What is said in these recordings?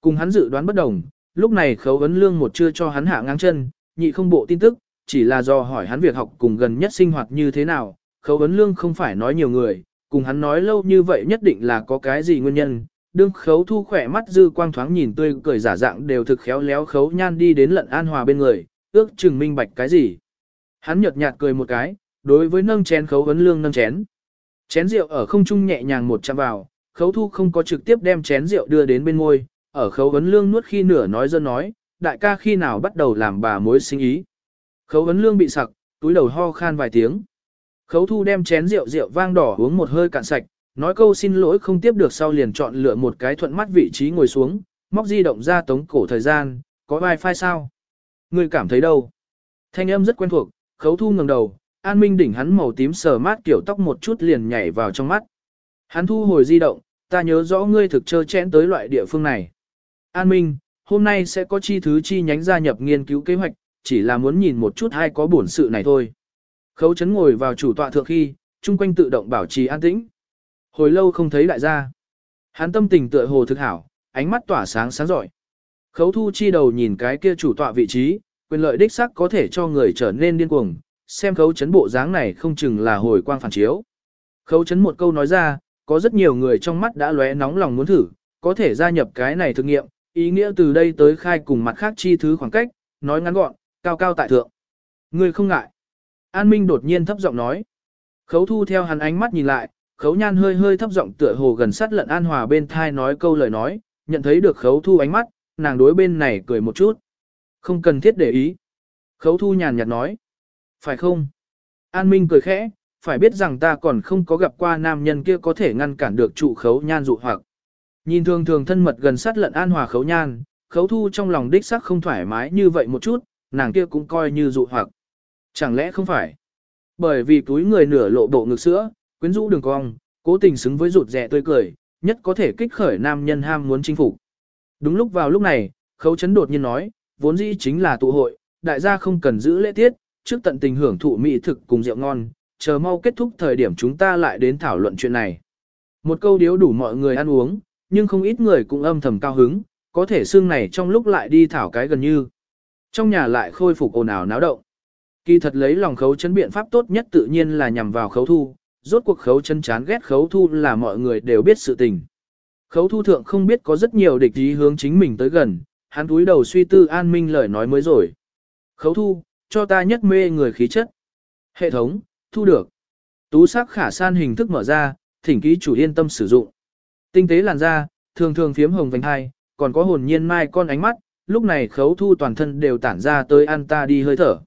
Cùng hắn dự đoán bất đồng, lúc này khấu ấn lương một chưa cho hắn hạ ngang chân, nhị không bộ tin tức, chỉ là do hỏi hắn việc học cùng gần nhất sinh hoạt như thế nào, khấu ấn lương không phải nói nhiều người, cùng hắn nói lâu như vậy nhất định là có cái gì nguyên nhân. Đương khấu thu khỏe mắt dư quang thoáng nhìn tươi cười giả dạng đều thực khéo léo khấu nhan đi đến lận an hòa bên người, ước chừng minh bạch cái gì. Hắn nhợt nhạt cười một cái, đối với nâng chén khấu ấn lương nâng chén. Chén rượu ở không trung nhẹ nhàng một chạm vào, khấu thu không có trực tiếp đem chén rượu đưa đến bên ngôi, ở khấu ấn lương nuốt khi nửa nói dân nói, đại ca khi nào bắt đầu làm bà mối sinh ý. Khấu ấn lương bị sặc, túi đầu ho khan vài tiếng. Khấu thu đem chén rượu rượu vang đỏ uống một hơi cạn sạch, nói câu xin lỗi không tiếp được sau liền chọn lựa một cái thuận mắt vị trí ngồi xuống, móc di động ra tống cổ thời gian, có wifi sao? Người cảm thấy đâu? Thanh âm rất quen thuộc, khấu thu ngẩng đầu, an minh đỉnh hắn màu tím sờ mát kiểu tóc một chút liền nhảy vào trong mắt. Hắn thu hồi di động, ta nhớ rõ ngươi thực chơ chẽn tới loại địa phương này. An minh, hôm nay sẽ có chi thứ chi nhánh gia nhập nghiên cứu kế hoạch, chỉ là muốn nhìn một chút hai có bổn sự này thôi. Khấu chấn ngồi vào chủ tọa thượng khi, chung quanh tự động bảo trì an tĩnh. Hồi lâu không thấy đại gia. Hắn tâm tình tựa hồ thực hảo, ánh mắt tỏa sáng sáng giỏi. Khấu thu chi đầu nhìn cái kia chủ tọa vị trí, quyền lợi đích sắc có thể cho người trở nên điên cuồng, xem khấu chấn bộ dáng này không chừng là hồi quang phản chiếu. Khấu chấn một câu nói ra, có rất nhiều người trong mắt đã lóe nóng lòng muốn thử, có thể gia nhập cái này thực nghiệm, ý nghĩa từ đây tới khai cùng mặt khác chi thứ khoảng cách, nói ngắn gọn, cao cao tại thượng. Người không ngại. An Minh đột nhiên thấp giọng nói. Khấu thu theo hắn ánh mắt nhìn lại, khấu nhan hơi hơi thấp giọng tựa hồ gần sát lận an hòa bên thai nói câu lời nói, nhận thấy được khấu thu ánh mắt, nàng đối bên này cười một chút. Không cần thiết để ý. Khấu thu nhàn nhạt nói. Phải không? An Minh cười khẽ, phải biết rằng ta còn không có gặp qua nam nhân kia có thể ngăn cản được trụ khấu nhan dụ hoặc. Nhìn thường thường thân mật gần sát lận an hòa khấu nhan, khấu thu trong lòng đích sắc không thoải mái như vậy một chút, nàng kia cũng coi như dụ hoặc. Chẳng lẽ không phải? Bởi vì túi người nửa lộ bộ ngực sữa, quyến rũ đường cong, cố tình xứng với rụt rẻ tươi cười, nhất có thể kích khởi nam nhân ham muốn chinh phục. Đúng lúc vào lúc này, khấu chấn đột nhiên nói, vốn dĩ chính là tụ hội, đại gia không cần giữ lễ tiết, trước tận tình hưởng thụ mỹ thực cùng rượu ngon, chờ mau kết thúc thời điểm chúng ta lại đến thảo luận chuyện này. Một câu điếu đủ mọi người ăn uống, nhưng không ít người cũng âm thầm cao hứng, có thể xương này trong lúc lại đi thảo cái gần như. Trong nhà lại khôi phục ồn ào náo động. Kỳ thật lấy lòng khấu chấn biện pháp tốt nhất tự nhiên là nhằm vào khấu thu, rốt cuộc khấu chân chán ghét khấu thu là mọi người đều biết sự tình. Khấu thu thượng không biết có rất nhiều địch ý hướng chính mình tới gần, hắn túi đầu suy tư an minh lời nói mới rồi. Khấu thu, cho ta nhất mê người khí chất. Hệ thống, thu được. Tú sắc khả san hình thức mở ra, thỉnh ký chủ yên tâm sử dụng. Tinh tế làn da, thường thường phiếm hồng vành hai, còn có hồn nhiên mai con ánh mắt, lúc này khấu thu toàn thân đều tản ra tới an ta đi hơi thở.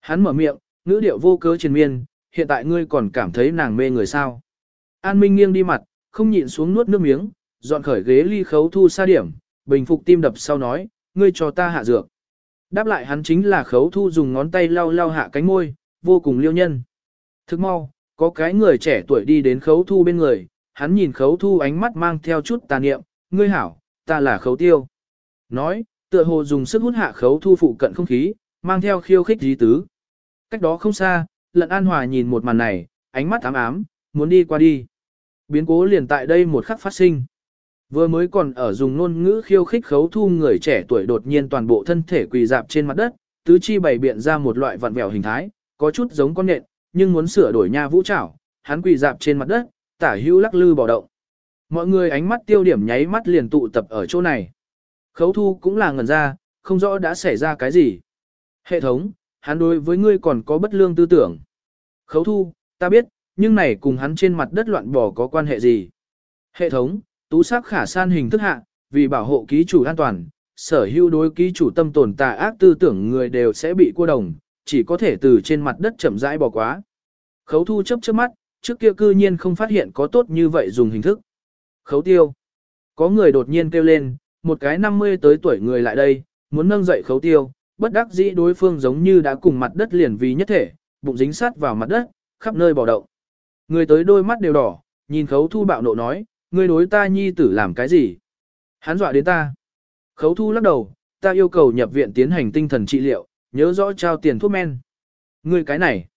Hắn mở miệng, ngữ điệu vô cớ triền miên, hiện tại ngươi còn cảm thấy nàng mê người sao. An Minh nghiêng đi mặt, không nhịn xuống nuốt nước miếng, dọn khởi ghế ly khấu thu xa điểm, bình phục tim đập sau nói, ngươi cho ta hạ dược. Đáp lại hắn chính là khấu thu dùng ngón tay lau lau hạ cánh môi, vô cùng liêu nhân. Thức mau, có cái người trẻ tuổi đi đến khấu thu bên người, hắn nhìn khấu thu ánh mắt mang theo chút tà niệm, ngươi hảo, ta là khấu tiêu. Nói, tựa hồ dùng sức hút hạ khấu thu phụ cận không khí, mang theo khiêu khích dí tứ. Cách đó không xa, lận an hòa nhìn một màn này, ánh mắt ám ám, muốn đi qua đi. Biến cố liền tại đây một khắc phát sinh. Vừa mới còn ở dùng ngôn ngữ khiêu khích khấu thu người trẻ tuổi đột nhiên toàn bộ thân thể quỳ dạp trên mặt đất, tứ chi bày biện ra một loại vặn vẹo hình thái, có chút giống con nện, nhưng muốn sửa đổi nha vũ trảo, hắn quỳ dạp trên mặt đất, tả hữu lắc lư bò động. Mọi người ánh mắt tiêu điểm nháy mắt liền tụ tập ở chỗ này. Khấu thu cũng là ngẩn ra, không rõ đã xảy ra cái gì. Hệ thống, hắn đối với ngươi còn có bất lương tư tưởng. Khấu thu, ta biết, nhưng này cùng hắn trên mặt đất loạn bò có quan hệ gì. Hệ thống, tú sắc khả san hình thức hạ, vì bảo hộ ký chủ an toàn, sở hữu đối ký chủ tâm tồn tà ác tư tưởng người đều sẽ bị cô đồng, chỉ có thể từ trên mặt đất chậm rãi bỏ quá. Khấu thu chấp chớp mắt, trước kia cư nhiên không phát hiện có tốt như vậy dùng hình thức. Khấu tiêu. Có người đột nhiên kêu lên, một cái 50 tới tuổi người lại đây, muốn nâng dậy khấu tiêu, bất đắc dĩ đối phương giống như đã cùng mặt đất liền vì nhất thể, bụng dính sát vào mặt đất, khắp nơi bò động. Người tới đôi mắt đều đỏ, nhìn khấu thu bạo nộ nói, ngươi đối ta nhi tử làm cái gì? Hắn dọa đến ta. Khấu thu lắc đầu, ta yêu cầu nhập viện tiến hành tinh thần trị liệu, nhớ rõ trao tiền thuốc men. Ngươi cái này.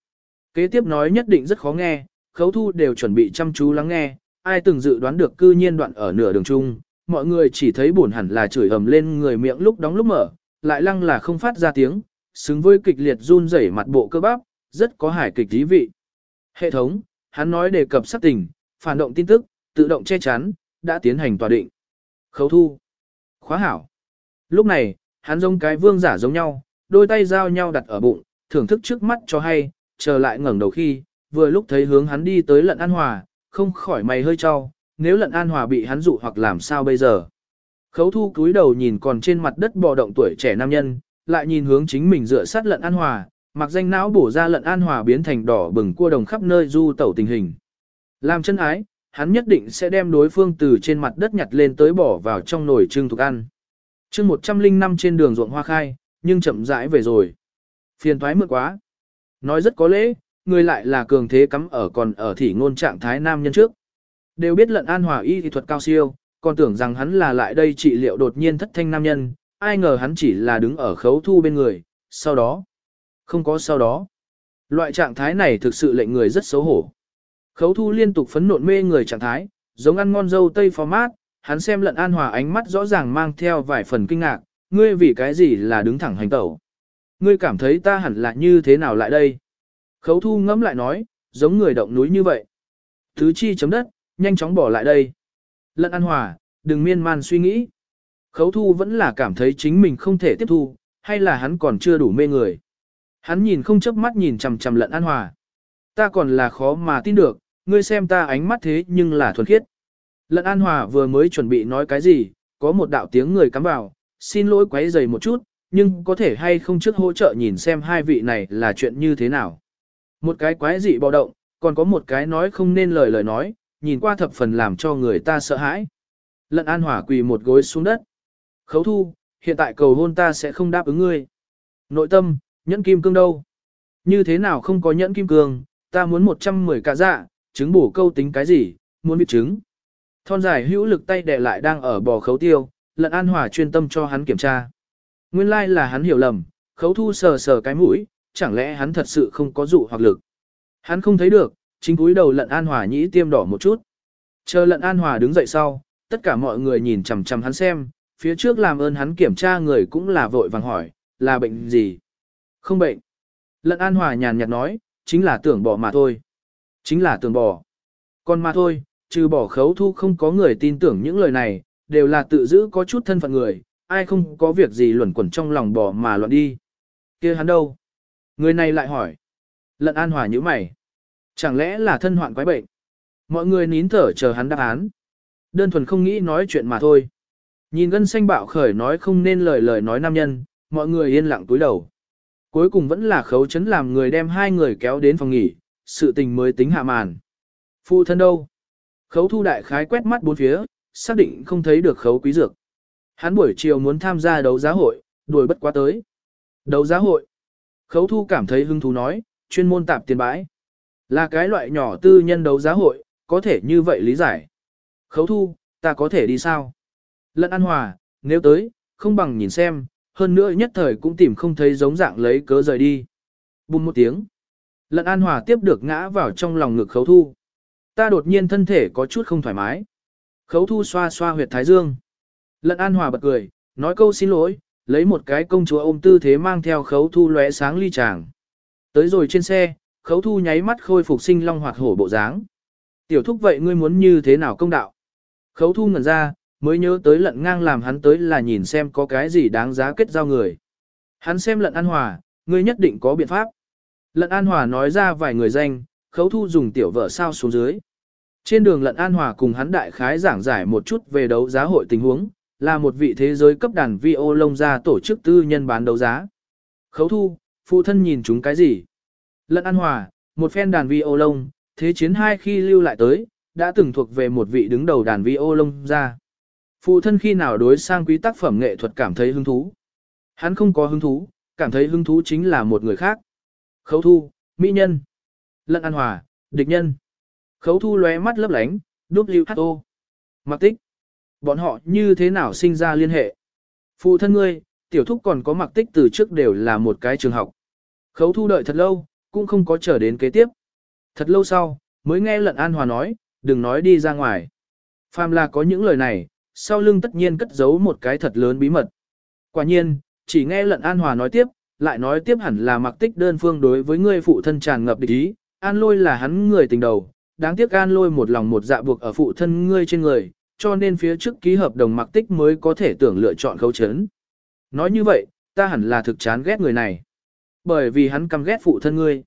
Kế tiếp nói nhất định rất khó nghe, khấu thu đều chuẩn bị chăm chú lắng nghe, ai từng dự đoán được cư nhiên đoạn ở nửa đường chung, mọi người chỉ thấy buồn hẳn là chửi ầm lên người miệng lúc đóng lúc mở, lại lăng là không phát ra tiếng, xứng với kịch liệt run rẩy mặt bộ cơ bắp, rất có hải kịch thí vị. Hệ thống, hắn nói đề cập sát tình, phản động tin tức, tự động che chắn, đã tiến hành tòa định. Khấu thu. Khóa hảo. Lúc này, hắn giống cái vương giả giống nhau, đôi tay giao nhau đặt ở bụng, thưởng thức trước mắt cho hay, chờ lại ngẩng đầu khi, vừa lúc thấy hướng hắn đi tới lận an hòa, không khỏi mày hơi cho, nếu lận an hòa bị hắn dụ hoặc làm sao bây giờ. Khấu thu cúi đầu nhìn còn trên mặt đất bò động tuổi trẻ nam nhân, lại nhìn hướng chính mình dựa sát lận an hòa, mặc danh não bổ ra lận an hòa biến thành đỏ bừng cua đồng khắp nơi du tẩu tình hình. Làm chân ái, hắn nhất định sẽ đem đối phương từ trên mặt đất nhặt lên tới bỏ vào trong nồi trưng thuộc ăn. chương 105 trên đường ruộng hoa khai, nhưng chậm rãi về rồi. Phiền thoái mượn quá. Nói rất có lễ, người lại là cường thế cắm ở còn ở thỉ ngôn trạng thái nam nhân trước. Đều biết lận an hòa y thì thuật cao siêu, còn tưởng rằng hắn là lại đây trị liệu đột nhiên thất thanh nam nhân, ai ngờ hắn chỉ là đứng ở khấu thu bên người, sau đó. Không có sau đó. Loại trạng thái này thực sự lệnh người rất xấu hổ. Khấu thu liên tục phấn nộn mê người trạng thái, giống ăn ngon dâu tây format, hắn xem lận an hòa ánh mắt rõ ràng mang theo vài phần kinh ngạc, ngươi vì cái gì là đứng thẳng hành tẩu. Ngươi cảm thấy ta hẳn là như thế nào lại đây? Khấu thu ngẫm lại nói, giống người động núi như vậy. Thứ chi chấm đất, nhanh chóng bỏ lại đây. Lận an hòa, đừng miên man suy nghĩ. Khấu thu vẫn là cảm thấy chính mình không thể tiếp thu, hay là hắn còn chưa đủ mê người. Hắn nhìn không chớp mắt nhìn chằm chằm lận an hòa. Ta còn là khó mà tin được, ngươi xem ta ánh mắt thế nhưng là thuần khiết. Lận an hòa vừa mới chuẩn bị nói cái gì, có một đạo tiếng người cắm vào, xin lỗi quấy giày một chút, nhưng có thể hay không trước hỗ trợ nhìn xem hai vị này là chuyện như thế nào. Một cái quái dị bạo động, còn có một cái nói không nên lời lời nói, nhìn qua thập phần làm cho người ta sợ hãi. Lận an hỏa quỳ một gối xuống đất. Khấu thu, hiện tại cầu hôn ta sẽ không đáp ứng ngươi. Nội tâm, nhẫn kim cương đâu? Như thế nào không có nhẫn kim cương, ta muốn 110 cả dạ, trứng bổ câu tính cái gì, muốn biết trứng. Thon dài hữu lực tay đè lại đang ở bò khấu tiêu, lận an hỏa chuyên tâm cho hắn kiểm tra. Nguyên lai like là hắn hiểu lầm, khấu thu sờ sờ cái mũi, chẳng lẽ hắn thật sự không có dụ hoặc lực. Hắn không thấy được, chính cúi đầu lận an hòa nhĩ tiêm đỏ một chút. Chờ lận an hòa đứng dậy sau, tất cả mọi người nhìn chằm chằm hắn xem, phía trước làm ơn hắn kiểm tra người cũng là vội vàng hỏi, là bệnh gì? Không bệnh. Lận an hòa nhàn nhạt nói, chính là tưởng bỏ mà thôi. Chính là tưởng bỏ. Còn mà thôi, trừ bỏ khấu thu không có người tin tưởng những lời này, đều là tự giữ có chút thân phận người, ai không có việc gì luẩn quẩn trong lòng bỏ mà loạn đi. kia hắn đâu? Người này lại hỏi. Lận an hòa như mày. Chẳng lẽ là thân hoạn quái bệnh? Mọi người nín thở chờ hắn đáp án. Đơn thuần không nghĩ nói chuyện mà thôi. Nhìn gân xanh bạo khởi nói không nên lời lời nói nam nhân, mọi người yên lặng túi đầu. Cuối cùng vẫn là khấu chấn làm người đem hai người kéo đến phòng nghỉ, sự tình mới tính hạ màn. Phụ thân đâu? Khấu thu đại khái quét mắt bốn phía, xác định không thấy được khấu quý dược. Hắn buổi chiều muốn tham gia đấu giá hội, đuổi bất quá tới. Đấu giá hội. Khấu thu cảm thấy hứng thú nói, chuyên môn tạp tiền bãi. Là cái loại nhỏ tư nhân đấu giá hội, có thể như vậy lý giải. Khấu thu, ta có thể đi sao? Lận an hòa, nếu tới, không bằng nhìn xem, hơn nữa nhất thời cũng tìm không thấy giống dạng lấy cớ rời đi. Bùm một tiếng. Lận an hòa tiếp được ngã vào trong lòng ngực khấu thu. Ta đột nhiên thân thể có chút không thoải mái. Khấu thu xoa xoa huyệt thái dương. Lận an hòa bật cười, nói câu xin lỗi, lấy một cái công chúa ôm tư thế mang theo khấu thu lóe sáng ly chàng. Tới rồi trên xe, khấu thu nháy mắt khôi phục sinh long hoạt hổ bộ dáng. Tiểu thúc vậy ngươi muốn như thế nào công đạo? Khấu thu ngẩn ra, mới nhớ tới lận ngang làm hắn tới là nhìn xem có cái gì đáng giá kết giao người. Hắn xem lận an hòa, ngươi nhất định có biện pháp. Lận an hòa nói ra vài người danh, khấu thu dùng tiểu vợ sao xuống dưới. Trên đường lận an hòa cùng hắn đại khái giảng giải một chút về đấu giá hội tình huống, là một vị thế giới cấp đàn vi ô lông ra tổ chức tư nhân bán đấu giá. Khấu thu, phụ thân nhìn chúng cái gì? Lận An Hòa, một phen đàn vi ô lông, thế chiến hai khi lưu lại tới, đã từng thuộc về một vị đứng đầu đàn vi ô lông ra. Phụ thân khi nào đối sang quý tác phẩm nghệ thuật cảm thấy hứng thú? Hắn không có hứng thú, cảm thấy hứng thú chính là một người khác. Khấu thu, mỹ nhân. Lận An Hòa, địch nhân. Khấu thu lóe mắt lấp lánh, WHO. Mặc tích. Bọn họ như thế nào sinh ra liên hệ? Phụ thân ngươi, tiểu thúc còn có mặc tích từ trước đều là một cái trường học. Khấu thu đợi thật lâu, cũng không có chờ đến kế tiếp. Thật lâu sau, mới nghe lận an hòa nói, đừng nói đi ra ngoài. Phàm là có những lời này, sau lưng tất nhiên cất giấu một cái thật lớn bí mật. Quả nhiên, chỉ nghe lận an hòa nói tiếp, lại nói tiếp hẳn là mặc tích đơn phương đối với ngươi phụ thân tràn ngập địch ý, an lôi là hắn người tình đầu, đáng tiếc an lôi một lòng một dạ buộc ở phụ thân ngươi trên người, cho nên phía trước ký hợp đồng mặc tích mới có thể tưởng lựa chọn khấu chấn. Nói như vậy, ta hẳn là thực chán ghét người này. Bởi vì hắn căm ghét phụ thân ngươi.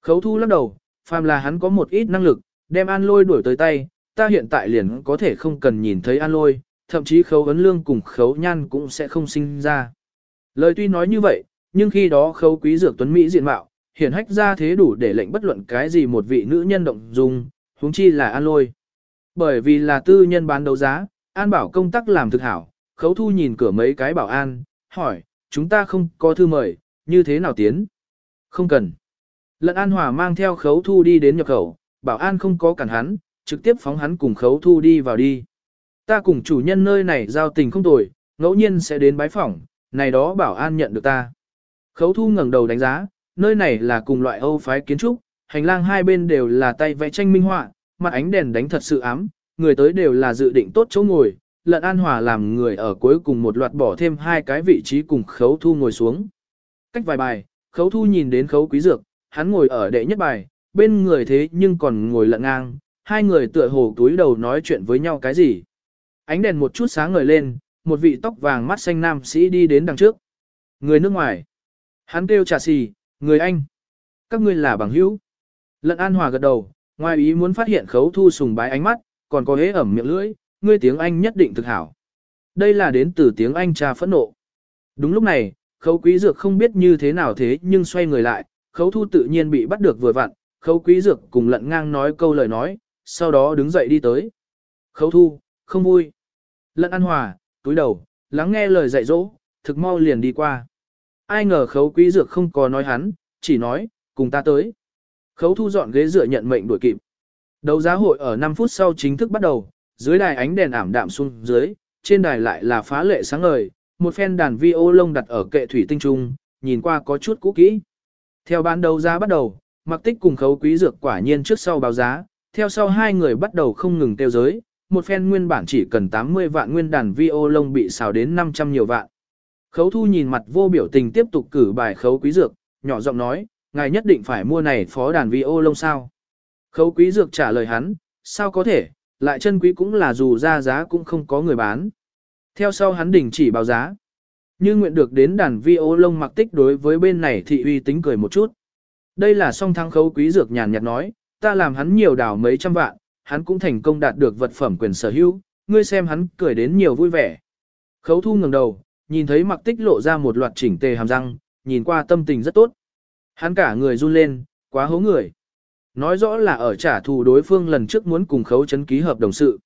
Khấu thu lắc đầu, phàm là hắn có một ít năng lực, đem an lôi đuổi tới tay, ta hiện tại liền có thể không cần nhìn thấy an lôi, thậm chí khấu ấn lương cùng khấu nhan cũng sẽ không sinh ra. Lời tuy nói như vậy, nhưng khi đó khấu quý dược tuấn Mỹ diện mạo, hiển hách ra thế đủ để lệnh bất luận cái gì một vị nữ nhân động dung, huống chi là an lôi. Bởi vì là tư nhân bán đấu giá, an bảo công tác làm thực hảo, khấu thu nhìn cửa mấy cái bảo an, hỏi, chúng ta không có thư mời, như thế nào tiến? Không cần. Lận an hòa mang theo khấu thu đi đến nhập khẩu, bảo an không có cản hắn, trực tiếp phóng hắn cùng khấu thu đi vào đi. Ta cùng chủ nhân nơi này giao tình không tồi, ngẫu nhiên sẽ đến bái phỏng, này đó bảo an nhận được ta. Khấu thu ngẩng đầu đánh giá, nơi này là cùng loại Âu phái kiến trúc, hành lang hai bên đều là tay vẽ tranh minh họa, mặt ánh đèn đánh thật sự ám, người tới đều là dự định tốt chỗ ngồi, lận an hòa làm người ở cuối cùng một loạt bỏ thêm hai cái vị trí cùng khấu thu ngồi xuống. Cách vài bài, khấu thu nhìn đến khấu quý dược, hắn ngồi ở đệ nhất bài, bên người thế nhưng còn ngồi lận ngang, hai người tựa hồ túi đầu nói chuyện với nhau cái gì. Ánh đèn một chút sáng ngời lên, một vị tóc vàng mắt xanh nam sĩ đi đến đằng trước. Người nước ngoài. Hắn kêu trà xì, người Anh. Các ngươi là bằng hữu. Lận An Hòa gật đầu, ngoài ý muốn phát hiện khấu thu sùng bái ánh mắt, còn có hế ẩm miệng lưỡi, ngươi tiếng Anh nhất định thực hảo. Đây là đến từ tiếng Anh cha phẫn nộ. Đúng lúc này, khấu quý dược không biết như thế nào thế nhưng xoay người lại, khấu thu tự nhiên bị bắt được vừa vặn, khấu quý dược cùng lận ngang nói câu lời nói, sau đó đứng dậy đi tới. Khấu thu, không vui. Lận an hòa, túi đầu, lắng nghe lời dạy dỗ, thực mau liền đi qua. Ai ngờ khấu quý dược không có nói hắn, chỉ nói, cùng ta tới. Khấu thu dọn ghế dựa nhận mệnh đuổi kịp. Đấu giá hội ở 5 phút sau chính thức bắt đầu, dưới đài ánh đèn ảm đạm xuống dưới, trên đài lại là phá lệ sáng ngời, một phen đàn vi ô lông đặt ở kệ thủy tinh trung, nhìn qua có chút cũ kỹ. Theo bán đấu giá bắt đầu, mặc tích cùng khấu quý dược quả nhiên trước sau báo giá, theo sau hai người bắt đầu không ngừng tiêu giới, một phen nguyên bản chỉ cần 80 vạn nguyên đàn vi ô lông bị xào đến 500 nhiều vạn. Khấu thu nhìn mặt vô biểu tình tiếp tục cử bài khấu quý dược, nhỏ giọng nói, ngài nhất định phải mua này phó đàn vi ô lông sao. Khấu quý dược trả lời hắn, sao có thể, lại chân quý cũng là dù ra giá cũng không có người bán. Theo sau hắn đình chỉ báo giá. Nhưng nguyện được đến đàn vi ô lông mặc tích đối với bên này thị uy tính cười một chút. Đây là song thăng khấu quý dược nhàn nhạt nói, ta làm hắn nhiều đảo mấy trăm vạn, hắn cũng thành công đạt được vật phẩm quyền sở hữu, ngươi xem hắn cười đến nhiều vui vẻ. Khấu thu ngẩng đầu, nhìn thấy mặc tích lộ ra một loạt chỉnh tề hàm răng, nhìn qua tâm tình rất tốt. Hắn cả người run lên, quá hố người. Nói rõ là ở trả thù đối phương lần trước muốn cùng khấu chấn ký hợp đồng sự.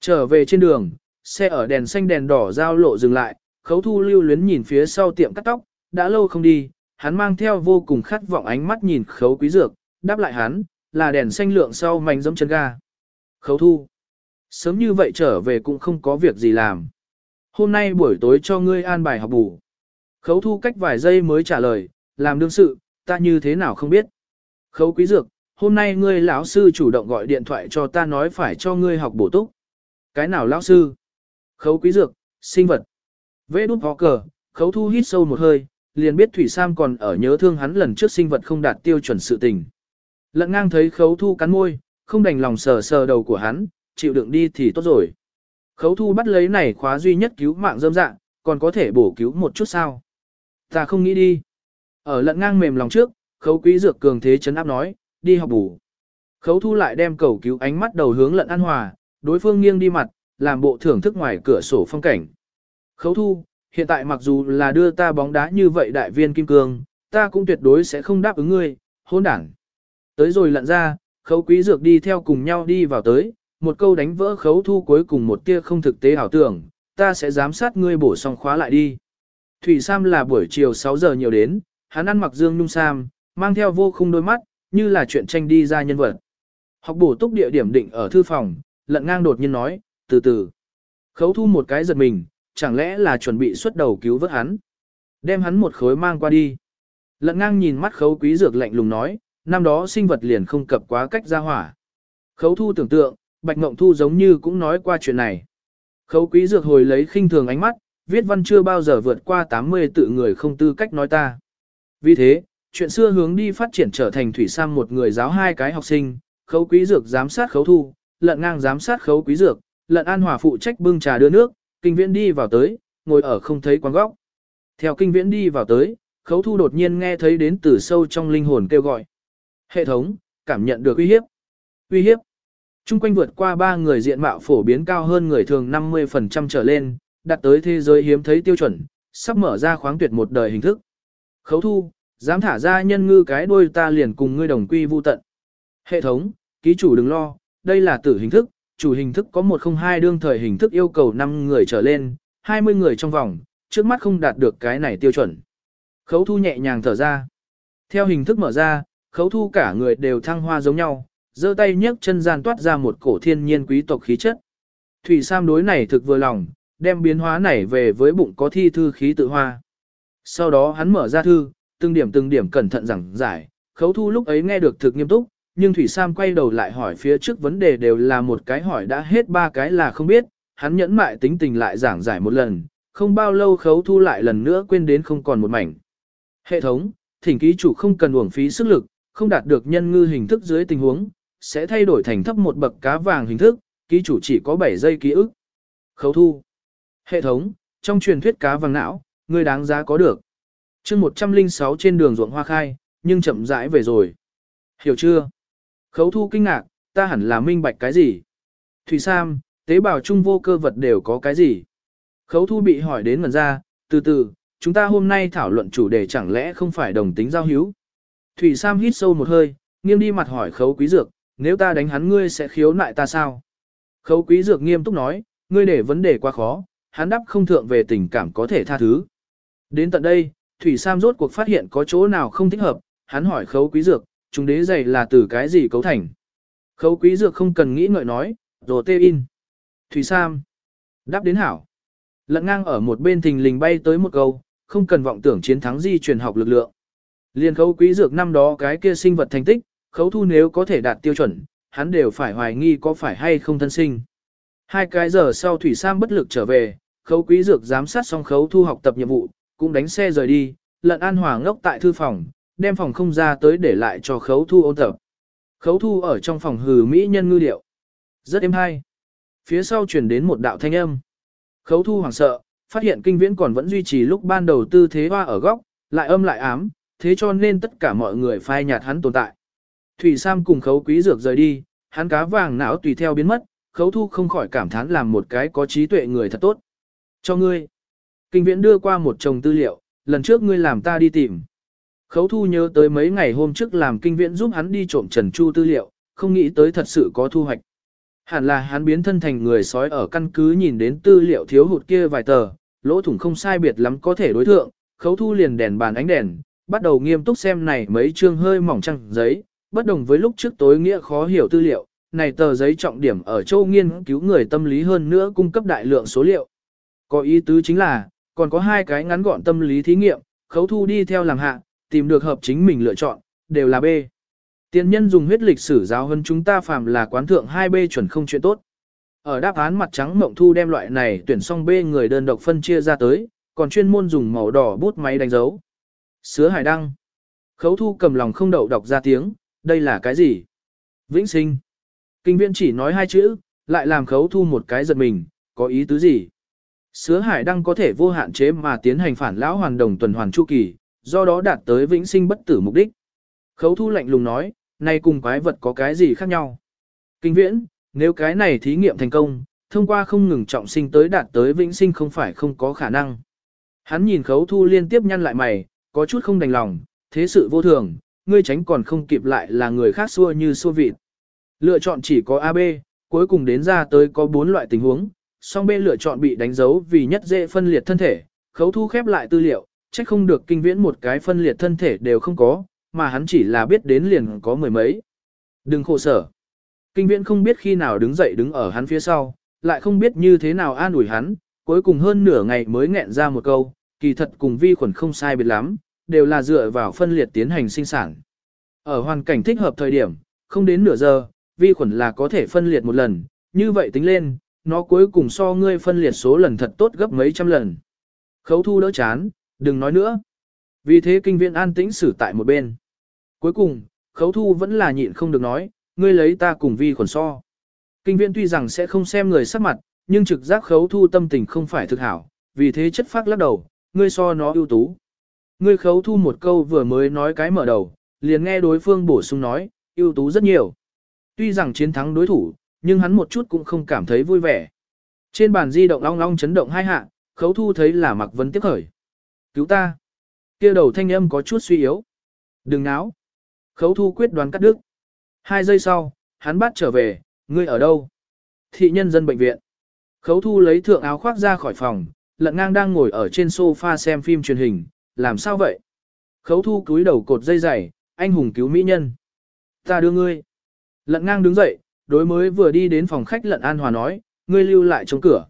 Trở về trên đường, xe ở đèn xanh đèn đỏ giao lộ dừng lại, khấu thu lưu luyến nhìn phía sau tiệm cắt tóc, đã lâu không đi, hắn mang theo vô cùng khát vọng ánh mắt nhìn khấu quý dược, đáp lại hắn, là đèn xanh lượng sau mảnh giống chân ga. Khấu thu. Sớm như vậy trở về cũng không có việc gì làm. Hôm nay buổi tối cho ngươi an bài học bù. Khấu thu cách vài giây mới trả lời, làm đương sự, ta như thế nào không biết. Khấu quý dược, hôm nay ngươi lão sư chủ động gọi điện thoại cho ta nói phải cho ngươi học bổ túc. Cái nào lão sư? Khấu quý dược, sinh vật. Vê đút ho cờ, khấu thu hít sâu một hơi, liền biết Thủy Sam còn ở nhớ thương hắn lần trước sinh vật không đạt tiêu chuẩn sự tình. Lận ngang thấy khấu thu cắn môi, không đành lòng sờ sờ đầu của hắn, chịu đựng đi thì tốt rồi. Khấu thu bắt lấy này khóa duy nhất cứu mạng dâm dạng, còn có thể bổ cứu một chút sao. Ta không nghĩ đi. Ở lận ngang mềm lòng trước, khấu quý dược cường thế chấn áp nói, đi học bù. Khấu thu lại đem cầu cứu ánh mắt đầu hướng lận an hòa, đối phương nghiêng đi mặt, làm bộ thưởng thức ngoài cửa sổ phong cảnh. Khấu thu, hiện tại mặc dù là đưa ta bóng đá như vậy đại viên kim cương, ta cũng tuyệt đối sẽ không đáp ứng ngươi, hôn đảng. Tới rồi lận ra, khấu quý dược đi theo cùng nhau đi vào tới, một câu đánh vỡ khấu thu cuối cùng một tia không thực tế ảo tưởng, ta sẽ giám sát ngươi bổ xong khóa lại đi. Thủy Sam là buổi chiều 6 giờ nhiều đến, hắn ăn mặc dương nhung sam, mang theo vô khung đôi mắt, như là chuyện tranh đi ra nhân vật. Học bổ túc địa điểm định ở thư phòng, lận ngang đột nhiên nói, từ từ. Khấu thu một cái giật mình, chẳng lẽ là chuẩn bị xuất đầu cứu vớt hắn. Đem hắn một khối mang qua đi. Lận ngang nhìn mắt khấu quý dược lạnh lùng nói, năm đó sinh vật liền không cập quá cách ra hỏa. Khấu thu tưởng tượng, Bạch Ngộng Thu giống như cũng nói qua chuyện này. Khấu quý dược hồi lấy khinh thường ánh mắt, viết văn chưa bao giờ vượt qua 80 tự người không tư cách nói ta. Vì thế, chuyện xưa hướng đi phát triển trở thành thủy sam một người giáo hai cái học sinh, khấu quý dược giám sát khấu thu, lận ngang giám sát khấu quý dược, lận an hòa phụ trách bưng trà đưa nước, kinh viễn đi vào tới, ngồi ở không thấy quán góc. Theo kinh viễn đi vào tới, khấu thu đột nhiên nghe thấy đến từ sâu trong linh hồn kêu gọi. Hệ thống, cảm nhận được uy hiếp. Uy hiếp. Trung quanh vượt qua ba người diện mạo phổ biến cao hơn người thường 50% trở lên, đạt tới thế giới hiếm thấy tiêu chuẩn, sắp mở ra khoáng tuyệt một đời hình thức. Khấu thu, dám thả ra nhân ngư cái đuôi ta liền cùng ngươi đồng quy vu tận. Hệ thống, ký chủ đừng lo, đây là tử hình thức, chủ hình thức có 102 đương thời hình thức yêu cầu 5 người trở lên, 20 người trong vòng, trước mắt không đạt được cái này tiêu chuẩn. Khấu thu nhẹ nhàng thở ra. Theo hình thức mở ra, khấu thu cả người đều thăng hoa giống nhau, giơ tay nhấc chân gian toát ra một cổ thiên nhiên quý tộc khí chất. Thủy Sam đối này thực vừa lòng, đem biến hóa này về với bụng có thi thư khí tự hoa. Sau đó hắn mở ra thư, từng điểm từng điểm cẩn thận giảng giải, khấu thu lúc ấy nghe được thực nghiêm túc, nhưng Thủy Sam quay đầu lại hỏi phía trước vấn đề đều là một cái hỏi đã hết ba cái là không biết, hắn nhẫn mại tính tình lại giảng giải một lần, không bao lâu khấu thu lại lần nữa quên đến không còn một mảnh. Hệ thống, thỉnh ký chủ không cần uổng phí sức lực, không đạt được nhân ngư hình thức dưới tình huống, sẽ thay đổi thành thấp một bậc cá vàng hình thức, ký chủ chỉ có 7 giây ký ức. Khấu thu. Hệ thống, trong truyền thuyết cá vàng não, Ngươi đáng giá có được. chương 106 trên đường ruộng hoa khai, nhưng chậm rãi về rồi. Hiểu chưa? Khấu thu kinh ngạc, ta hẳn là minh bạch cái gì? Thủy Sam, tế bào chung vô cơ vật đều có cái gì? Khấu thu bị hỏi đến ngần ra, từ từ, chúng ta hôm nay thảo luận chủ đề chẳng lẽ không phải đồng tính giao hữu? Thủy Sam hít sâu một hơi, nghiêng đi mặt hỏi khấu quý dược, nếu ta đánh hắn ngươi sẽ khiếu nại ta sao? Khấu quý dược nghiêm túc nói, ngươi để vấn đề quá khó, hắn đáp không thượng về tình cảm có thể tha thứ. Đến tận đây, Thủy Sam rốt cuộc phát hiện có chỗ nào không thích hợp, hắn hỏi khấu quý dược, chúng đế dày là từ cái gì cấu thành. Khấu quý dược không cần nghĩ ngợi nói, rồi tê in. Thủy Sam. Đáp đến hảo. Lận ngang ở một bên thình lình bay tới một câu, không cần vọng tưởng chiến thắng di truyền học lực lượng. Liên khấu quý dược năm đó cái kia sinh vật thành tích, khấu thu nếu có thể đạt tiêu chuẩn, hắn đều phải hoài nghi có phải hay không thân sinh. Hai cái giờ sau Thủy Sam bất lực trở về, khấu quý dược giám sát xong khấu thu học tập nhiệm vụ, cũng đánh xe rời đi, lận an hòa ngốc tại thư phòng, đem phòng không ra tới để lại cho khấu thu ôn tập. Khấu thu ở trong phòng hừ mỹ nhân ngư điệu. Rất êm hay. Phía sau chuyển đến một đạo thanh âm. Khấu thu hoảng sợ, phát hiện kinh viễn còn vẫn duy trì lúc ban đầu tư thế hoa ở góc, lại âm lại ám, thế cho nên tất cả mọi người phai nhạt hắn tồn tại. Thủy Sam cùng khấu quý dược rời đi, hắn cá vàng não tùy theo biến mất, khấu thu không khỏi cảm thán làm một cái có trí tuệ người thật tốt. Cho ngươi. Kinh viễn đưa qua một chồng tư liệu, lần trước ngươi làm ta đi tìm. Khấu thu nhớ tới mấy ngày hôm trước làm kinh viễn giúp hắn đi trộm trần chu tư liệu, không nghĩ tới thật sự có thu hoạch. Hẳn là hắn biến thân thành người sói ở căn cứ nhìn đến tư liệu thiếu hụt kia vài tờ, lỗ thủng không sai biệt lắm có thể đối thượng, khấu thu liền đèn bàn ánh đèn, bắt đầu nghiêm túc xem này mấy chương hơi mỏng trăng giấy, bất đồng với lúc trước tối nghĩa khó hiểu tư liệu, này tờ giấy trọng điểm ở châu nghiên cứu người tâm lý hơn nữa cung cấp đại lượng số liệu. Có ý tứ chính là, còn có hai cái ngắn gọn tâm lý thí nghiệm, khấu thu đi theo làm hạ, tìm được hợp chính mình lựa chọn, đều là B. Tiên nhân dùng huyết lịch sử giáo hơn chúng ta phàm là quán thượng 2B chuẩn không chuyện tốt. Ở đáp án mặt trắng mộng thu đem loại này tuyển xong B người đơn độc phân chia ra tới, còn chuyên môn dùng màu đỏ bút máy đánh dấu. Sứa hải đăng. Khấu thu cầm lòng không đậu đọc ra tiếng, đây là cái gì? Vĩnh sinh. Kinh viên chỉ nói hai chữ, lại làm khấu thu một cái giật mình, có ý tứ gì? Sứa hải đăng có thể vô hạn chế mà tiến hành phản lão hoàn đồng tuần hoàn chu kỳ, do đó đạt tới vĩnh sinh bất tử mục đích. Khấu thu lạnh lùng nói, này cùng quái vật có cái gì khác nhau? Kinh viễn, nếu cái này thí nghiệm thành công, thông qua không ngừng trọng sinh tới đạt tới vĩnh sinh không phải không có khả năng. Hắn nhìn khấu thu liên tiếp nhăn lại mày, có chút không đành lòng, thế sự vô thường, ngươi tránh còn không kịp lại là người khác xua như xua vịt. Lựa chọn chỉ có AB, cuối cùng đến ra tới có bốn loại tình huống, song B lựa chọn bị đánh dấu vì nhất dễ phân liệt thân thể, khấu thu khép lại tư liệu, chắc không được kinh viễn một cái phân liệt thân thể đều không có, mà hắn chỉ là biết đến liền có mười mấy. Đừng khổ sở. Kinh viễn không biết khi nào đứng dậy đứng ở hắn phía sau, lại không biết như thế nào an ủi hắn, cuối cùng hơn nửa ngày mới nghẹn ra một câu, kỳ thật cùng vi khuẩn không sai biệt lắm, đều là dựa vào phân liệt tiến hành sinh sản. Ở hoàn cảnh thích hợp thời điểm, không đến nửa giờ, vi khuẩn là có thể phân liệt một lần, như vậy tính lên, nó cuối cùng so ngươi phân liệt số lần thật tốt gấp mấy trăm lần. Khấu thu đỡ chán, đừng nói nữa. Vì thế kinh viện an tĩnh xử tại một bên. Cuối cùng, khấu thu vẫn là nhịn không được nói, ngươi lấy ta cùng vi khuẩn so. Kinh viện tuy rằng sẽ không xem người sắc mặt, nhưng trực giác khấu thu tâm tình không phải thực hảo, vì thế chất phát lắc đầu, ngươi so nó ưu tú. Ngươi khấu thu một câu vừa mới nói cái mở đầu, liền nghe đối phương bổ sung nói, ưu tú rất nhiều. Tuy rằng chiến thắng đối thủ, nhưng hắn một chút cũng không cảm thấy vui vẻ. Trên bàn di động long long chấn động hai hạ, khấu thu thấy là mặc vấn tiếp khởi. Cứu ta! kia đầu thanh âm có chút suy yếu. Đừng náo! Khấu thu quyết đoán cắt đứt. Hai giây sau, hắn bắt trở về, ngươi ở đâu? Thị nhân dân bệnh viện. Khấu thu lấy thượng áo khoác ra khỏi phòng, lận ngang đang ngồi ở trên sofa xem phim truyền hình, làm sao vậy? Khấu thu cúi đầu cột dây dày, anh hùng cứu mỹ nhân. Ta đưa ngươi. Lận ngang đứng dậy, đối mới vừa đi đến phòng khách lận an hòa nói, ngươi lưu lại trong cửa.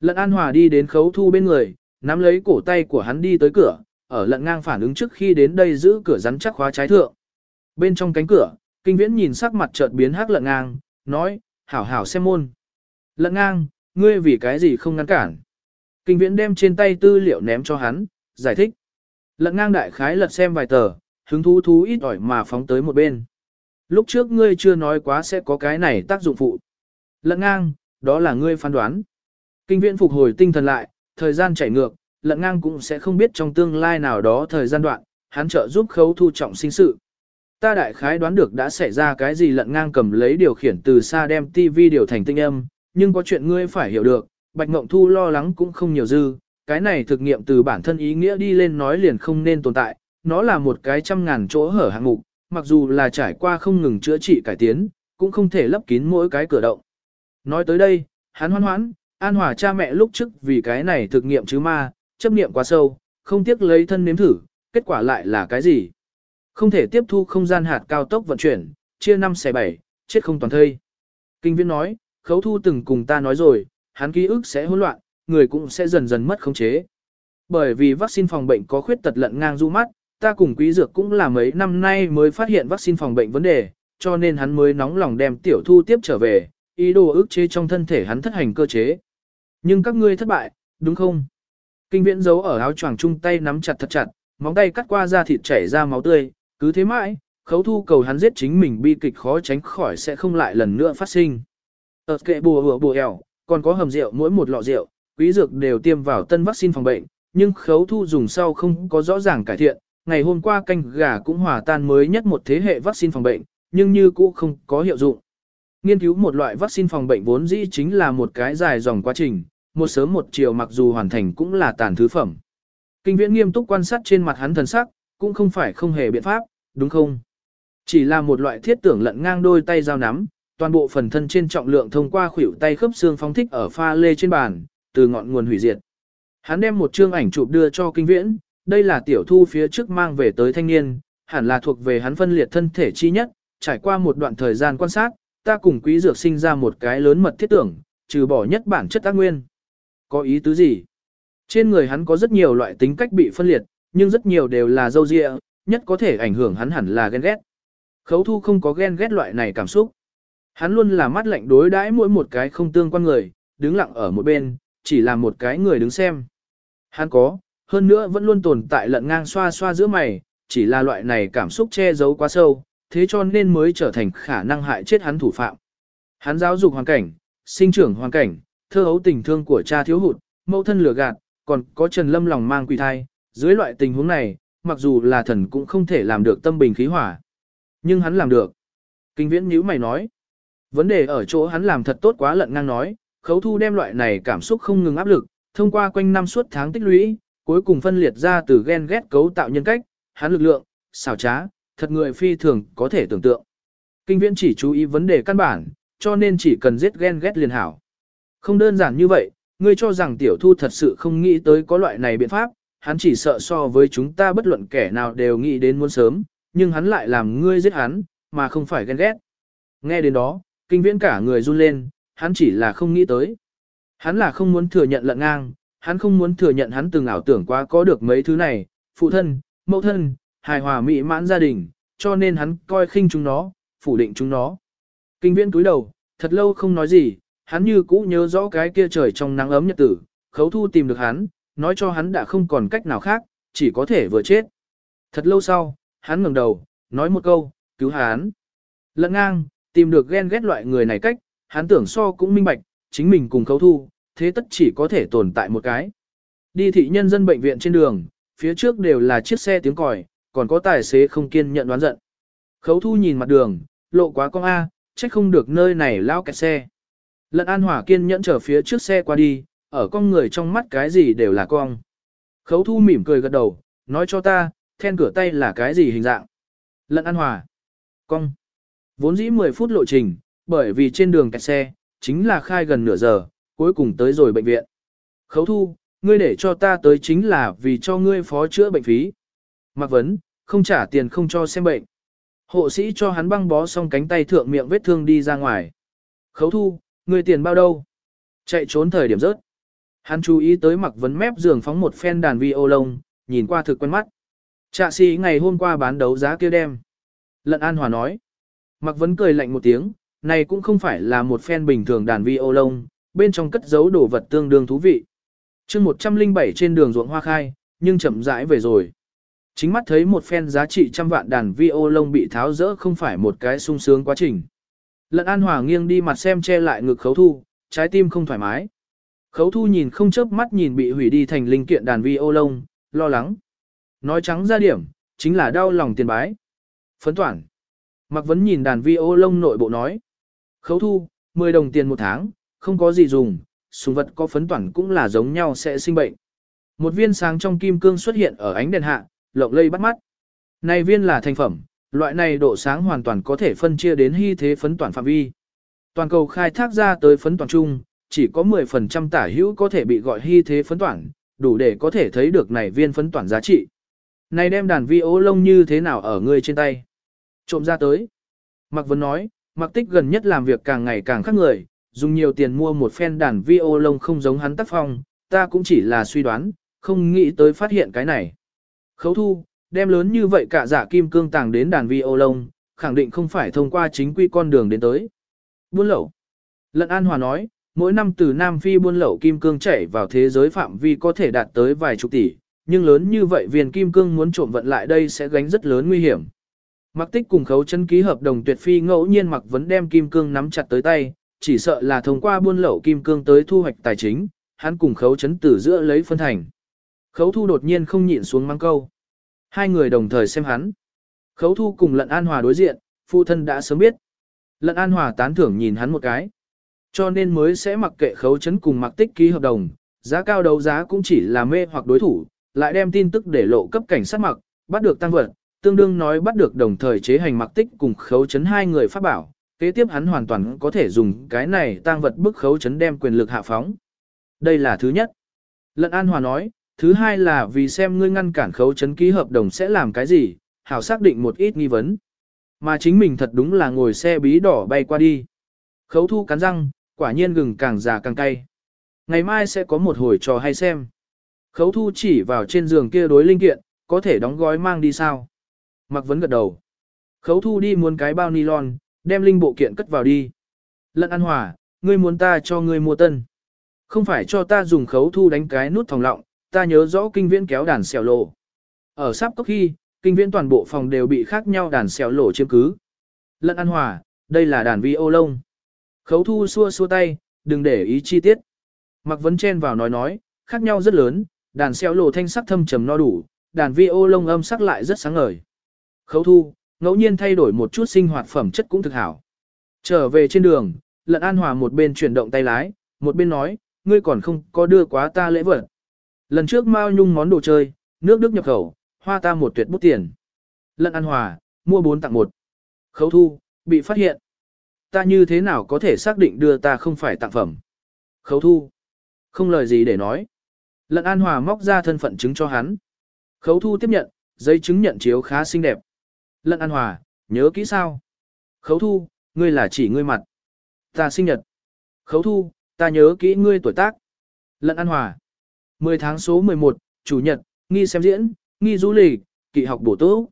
Lận an hòa đi đến khấu thu bên người, nắm lấy cổ tay của hắn đi tới cửa, ở lận ngang phản ứng trước khi đến đây giữ cửa rắn chắc khóa trái thượng. Bên trong cánh cửa, kinh viễn nhìn sắc mặt chợt biến hắc lận ngang, nói, hảo hảo xem môn. Lận ngang, ngươi vì cái gì không ngăn cản. Kinh viễn đem trên tay tư liệu ném cho hắn, giải thích. Lận ngang đại khái lật xem vài tờ, hứng thú thú ít ỏi mà phóng tới một bên. Lúc trước ngươi chưa nói quá sẽ có cái này tác dụng phụ. Lận ngang, đó là ngươi phán đoán. Kinh viện phục hồi tinh thần lại, thời gian chảy ngược, lận ngang cũng sẽ không biết trong tương lai nào đó thời gian đoạn, hắn trợ giúp khấu thu trọng sinh sự. Ta đại khái đoán được đã xảy ra cái gì lận ngang cầm lấy điều khiển từ xa đem TV điều thành tinh âm, nhưng có chuyện ngươi phải hiểu được, Bạch Ngộng Thu lo lắng cũng không nhiều dư, cái này thực nghiệm từ bản thân ý nghĩa đi lên nói liền không nên tồn tại, nó là một cái trăm ngàn chỗ hở hạng mục, mặc dù là trải qua không ngừng chữa trị cải tiến, cũng không thể lấp kín mỗi cái cửa động. Nói tới đây, hắn hoan hoãn, an hòa cha mẹ lúc trước vì cái này thực nghiệm chứ ma, chấp niệm quá sâu, không tiếc lấy thân nếm thử, kết quả lại là cái gì? Không thể tiếp thu không gian hạt cao tốc vận chuyển, chia 5 xe 7, chết không toàn thây. Kinh viên nói, khấu thu từng cùng ta nói rồi, hắn ký ức sẽ hỗn loạn, người cũng sẽ dần dần mất khống chế. Bởi vì vaccine phòng bệnh có khuyết tật lận ngang du mắt, ta cùng quý dược cũng là mấy năm nay mới phát hiện vaccine phòng bệnh vấn đề, cho nên hắn mới nóng lòng đem tiểu thu tiếp trở về, ý đồ ức chế trong thân thể hắn thất hành cơ chế. Nhưng các ngươi thất bại, đúng không? Kinh viễn giấu ở áo choàng chung tay nắm chặt thật chặt, móng tay cắt qua da thịt chảy ra máu tươi, cứ thế mãi, khấu thu cầu hắn giết chính mình bi kịch khó tránh khỏi sẽ không lại lần nữa phát sinh. Ở kệ bùa hùa bùa ẻo, còn có hầm rượu mỗi một lọ rượu, quý dược đều tiêm vào tân vaccine phòng bệnh, nhưng khấu thu dùng sau không có rõ ràng cải thiện. Ngày hôm qua canh gà cũng hòa tan mới nhất một thế hệ vaccine phòng bệnh, nhưng như cũ không có hiệu dụng. Nghiên cứu một loại vaccine phòng bệnh vốn dĩ chính là một cái dài dòng quá trình, một sớm một chiều mặc dù hoàn thành cũng là tàn thứ phẩm. Kinh viễn nghiêm túc quan sát trên mặt hắn thần sắc, cũng không phải không hề biện pháp, đúng không? Chỉ là một loại thiết tưởng lận ngang đôi tay giao nắm, toàn bộ phần thân trên trọng lượng thông qua khuỷu tay khớp xương phóng thích ở pha lê trên bàn, từ ngọn nguồn hủy diệt. Hắn đem một chương ảnh chụp đưa cho kinh viễn, đây là tiểu thu phía trước mang về tới thanh niên, hẳn là thuộc về hắn phân liệt thân thể chi nhất, trải qua một đoạn thời gian quan sát, ta cùng quý dược sinh ra một cái lớn mật thiết tưởng, trừ bỏ nhất bản chất tác nguyên. Có ý tứ gì? Trên người hắn có rất nhiều loại tính cách bị phân liệt, nhưng rất nhiều đều là dâu dịa, nhất có thể ảnh hưởng hắn hẳn là ghen ghét. Khấu thu không có ghen ghét loại này cảm xúc. Hắn luôn là mắt lạnh đối đãi mỗi một cái không tương quan người, đứng lặng ở một bên, chỉ là một cái người đứng xem. Hắn có, hơn nữa vẫn luôn tồn tại lận ngang xoa xoa giữa mày, chỉ là loại này cảm xúc che giấu quá sâu, thế cho nên mới trở thành khả năng hại chết hắn thủ phạm. Hắn giáo dục hoàn cảnh, sinh trưởng hoàn cảnh, thơ hấu tình thương của cha thiếu hụt, mẫu thân lừa gạt, còn có Trần Lâm lòng mang quỷ thai, dưới loại tình huống này, mặc dù là thần cũng không thể làm được tâm bình khí hỏa. Nhưng hắn làm được. Kinh viễn nhíu mày nói. Vấn đề ở chỗ hắn làm thật tốt quá lận ngang nói, khấu thu đem loại này cảm xúc không ngừng áp lực, thông qua quanh năm suốt tháng tích lũy, cuối cùng phân liệt ra từ ghen ghét cấu tạo nhân cách, hắn lực lượng, xảo trá, thật người phi thường có thể tưởng tượng. Kinh viễn chỉ chú ý vấn đề căn bản, cho nên chỉ cần giết ghen ghét liền hảo. Không đơn giản như vậy, ngươi cho rằng tiểu thu thật sự không nghĩ tới có loại này biện pháp, hắn chỉ sợ so với chúng ta bất luận kẻ nào đều nghĩ đến muốn sớm, nhưng hắn lại làm ngươi giết hắn, mà không phải ghen ghét. Nghe đến đó, kinh viễn cả người run lên, hắn chỉ là không nghĩ tới. Hắn là không muốn thừa nhận lận ngang, hắn không muốn thừa nhận hắn từng ảo tưởng quá có được mấy thứ này, phụ thân, mẫu thân, hài hòa mỹ mãn gia đình, cho nên hắn coi khinh chúng nó, phủ định chúng nó. Kinh viễn túi đầu, thật lâu không nói gì, hắn như cũ nhớ rõ cái kia trời trong nắng ấm nhật tử, khấu thu tìm được hắn, nói cho hắn đã không còn cách nào khác, chỉ có thể vừa chết. Thật lâu sau, hắn ngẩng đầu, nói một câu, cứu hắn. Lận ngang, tìm được ghen ghét loại người này cách, hắn tưởng so cũng minh bạch, chính mình cùng khấu thu, thế tất chỉ có thể tồn tại một cái. Đi thị nhân dân bệnh viện trên đường, phía trước đều là chiếc xe tiếng còi, còn có tài xế không kiên nhận đoán giận. Khấu thu nhìn mặt đường, lộ quá con A, trách không được nơi này lao kẹt xe. Lận an hỏa kiên nhẫn chở phía trước xe qua đi, ở con người trong mắt cái gì đều là cong. Khấu thu mỉm cười gật đầu, nói cho ta, then cửa tay là cái gì hình dạng. Lận an hòa. Cong. Vốn dĩ 10 phút lộ trình, bởi vì trên đường kẹt xe, chính là khai gần nửa giờ, cuối cùng tới rồi bệnh viện. Khấu thu, ngươi để cho ta tới chính là vì cho ngươi phó chữa bệnh phí. Mạc Vấn, không trả tiền không cho xem bệnh. Hộ sĩ cho hắn băng bó xong cánh tay thượng miệng vết thương đi ra ngoài. Khấu thu, ngươi tiền bao đâu? Chạy trốn thời điểm rớt. Hắn chú ý tới Mạc Vấn mép giường phóng một phen đàn vi ô lông, nhìn qua thực quen mắt. Trạ sĩ ngày hôm qua bán đấu giá kia đem. Lận An Hòa nói. Mạc Vấn cười lạnh một tiếng, này cũng không phải là một phen bình thường đàn vi ô lông, bên trong cất giấu đồ vật tương đương thú vị chương 107 trên đường ruộng hoa khai, nhưng chậm rãi về rồi. Chính mắt thấy một phen giá trị trăm vạn đàn vi ô lông bị tháo rỡ không phải một cái sung sướng quá trình. Lận An Hòa nghiêng đi mặt xem che lại ngực khấu thu, trái tim không thoải mái. Khấu thu nhìn không chớp mắt nhìn bị hủy đi thành linh kiện đàn vi ô lông, lo lắng. Nói trắng ra điểm, chính là đau lòng tiền bái. Phấn toản. Mặc vấn nhìn đàn vi ô lông nội bộ nói. Khấu thu, 10 đồng tiền một tháng, không có gì dùng, sùng vật có phấn toản cũng là giống nhau sẽ sinh bệnh. Một viên sáng trong kim cương xuất hiện ở ánh đèn hạ, lộng lây bắt mắt. Này viên là thành phẩm, loại này độ sáng hoàn toàn có thể phân chia đến hy thế phấn toản phạm vi. Toàn cầu khai thác ra tới phấn toản chung, chỉ có 10% tả hữu có thể bị gọi hy thế phấn toản, đủ để có thể thấy được này viên phấn toản giá trị. Này đem đàn vi ố lông như thế nào ở người trên tay? Trộm ra tới. Mạc Vân nói, Mạc Tích gần nhất làm việc càng ngày càng khác người, dùng nhiều tiền mua một phen đàn vi ô lông không giống hắn tác phong, ta cũng chỉ là suy đoán, không nghĩ tới phát hiện cái này. Khấu thu, đem lớn như vậy cả giả kim cương tàng đến đàn vi ô lông, khẳng định không phải thông qua chính quy con đường đến tới. Buôn lậu. Lận An Hòa nói, mỗi năm từ Nam Phi buôn lậu kim cương chảy vào thế giới phạm vi có thể đạt tới vài chục tỷ, nhưng lớn như vậy viên kim cương muốn trộm vận lại đây sẽ gánh rất lớn nguy hiểm. Mặc tích cùng khấu chân ký hợp đồng tuyệt phi ngẫu nhiên mặc vấn đem kim cương nắm chặt tới tay, chỉ sợ là thông qua buôn lậu kim cương tới thu hoạch tài chính, hắn cùng khấu chấn tử giữa lấy phân thành. Khấu thu đột nhiên không nhịn xuống mang câu. Hai người đồng thời xem hắn. Khấu thu cùng lận an hòa đối diện, phụ thân đã sớm biết. Lận an hòa tán thưởng nhìn hắn một cái. Cho nên mới sẽ mặc kệ khấu chấn cùng mặc tích ký hợp đồng, giá cao đấu giá cũng chỉ là mê hoặc đối thủ, lại đem tin tức để lộ cấp cảnh sát mặc, bắt được tăng vật, tương đương nói bắt được đồng thời chế hành mặc tích cùng khấu chấn hai người phát bảo, kế tiếp hắn hoàn toàn có thể dùng cái này tang vật bức khấu chấn đem quyền lực hạ phóng. Đây là thứ nhất. Lận An Hòa nói, thứ hai là vì xem ngươi ngăn cản khấu chấn ký hợp đồng sẽ làm cái gì, hảo xác định một ít nghi vấn. Mà chính mình thật đúng là ngồi xe bí đỏ bay qua đi. Khấu thu cắn răng, quả nhiên gừng càng già càng cay. Ngày mai sẽ có một hồi trò hay xem. Khấu thu chỉ vào trên giường kia đối linh kiện, có thể đóng gói mang đi sao? Mặc vấn gật đầu. Khấu thu đi muốn cái bao nylon, đem linh bộ kiện cất vào đi. Lận An Hòa, ngươi muốn ta cho ngươi mua tân. Không phải cho ta dùng khấu thu đánh cái nút thòng lọng, ta nhớ rõ kinh viễn kéo đàn xèo lộ. Ở sắp cốc khi, kinh viễn toàn bộ phòng đều bị khác nhau đàn xèo lộ chiếm cứ. Lận An Hòa, đây là đàn vi ô lông. Khấu thu xua xua tay, đừng để ý chi tiết. Mặc vấn chen vào nói nói, khác nhau rất lớn, đàn xèo lộ thanh sắc thâm trầm no đủ, đàn vi ô lông âm sắc lại rất sáng ngời. Khấu thu, ngẫu nhiên thay đổi một chút sinh hoạt phẩm chất cũng thực hảo. Trở về trên đường, lận an hòa một bên chuyển động tay lái, một bên nói, ngươi còn không có đưa quá ta lễ vật. Lần trước Mao Nhung món đồ chơi, nước Đức nhập khẩu, hoa ta một tuyệt bút tiền. Lận an hòa, mua bốn tặng một. Khấu thu, bị phát hiện. Ta như thế nào có thể xác định đưa ta không phải tặng phẩm. Khấu thu. Không lời gì để nói. Lận an hòa móc ra thân phận chứng cho hắn. Khấu thu tiếp nhận, giấy chứng nhận chiếu khá xinh đẹp. Lận An Hòa, nhớ kỹ sao? Khấu thu, ngươi là chỉ ngươi mặt. Ta sinh nhật. Khấu thu, ta nhớ kỹ ngươi tuổi tác. Lận An Hòa. 10 tháng số 11, chủ nhật, nghi xem diễn, nghi du lịch, kỳ học bổ tố.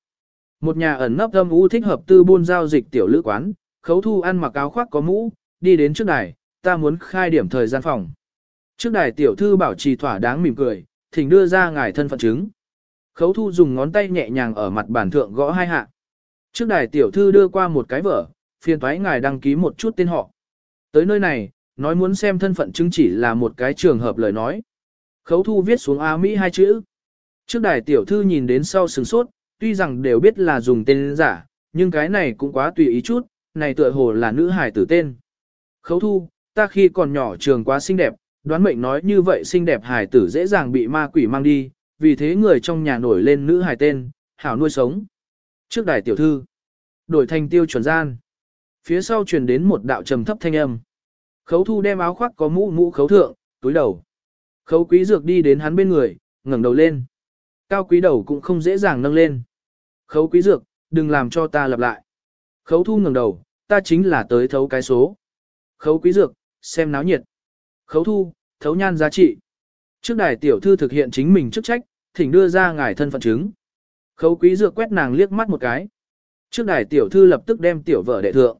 Một nhà ẩn nấp âm u thích hợp tư buôn giao dịch tiểu lữ quán, khấu thu ăn mặc áo khoác có mũ, đi đến trước đài, ta muốn khai điểm thời gian phòng. Trước đài tiểu thư bảo trì thỏa đáng mỉm cười, thỉnh đưa ra ngài thân phận chứng. Khấu thu dùng ngón tay nhẹ nhàng ở mặt bản thượng gõ hai hạ. Trước đài tiểu thư đưa qua một cái vở, phiền thoái ngài đăng ký một chút tên họ. Tới nơi này, nói muốn xem thân phận chứng chỉ là một cái trường hợp lời nói. Khấu thu viết xuống A Mỹ hai chữ. Trước đài tiểu thư nhìn đến sau sừng sốt, tuy rằng đều biết là dùng tên giả, nhưng cái này cũng quá tùy ý chút, này tựa hồ là nữ hải tử tên. Khấu thu, ta khi còn nhỏ trường quá xinh đẹp, đoán mệnh nói như vậy xinh đẹp hải tử dễ dàng bị ma quỷ mang đi, vì thế người trong nhà nổi lên nữ hải tên, hảo nuôi sống. Trước đài tiểu thư, đổi thành tiêu chuẩn gian. Phía sau truyền đến một đạo trầm thấp thanh âm. Khấu thu đem áo khoác có mũ mũ khấu thượng, túi đầu. Khấu quý dược đi đến hắn bên người, ngẩng đầu lên. Cao quý đầu cũng không dễ dàng nâng lên. Khấu quý dược, đừng làm cho ta lặp lại. Khấu thu ngẩng đầu, ta chính là tới thấu cái số. Khấu quý dược, xem náo nhiệt. Khấu thu, thấu nhan giá trị. Trước đài tiểu thư thực hiện chính mình chức trách, thỉnh đưa ra ngài thân phận chứng. Khấu quý dược quét nàng liếc mắt một cái. Trước đài tiểu thư lập tức đem tiểu vợ đệ thượng.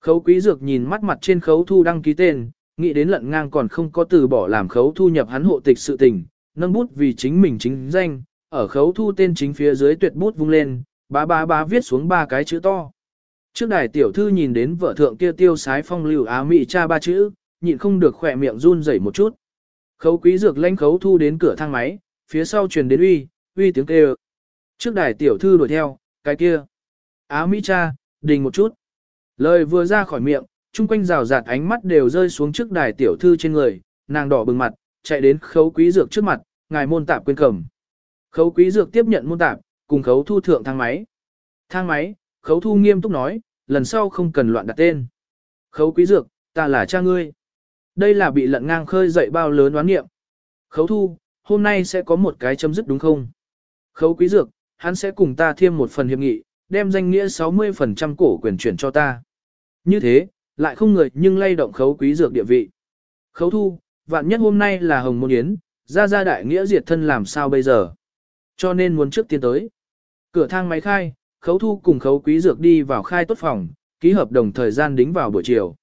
Khấu quý dược nhìn mắt mặt trên khấu thu đăng ký tên, nghĩ đến lận ngang còn không có từ bỏ làm khấu thu nhập hắn hộ tịch sự tình, nâng bút vì chính mình chính danh, ở khấu thu tên chính phía dưới tuyệt bút vung lên, bá bá bá viết xuống ba cái chữ to. Trước đài tiểu thư nhìn đến vợ thượng kia tiêu sái phong lưu á mị cha ba chữ, nhịn không được khỏe miệng run rẩy một chút. Khấu quý dược lanh khấu thu đến cửa thang máy, phía sau truyền đến uy, uy tiếng kêu. Trước đài tiểu thư đuổi theo, cái kia. Á mỹ cha, đình một chút. Lời vừa ra khỏi miệng, chung quanh rào rạt ánh mắt đều rơi xuống trước đài tiểu thư trên người, nàng đỏ bừng mặt, chạy đến khấu quý dược trước mặt, ngài môn tạp quên cầm. Khấu quý dược tiếp nhận môn tạp, cùng khấu thu thượng thang máy. Thang máy, khấu thu nghiêm túc nói, lần sau không cần loạn đặt tên. Khấu quý dược, ta là cha ngươi. Đây là bị lận ngang khơi dậy bao lớn đoán nghiệm. Khấu thu, hôm nay sẽ có một cái chấm dứt đúng không? Khấu quý dược, hắn sẽ cùng ta thêm một phần hiệp nghị, đem danh nghĩa 60% cổ quyền chuyển cho ta. Như thế, lại không người nhưng lay động khấu quý dược địa vị. Khấu thu, vạn nhất hôm nay là hồng môn yến, ra ra đại nghĩa diệt thân làm sao bây giờ? Cho nên muốn trước tiên tới. Cửa thang máy khai, khấu thu cùng khấu quý dược đi vào khai tốt phòng, ký hợp đồng thời gian đính vào buổi chiều.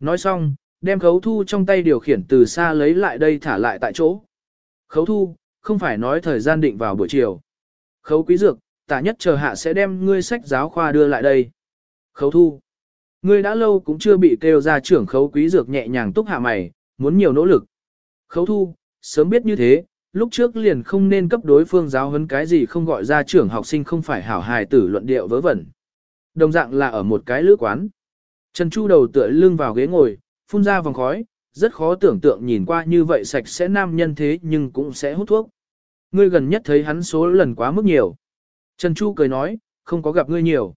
Nói xong, đem khấu thu trong tay điều khiển từ xa lấy lại đây thả lại tại chỗ. Khấu thu, không phải nói thời gian định vào buổi chiều. Khấu quý dược, tả nhất chờ hạ sẽ đem ngươi sách giáo khoa đưa lại đây. Khấu thu. Ngươi đã lâu cũng chưa bị kêu ra trưởng khấu quý dược nhẹ nhàng túc hạ mày, muốn nhiều nỗ lực. Khấu thu, sớm biết như thế, lúc trước liền không nên cấp đối phương giáo huấn cái gì không gọi ra trưởng học sinh không phải hảo hài tử luận điệu vớ vẩn. Đồng dạng là ở một cái lữ quán. Trần Chu đầu tựa lưng vào ghế ngồi, phun ra vòng khói, rất khó tưởng tượng nhìn qua như vậy sạch sẽ nam nhân thế nhưng cũng sẽ hút thuốc. Ngươi gần nhất thấy hắn số lần quá mức nhiều. Trần Chu cười nói, không có gặp ngươi nhiều.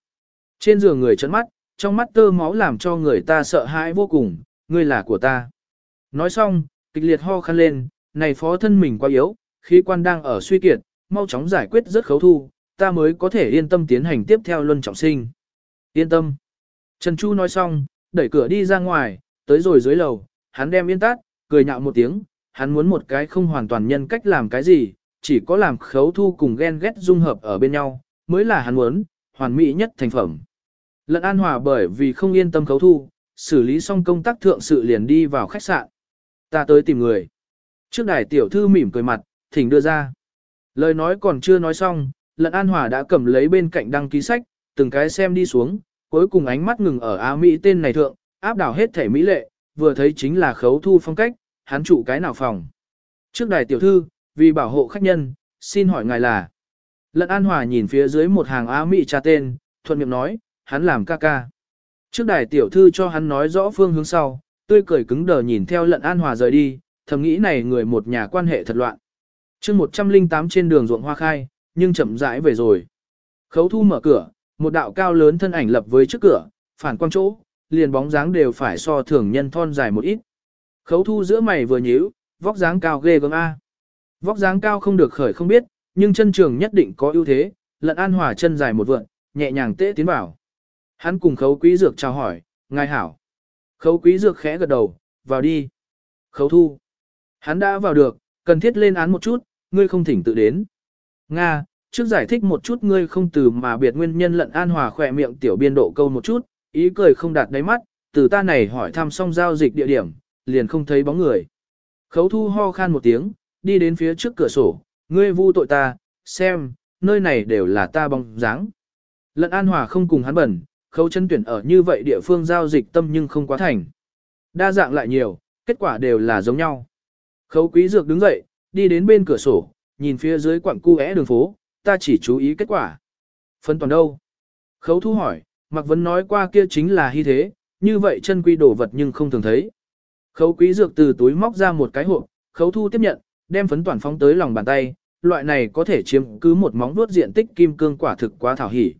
Trên giường người trấn mắt, trong mắt tơ máu làm cho người ta sợ hãi vô cùng, ngươi là của ta. Nói xong, kịch liệt ho khăn lên, này phó thân mình quá yếu, khí quan đang ở suy kiệt, mau chóng giải quyết rất khấu thu, ta mới có thể yên tâm tiến hành tiếp theo luân trọng sinh. Yên tâm. Trần Chu nói xong, đẩy cửa đi ra ngoài, tới rồi dưới lầu, hắn đem yên tát, cười nhạo một tiếng, hắn muốn một cái không hoàn toàn nhân cách làm cái gì, chỉ có làm khấu thu cùng ghen ghét dung hợp ở bên nhau, mới là hắn muốn, hoàn mỹ nhất thành phẩm. Lận an hòa bởi vì không yên tâm khấu thu, xử lý xong công tác thượng sự liền đi vào khách sạn. Ta tới tìm người. Trước đài tiểu thư mỉm cười mặt, thỉnh đưa ra. Lời nói còn chưa nói xong, lận an hòa đã cầm lấy bên cạnh đăng ký sách, từng cái xem đi xuống, cuối cùng ánh mắt ngừng ở Á Mỹ tên này thượng, áp đảo hết thể Mỹ lệ, vừa thấy chính là khấu thu phong cách, hắn trụ cái nào phòng. Trước đài tiểu thư, vì bảo hộ khách nhân, xin hỏi ngài là. Lận An Hòa nhìn phía dưới một hàng Á Mỹ trà tên, thuận miệng nói, hắn làm ca ca. Trước đài tiểu thư cho hắn nói rõ phương hướng sau, tươi cười cứng đờ nhìn theo lận An Hòa rời đi, thầm nghĩ này người một nhà quan hệ thật loạn. chương 108 trên đường ruộng hoa khai, nhưng chậm rãi về rồi. Khấu thu mở cửa, một đạo cao lớn thân ảnh lập với trước cửa, phản quang chỗ, liền bóng dáng đều phải so thường nhân thon dài một ít. Khấu thu giữa mày vừa nhíu, vóc dáng cao ghê gớm A. Vóc dáng cao không được khởi không biết, nhưng chân trường nhất định có ưu thế, lận an hòa chân dài một vượn, nhẹ nhàng tễ tiến vào. Hắn cùng khấu quý dược chào hỏi, ngài hảo. Khấu quý dược khẽ gật đầu, vào đi. Khấu thu. Hắn đã vào được, cần thiết lên án một chút, ngươi không thỉnh tự đến. Nga, trước giải thích một chút ngươi không từ mà biệt nguyên nhân lận an hòa khỏe miệng tiểu biên độ câu một chút, ý cười không đạt đáy mắt, từ ta này hỏi thăm xong giao dịch địa điểm, liền không thấy bóng người. Khấu thu ho khan một tiếng, đi đến phía trước cửa sổ, ngươi vu tội ta, xem, nơi này đều là ta bóng dáng. Lận An Hòa không cùng hắn bẩn, khấu chân tuyển ở như vậy địa phương giao dịch tâm nhưng không quá thành. Đa dạng lại nhiều, kết quả đều là giống nhau. Khấu quý dược đứng dậy, đi đến bên cửa sổ, nhìn phía dưới quặng cu é đường phố, ta chỉ chú ý kết quả. Phân toàn đâu? Khấu thu hỏi, Mạc Vấn nói qua kia chính là hy thế, như vậy chân quy đồ vật nhưng không thường thấy. Khấu quý dược từ túi móc ra một cái hộp, khấu thu tiếp nhận, đem phấn toàn phóng tới lòng bàn tay, loại này có thể chiếm cứ một móng vuốt diện tích kim cương quả thực quá thảo hỉ.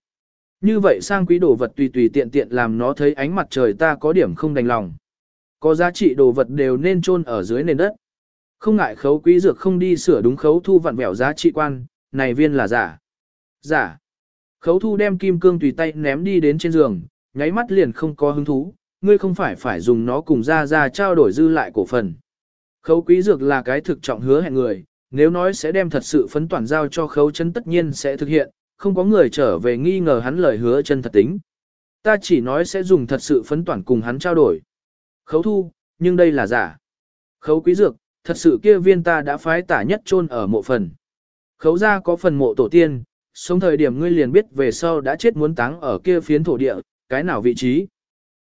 Như vậy sang quý đồ vật tùy tùy tiện tiện làm nó thấy ánh mặt trời ta có điểm không đành lòng. Có giá trị đồ vật đều nên chôn ở dưới nền đất. Không ngại khấu quý dược không đi sửa đúng khấu thu vặn vẹo giá trị quan, này viên là giả. Giả. Khấu thu đem kim cương tùy tay ném đi đến trên giường, nháy mắt liền không có hứng thú, ngươi không phải phải dùng nó cùng ra ra trao đổi dư lại cổ phần. Khấu quý dược là cái thực trọng hứa hẹn người, nếu nói sẽ đem thật sự phấn toàn giao cho khấu chân tất nhiên sẽ thực hiện, không có người trở về nghi ngờ hắn lời hứa chân thật tính. Ta chỉ nói sẽ dùng thật sự phấn toàn cùng hắn trao đổi. Khấu thu, nhưng đây là giả. Khấu quý dược, thật sự kia viên ta đã phái tả nhất chôn ở mộ phần. Khấu ra có phần mộ tổ tiên, sống thời điểm ngươi liền biết về sau đã chết muốn táng ở kia phiến thổ địa, cái nào vị trí.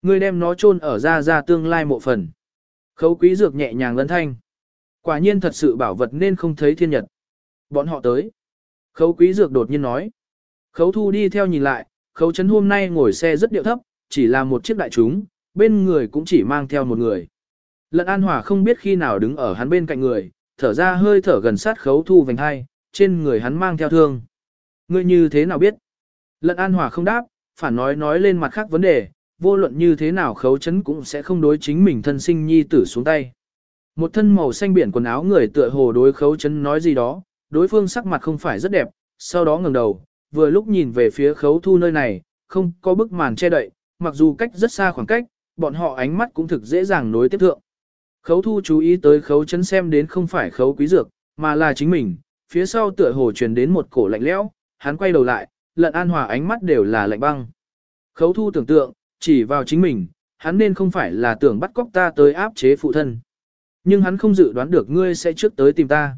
Ngươi đem nó chôn ở ra ra tương lai mộ phần. Khấu quý dược nhẹ nhàng lân thanh. Quả nhiên thật sự bảo vật nên không thấy thiên nhật. Bọn họ tới. Khấu quý dược đột nhiên nói. Khấu thu đi theo nhìn lại, khấu chấn hôm nay ngồi xe rất điệu thấp, chỉ là một chiếc đại chúng, bên người cũng chỉ mang theo một người. Lận An Hòa không biết khi nào đứng ở hắn bên cạnh người, thở ra hơi thở gần sát khấu thu vành hai, trên người hắn mang theo thương. Ngươi như thế nào biết? Lận An Hòa không đáp, phản nói nói lên mặt khác vấn đề, vô luận như thế nào khấu chấn cũng sẽ không đối chính mình thân sinh nhi tử xuống tay. Một thân màu xanh biển quần áo người tựa hồ đối khấu chấn nói gì đó, đối phương sắc mặt không phải rất đẹp, sau đó ngẩng đầu, vừa lúc nhìn về phía khấu thu nơi này, không có bức màn che đậy, mặc dù cách rất xa khoảng cách, bọn họ ánh mắt cũng thực dễ dàng nối tiếp thượng. Khấu thu chú ý tới khấu chấn xem đến không phải khấu quý dược, mà là chính mình, phía sau tựa hồ truyền đến một cổ lạnh lẽo, hắn quay đầu lại, lận an hòa ánh mắt đều là lạnh băng. Khấu thu tưởng tượng, chỉ vào chính mình, hắn nên không phải là tưởng bắt cóc ta tới áp chế phụ thân. Nhưng hắn không dự đoán được ngươi sẽ trước tới tìm ta.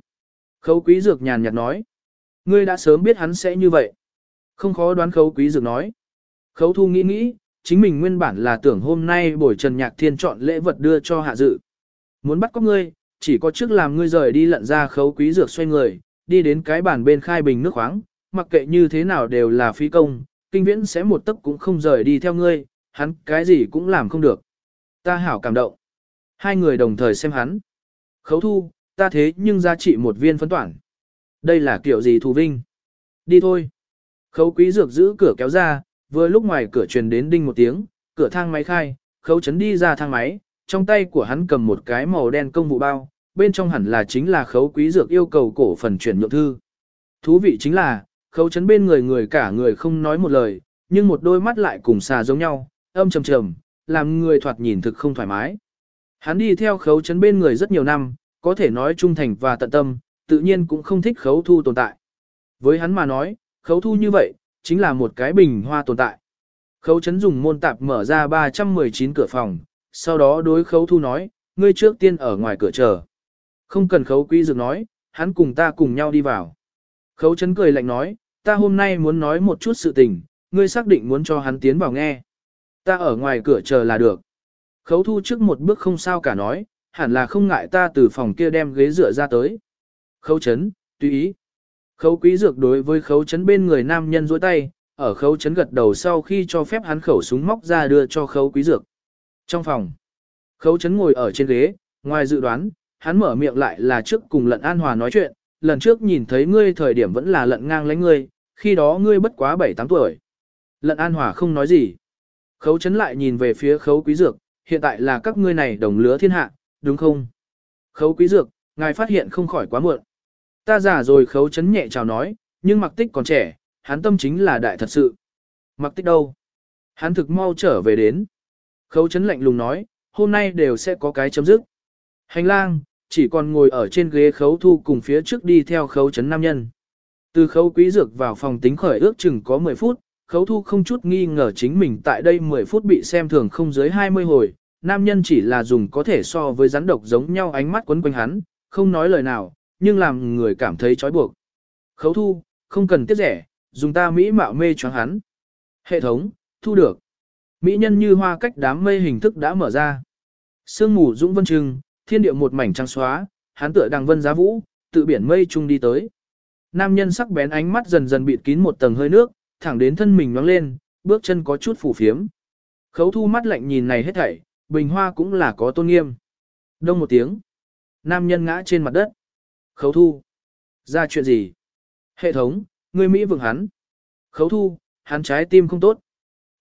Khấu quý dược nhàn nhạt nói. Ngươi đã sớm biết hắn sẽ như vậy. Không khó đoán khấu quý dược nói. Khấu thu nghĩ nghĩ, chính mình nguyên bản là tưởng hôm nay buổi Trần Nhạc Thiên chọn lễ vật đưa cho hạ dự. Muốn bắt cóc ngươi, chỉ có trước làm ngươi rời đi lận ra khấu quý dược xoay người, đi đến cái bàn bên khai bình nước khoáng, mặc kệ như thế nào đều là phi công, kinh viễn sẽ một tấc cũng không rời đi theo ngươi, hắn cái gì cũng làm không được. Ta hảo cảm động. Hai người đồng thời xem hắn. Khấu thu, ta thế nhưng giá trị một viên phấn toản. Đây là kiểu gì thù vinh? Đi thôi. Khấu quý dược giữ cửa kéo ra, vừa lúc ngoài cửa truyền đến đinh một tiếng, cửa thang máy khai, khấu chấn đi ra thang máy, trong tay của hắn cầm một cái màu đen công vụ bao, bên trong hẳn là chính là khấu quý dược yêu cầu cổ phần chuyển nhượng thư. Thú vị chính là, khấu chấn bên người người cả người không nói một lời, nhưng một đôi mắt lại cùng xà giống nhau, âm trầm trầm, làm người thoạt nhìn thực không thoải mái. Hắn đi theo khấu chấn bên người rất nhiều năm, có thể nói trung thành và tận tâm, tự nhiên cũng không thích khấu thu tồn tại. Với hắn mà nói, khấu thu như vậy, chính là một cái bình hoa tồn tại. Khấu chấn dùng môn tạp mở ra 319 cửa phòng, sau đó đối khấu thu nói, ngươi trước tiên ở ngoài cửa chờ. Không cần khấu quý dược nói, hắn cùng ta cùng nhau đi vào. Khấu chấn cười lạnh nói, ta hôm nay muốn nói một chút sự tình, ngươi xác định muốn cho hắn tiến vào nghe. Ta ở ngoài cửa chờ là được. Khấu thu trước một bước không sao cả nói, hẳn là không ngại ta từ phòng kia đem ghế dựa ra tới. Khấu chấn, tùy ý. Khấu quý dược đối với khấu chấn bên người nam nhân dối tay, ở khấu chấn gật đầu sau khi cho phép hắn khẩu súng móc ra đưa cho khấu quý dược. Trong phòng, khấu chấn ngồi ở trên ghế, ngoài dự đoán, hắn mở miệng lại là trước cùng lận an hòa nói chuyện, lần trước nhìn thấy ngươi thời điểm vẫn là lận ngang lấy ngươi, khi đó ngươi bất quá 7-8 tuổi. Lận an hòa không nói gì. Khấu chấn lại nhìn về phía khấu quý dược, hiện tại là các ngươi này đồng lứa thiên hạ, đúng không? Khấu quý dược, ngài phát hiện không khỏi quá muộn. Ta giả rồi khấu chấn nhẹ chào nói, nhưng mặc tích còn trẻ, hắn tâm chính là đại thật sự. Mặc tích đâu? Hắn thực mau trở về đến. Khấu chấn lạnh lùng nói, hôm nay đều sẽ có cái chấm dứt. Hành lang, chỉ còn ngồi ở trên ghế khấu thu cùng phía trước đi theo khấu chấn nam nhân. Từ khấu quý dược vào phòng tính khởi ước chừng có 10 phút, khấu thu không chút nghi ngờ chính mình tại đây 10 phút bị xem thường không dưới 20 hồi, nam nhân chỉ là dùng có thể so với rắn độc giống nhau ánh mắt quấn quanh hắn, không nói lời nào, nhưng làm người cảm thấy chói buộc. Khấu thu, không cần tiếc rẻ, dùng ta mỹ mạo mê choáng hắn. Hệ thống, thu được. Mỹ nhân như hoa cách đám mây hình thức đã mở ra. Sương mù dũng vân trừng, thiên địa một mảnh trắng xóa, hắn tựa đằng vân giá vũ, tự biển mây trung đi tới. Nam nhân sắc bén ánh mắt dần dần bịt kín một tầng hơi nước, thẳng đến thân mình nhoáng lên, bước chân có chút phủ phiếm. Khấu thu mắt lạnh nhìn này hết thảy, bình hoa cũng là có tôn nghiêm. Đông một tiếng. Nam nhân ngã trên mặt đất. Khấu thu. Ra chuyện gì? Hệ thống, người Mỹ vượng hắn. Khấu thu, hắn trái tim không tốt.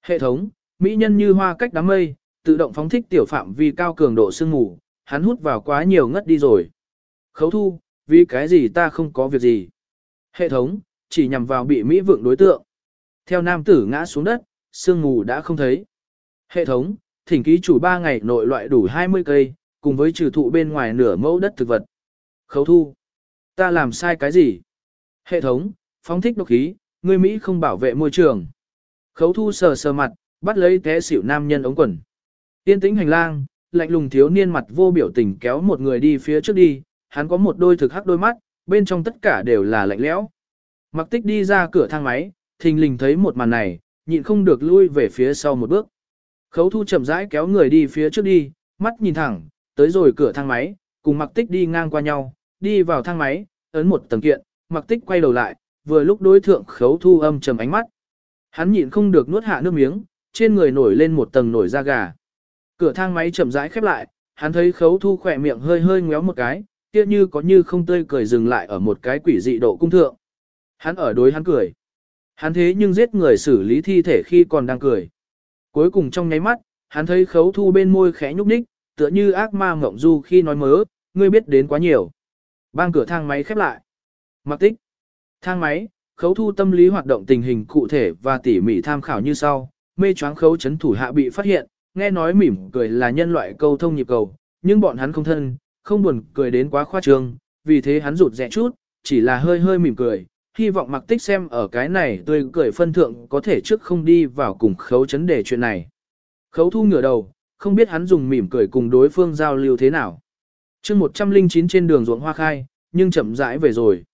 Hệ thống, Mỹ nhân như hoa cách đám mây, tự động phóng thích tiểu phạm vì cao cường độ sương ngủ, hắn hút vào quá nhiều ngất đi rồi. Khấu thu, vì cái gì ta không có việc gì. Hệ thống, chỉ nhằm vào bị Mỹ vượng đối tượng. Theo nam tử ngã xuống đất, sương mù đã không thấy. Hệ thống, thỉnh ký chủ 3 ngày nội loại đủ 20 cây, cùng với trừ thụ bên ngoài nửa mẫu đất thực vật. Khấu thu. Ta làm sai cái gì? Hệ thống, phóng thích độc khí, người Mỹ không bảo vệ môi trường. Khấu thu sờ sờ mặt, bắt lấy té xỉu nam nhân ống quần. Tiên tĩnh hành lang, lạnh lùng thiếu niên mặt vô biểu tình kéo một người đi phía trước đi, hắn có một đôi thực hắc đôi mắt, bên trong tất cả đều là lạnh lẽo. Mặc tích đi ra cửa thang máy, thình lình thấy một màn này, nhịn không được lui về phía sau một bước. Khấu thu chậm rãi kéo người đi phía trước đi, mắt nhìn thẳng, tới rồi cửa thang máy, cùng mặc tích đi ngang qua nhau, đi vào thang máy, ấn một tầng kiện, mặc tích quay đầu lại, vừa lúc đối thượng khấu thu âm trầm ánh mắt. Hắn nhịn không được nuốt hạ nước miếng, trên người nổi lên một tầng nổi da gà. Cửa thang máy chậm rãi khép lại, hắn thấy khấu thu khỏe miệng hơi hơi ngéo một cái, kia như có như không tươi cười dừng lại ở một cái quỷ dị độ cung thượng. Hắn ở đối hắn cười. Hắn thế nhưng giết người xử lý thi thể khi còn đang cười. Cuối cùng trong nháy mắt, hắn thấy khấu thu bên môi khẽ nhúc nhích, tựa như ác ma ngộng du khi nói mớ, ngươi biết đến quá nhiều. Bang cửa thang máy khép lại. Mặc tích. Thang máy, khấu thu tâm lý hoạt động tình hình cụ thể và tỉ mỉ tham khảo như sau. Mê choáng khấu chấn thủ hạ bị phát hiện, nghe nói mỉm cười là nhân loại câu thông nhịp cầu, nhưng bọn hắn không thân, không buồn cười đến quá khoa trương, vì thế hắn rụt rẹ chút, chỉ là hơi hơi mỉm cười, hy vọng mặc tích xem ở cái này tươi cười phân thượng có thể trước không đi vào cùng khấu chấn đề chuyện này. Khấu thu ngửa đầu, không biết hắn dùng mỉm cười cùng đối phương giao lưu thế nào. chương 109 trên đường ruộng hoa khai, nhưng chậm rãi về rồi.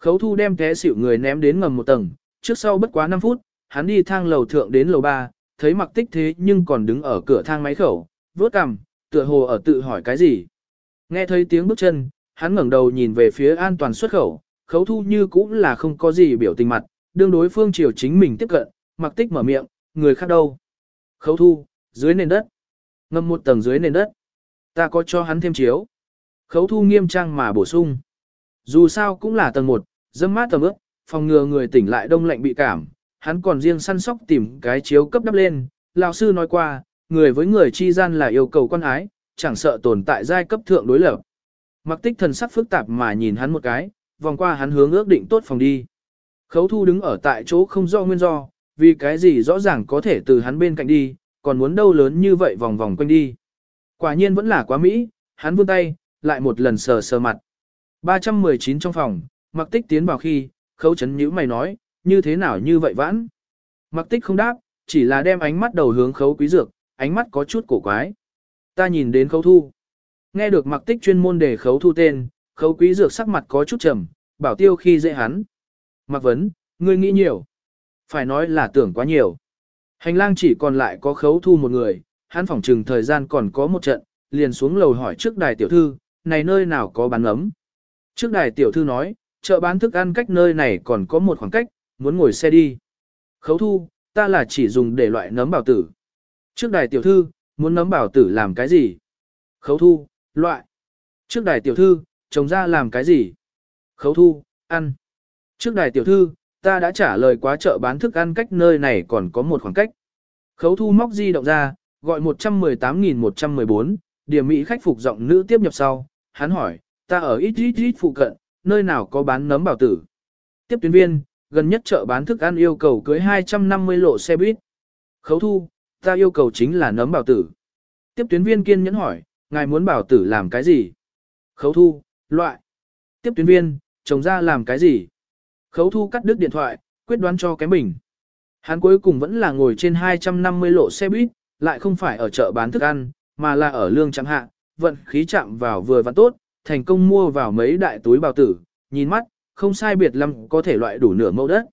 Khấu thu đem té xỉu người ném đến ngầm một tầng, trước sau bất quá 5 phút, hắn đi thang lầu thượng đến lầu 3, thấy mặc tích thế nhưng còn đứng ở cửa thang máy khẩu, vốt cằm, tựa hồ ở tự hỏi cái gì. Nghe thấy tiếng bước chân, hắn ngẩng đầu nhìn về phía an toàn xuất khẩu, khấu thu như cũng là không có gì biểu tình mặt, đương đối phương chiều chính mình tiếp cận, mặc tích mở miệng, người khác đâu. Khấu thu, dưới nền đất. Ngâm một tầng dưới nền đất. Ta có cho hắn thêm chiếu. Khấu thu nghiêm trang mà bổ sung. Dù sao cũng là tầng 1, dâm mát tầm ướp, phòng ngừa người tỉnh lại đông lạnh bị cảm, hắn còn riêng săn sóc tìm cái chiếu cấp đắp lên. Lão sư nói qua, người với người chi gian là yêu cầu quan ái, chẳng sợ tồn tại giai cấp thượng đối lập. Mặc tích thần sắc phức tạp mà nhìn hắn một cái, vòng qua hắn hướng ước định tốt phòng đi. Khấu thu đứng ở tại chỗ không do nguyên do, vì cái gì rõ ràng có thể từ hắn bên cạnh đi, còn muốn đâu lớn như vậy vòng vòng quanh đi. Quả nhiên vẫn là quá Mỹ, hắn vươn tay, lại một lần sờ sờ mặt. 319 trong phòng, mặc tích tiến vào khi, khấu chấn nhữ mày nói, như thế nào như vậy vãn. Mặc tích không đáp, chỉ là đem ánh mắt đầu hướng khấu quý dược, ánh mắt có chút cổ quái. Ta nhìn đến khấu thu. Nghe được mặc tích chuyên môn để khấu thu tên, khấu quý dược sắc mặt có chút trầm, bảo tiêu khi dễ hắn. Mặc vấn, ngươi nghĩ nhiều. Phải nói là tưởng quá nhiều. Hành lang chỉ còn lại có khấu thu một người, hắn phỏng trừng thời gian còn có một trận, liền xuống lầu hỏi trước đài tiểu thư, này nơi nào có bán ấm. Trước đài tiểu thư nói, chợ bán thức ăn cách nơi này còn có một khoảng cách, muốn ngồi xe đi. Khấu thu, ta là chỉ dùng để loại nấm bảo tử. Trước đài tiểu thư, muốn nấm bảo tử làm cái gì? Khấu thu, loại. Trước đài tiểu thư, trồng ra làm cái gì? Khấu thu, ăn. Trước đài tiểu thư, ta đã trả lời quá chợ bán thức ăn cách nơi này còn có một khoảng cách. Khấu thu móc di động ra, gọi 118.114, điểm mỹ khách phục giọng nữ tiếp nhập sau. Hắn hỏi, ta ở ít ít ít phụ cận, nơi nào có bán nấm bảo tử? Tiếp tuyến viên, gần nhất chợ bán thức ăn yêu cầu cưới 250 lộ xe buýt. Khấu thu, ta yêu cầu chính là nấm bảo tử. Tiếp tuyến viên kiên nhẫn hỏi, ngài muốn bảo tử làm cái gì? Khấu thu, loại. Tiếp tuyến viên, trồng ra làm cái gì? Khấu thu cắt đứt điện thoại, quyết đoán cho cái mình. Hắn cuối cùng vẫn là ngồi trên 250 lộ xe buýt, lại không phải ở chợ bán thức ăn, mà là ở lương chẳng hạ, vận khí chạm vào vừa và tốt, thành công mua vào mấy đại túi bào tử, nhìn mắt, không sai biệt lắm có thể loại đủ nửa mẫu đất.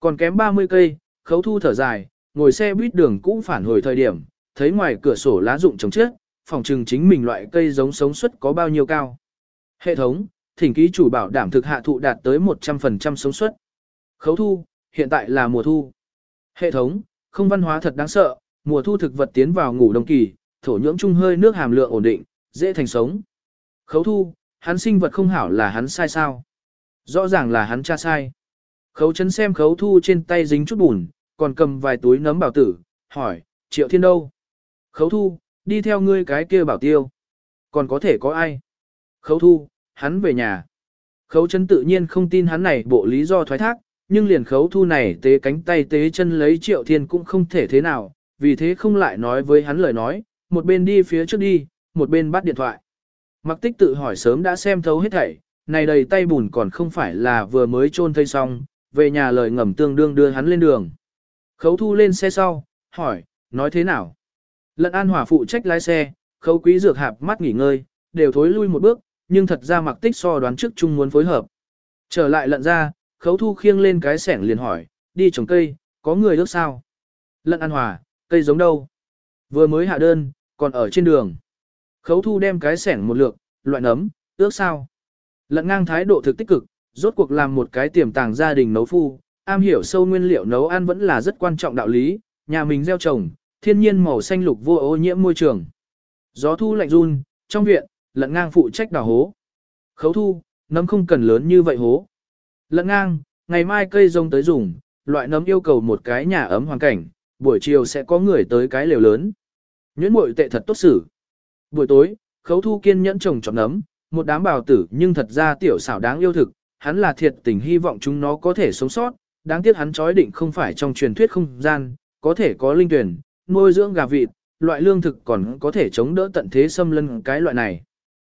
Còn kém 30 cây, khấu thu thở dài, ngồi xe buýt đường cũng phản hồi thời điểm, thấy ngoài cửa sổ lá rụng trồng trước, phòng trừng chính mình loại cây giống sống suất có bao nhiêu cao. Hệ thống, thỉnh ký chủ bảo đảm thực hạ thụ đạt tới 100% sống suất. Khấu thu, hiện tại là mùa thu. Hệ thống, không văn hóa thật đáng sợ, mùa thu thực vật tiến vào ngủ đông kỳ, thổ nhưỡng trung hơi nước hàm lượng ổn định, dễ thành sống. Khấu thu, hắn sinh vật không hảo là hắn sai sao. Rõ ràng là hắn cha sai. Khấu chấn xem khấu thu trên tay dính chút bùn, còn cầm vài túi nấm bảo tử, hỏi, triệu thiên đâu? Khấu thu, đi theo ngươi cái kia bảo tiêu. Còn có thể có ai? Khấu thu, hắn về nhà. Khấu chân tự nhiên không tin hắn này bộ lý do thoái thác, nhưng liền khấu thu này tế cánh tay tế chân lấy triệu thiên cũng không thể thế nào, vì thế không lại nói với hắn lời nói, một bên đi phía trước đi, một bên bắt điện thoại. Mặc tích tự hỏi sớm đã xem thấu hết thảy, này đầy tay bùn còn không phải là vừa mới chôn thây xong, về nhà lời ngầm tương đương đưa hắn lên đường. Khấu thu lên xe sau, hỏi, nói thế nào? Lận an hỏa phụ trách lái xe, khấu quý dược hạp mắt nghỉ ngơi, đều thối lui một bước, nhưng thật ra mặc tích so đoán trước chung muốn phối hợp. Trở lại lận ra, khấu thu khiêng lên cái sẻng liền hỏi, đi trồng cây, có người ước sao? Lận an hòa, cây giống đâu? Vừa mới hạ đơn, còn ở trên đường. Khấu thu đem cái sẻng một lượng, loại nấm, ước sao? Lận ngang thái độ thực tích cực, rốt cuộc làm một cái tiềm tàng gia đình nấu phu, am hiểu sâu nguyên liệu nấu ăn vẫn là rất quan trọng đạo lý, nhà mình gieo trồng, thiên nhiên màu xanh lục vô ô nhiễm môi trường. Gió thu lạnh run, trong viện, lận ngang phụ trách đào hố. Khấu thu, nấm không cần lớn như vậy hố. Lận ngang, ngày mai cây rông tới dùng, loại nấm yêu cầu một cái nhà ấm hoàn cảnh, buổi chiều sẽ có người tới cái lều lớn. Nhuyễn muội tệ thật tốt xử. Buổi tối, khấu thu kiên nhẫn trồng trọt nấm, một đám bào tử nhưng thật ra tiểu xảo đáng yêu thực, hắn là thiệt tình hy vọng chúng nó có thể sống sót, đáng tiếc hắn chói định không phải trong truyền thuyết không gian, có thể có linh tuyển, nuôi dưỡng gà vịt, loại lương thực còn có thể chống đỡ tận thế xâm lân cái loại này.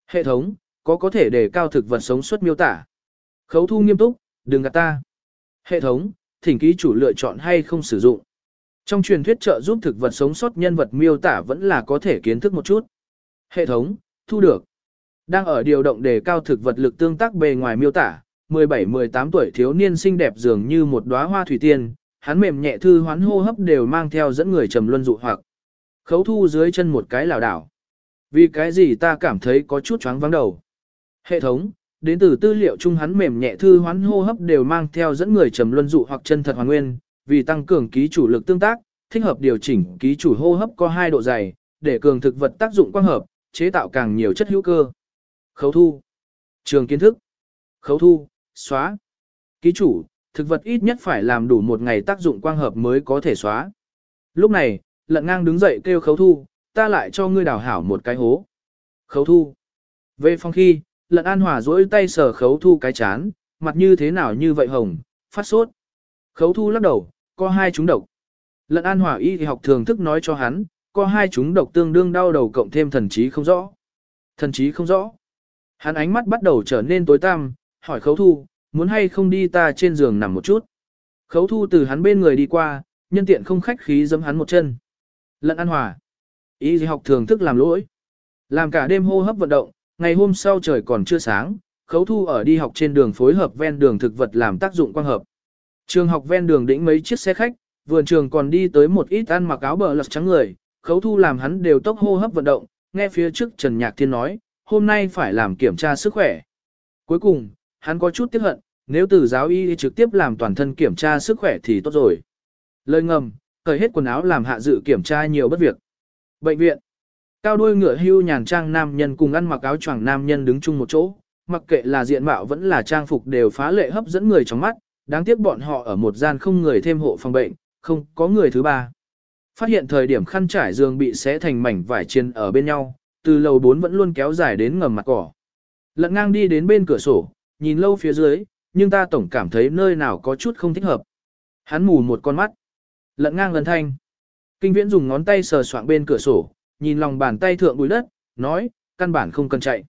Hệ thống, có có thể để cao thực vật sống suất miêu tả. Khấu thu nghiêm túc, đừng gạt ta. Hệ thống, thỉnh ký chủ lựa chọn hay không sử dụng. Trong truyền thuyết trợ giúp thực vật sống sót nhân vật miêu tả vẫn là có thể kiến thức một chút. Hệ thống, thu được. Đang ở điều động đề cao thực vật lực tương tác bề ngoài miêu tả, 17-18 tuổi thiếu niên xinh đẹp dường như một đóa hoa thủy tiên, hắn mềm nhẹ thư hoán hô hấp đều mang theo dẫn người trầm luân dụ hoặc. Khấu thu dưới chân một cái lảo đảo. Vì cái gì ta cảm thấy có chút chóng vắng đầu. Hệ thống, đến từ tư liệu chung hắn mềm nhẹ thư hoán hô hấp đều mang theo dẫn người trầm luân dụ hoặc chân thật hoàn nguyên, vì tăng cường ký chủ lực tương tác, thích hợp điều chỉnh ký chủ hô hấp có hai độ dày, để cường thực vật tác dụng quang hợp, chế tạo càng nhiều chất hữu cơ. Khấu thu. Trường kiến thức. Khấu thu, xóa. Ký chủ, thực vật ít nhất phải làm đủ một ngày tác dụng quang hợp mới có thể xóa. Lúc này, lận ngang đứng dậy kêu khấu thu, ta lại cho ngươi đào hảo một cái hố. Khấu thu. Về phong khi, lận an hòa duỗi tay sờ khấu thu cái chán, mặt như thế nào như vậy hồng, phát sốt. Khấu thu lắc đầu, có hai chúng độc. Lận an hòa y thì học thường thức nói cho hắn, có hai chúng độc tương đương đau đầu cộng thêm thần trí không rõ. Thần trí không rõ. Hắn ánh mắt bắt đầu trở nên tối tăm, hỏi khấu thu, muốn hay không đi ta trên giường nằm một chút. Khấu thu từ hắn bên người đi qua, nhân tiện không khách khí giấm hắn một chân. Lận an hòa. Y học thường thức làm lỗi. Làm cả đêm hô hấp vận động, ngày hôm sau trời còn chưa sáng, khấu thu ở đi học trên đường phối hợp ven đường thực vật làm tác dụng quang hợp. Trường học ven đường đĩnh mấy chiếc xe khách, vườn trường còn đi tới một ít ăn mặc áo bờ lật trắng người, khấu thu làm hắn đều tốc hô hấp vận động, nghe phía trước Trần Nhạc Thiên nói, hôm nay phải làm kiểm tra sức khỏe. Cuối cùng, hắn có chút tiếc hận, nếu từ giáo y trực tiếp làm toàn thân kiểm tra sức khỏe thì tốt rồi. Lời ngầm, cởi hết quần áo làm hạ dự kiểm tra nhiều bất việc. Bệnh viện. Cao đuôi ngựa hưu nhàn trang nam nhân cùng ăn mặc áo choàng nam nhân đứng chung một chỗ, mặc kệ là diện mạo vẫn là trang phục đều phá lệ hấp dẫn người trong mắt, đáng tiếc bọn họ ở một gian không người thêm hộ phòng bệnh, không có người thứ ba. Phát hiện thời điểm khăn trải giường bị xé thành mảnh vải chiên ở bên nhau, từ lầu 4 vẫn luôn kéo dài đến ngầm mặt cỏ. Lận ngang đi đến bên cửa sổ, nhìn lâu phía dưới, nhưng ta tổng cảm thấy nơi nào có chút không thích hợp. Hắn mù một con mắt. Lận ngang lần thanh. Kinh viễn dùng ngón tay sờ soạng bên cửa sổ, nhìn lòng bàn tay thượng bụi đất, nói, căn bản không cần chạy.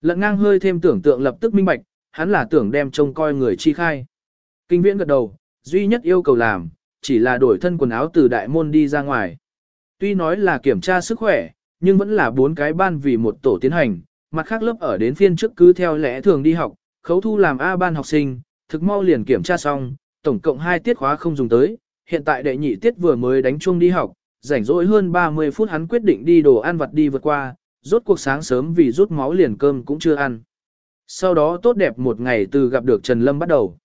Lận ngang hơi thêm tưởng tượng lập tức minh bạch, hắn là tưởng đem trông coi người chi khai. Kinh viễn gật đầu, duy nhất yêu cầu làm, chỉ là đổi thân quần áo từ đại môn đi ra ngoài. Tuy nói là kiểm tra sức khỏe, nhưng vẫn là bốn cái ban vì một tổ tiến hành, mặt khác lớp ở đến phiên trước cứ theo lẽ thường đi học, khấu thu làm A ban học sinh, thực mau liền kiểm tra xong, tổng cộng 2 tiết khóa không dùng tới, hiện tại đệ nhị tiết vừa mới đánh chuông đi học, rảnh rỗi hơn 30 phút hắn quyết định đi đồ ăn vặt đi vượt qua, rốt cuộc sáng sớm vì rút máu liền cơm cũng chưa ăn. Sau đó tốt đẹp một ngày từ gặp được Trần Lâm bắt đầu.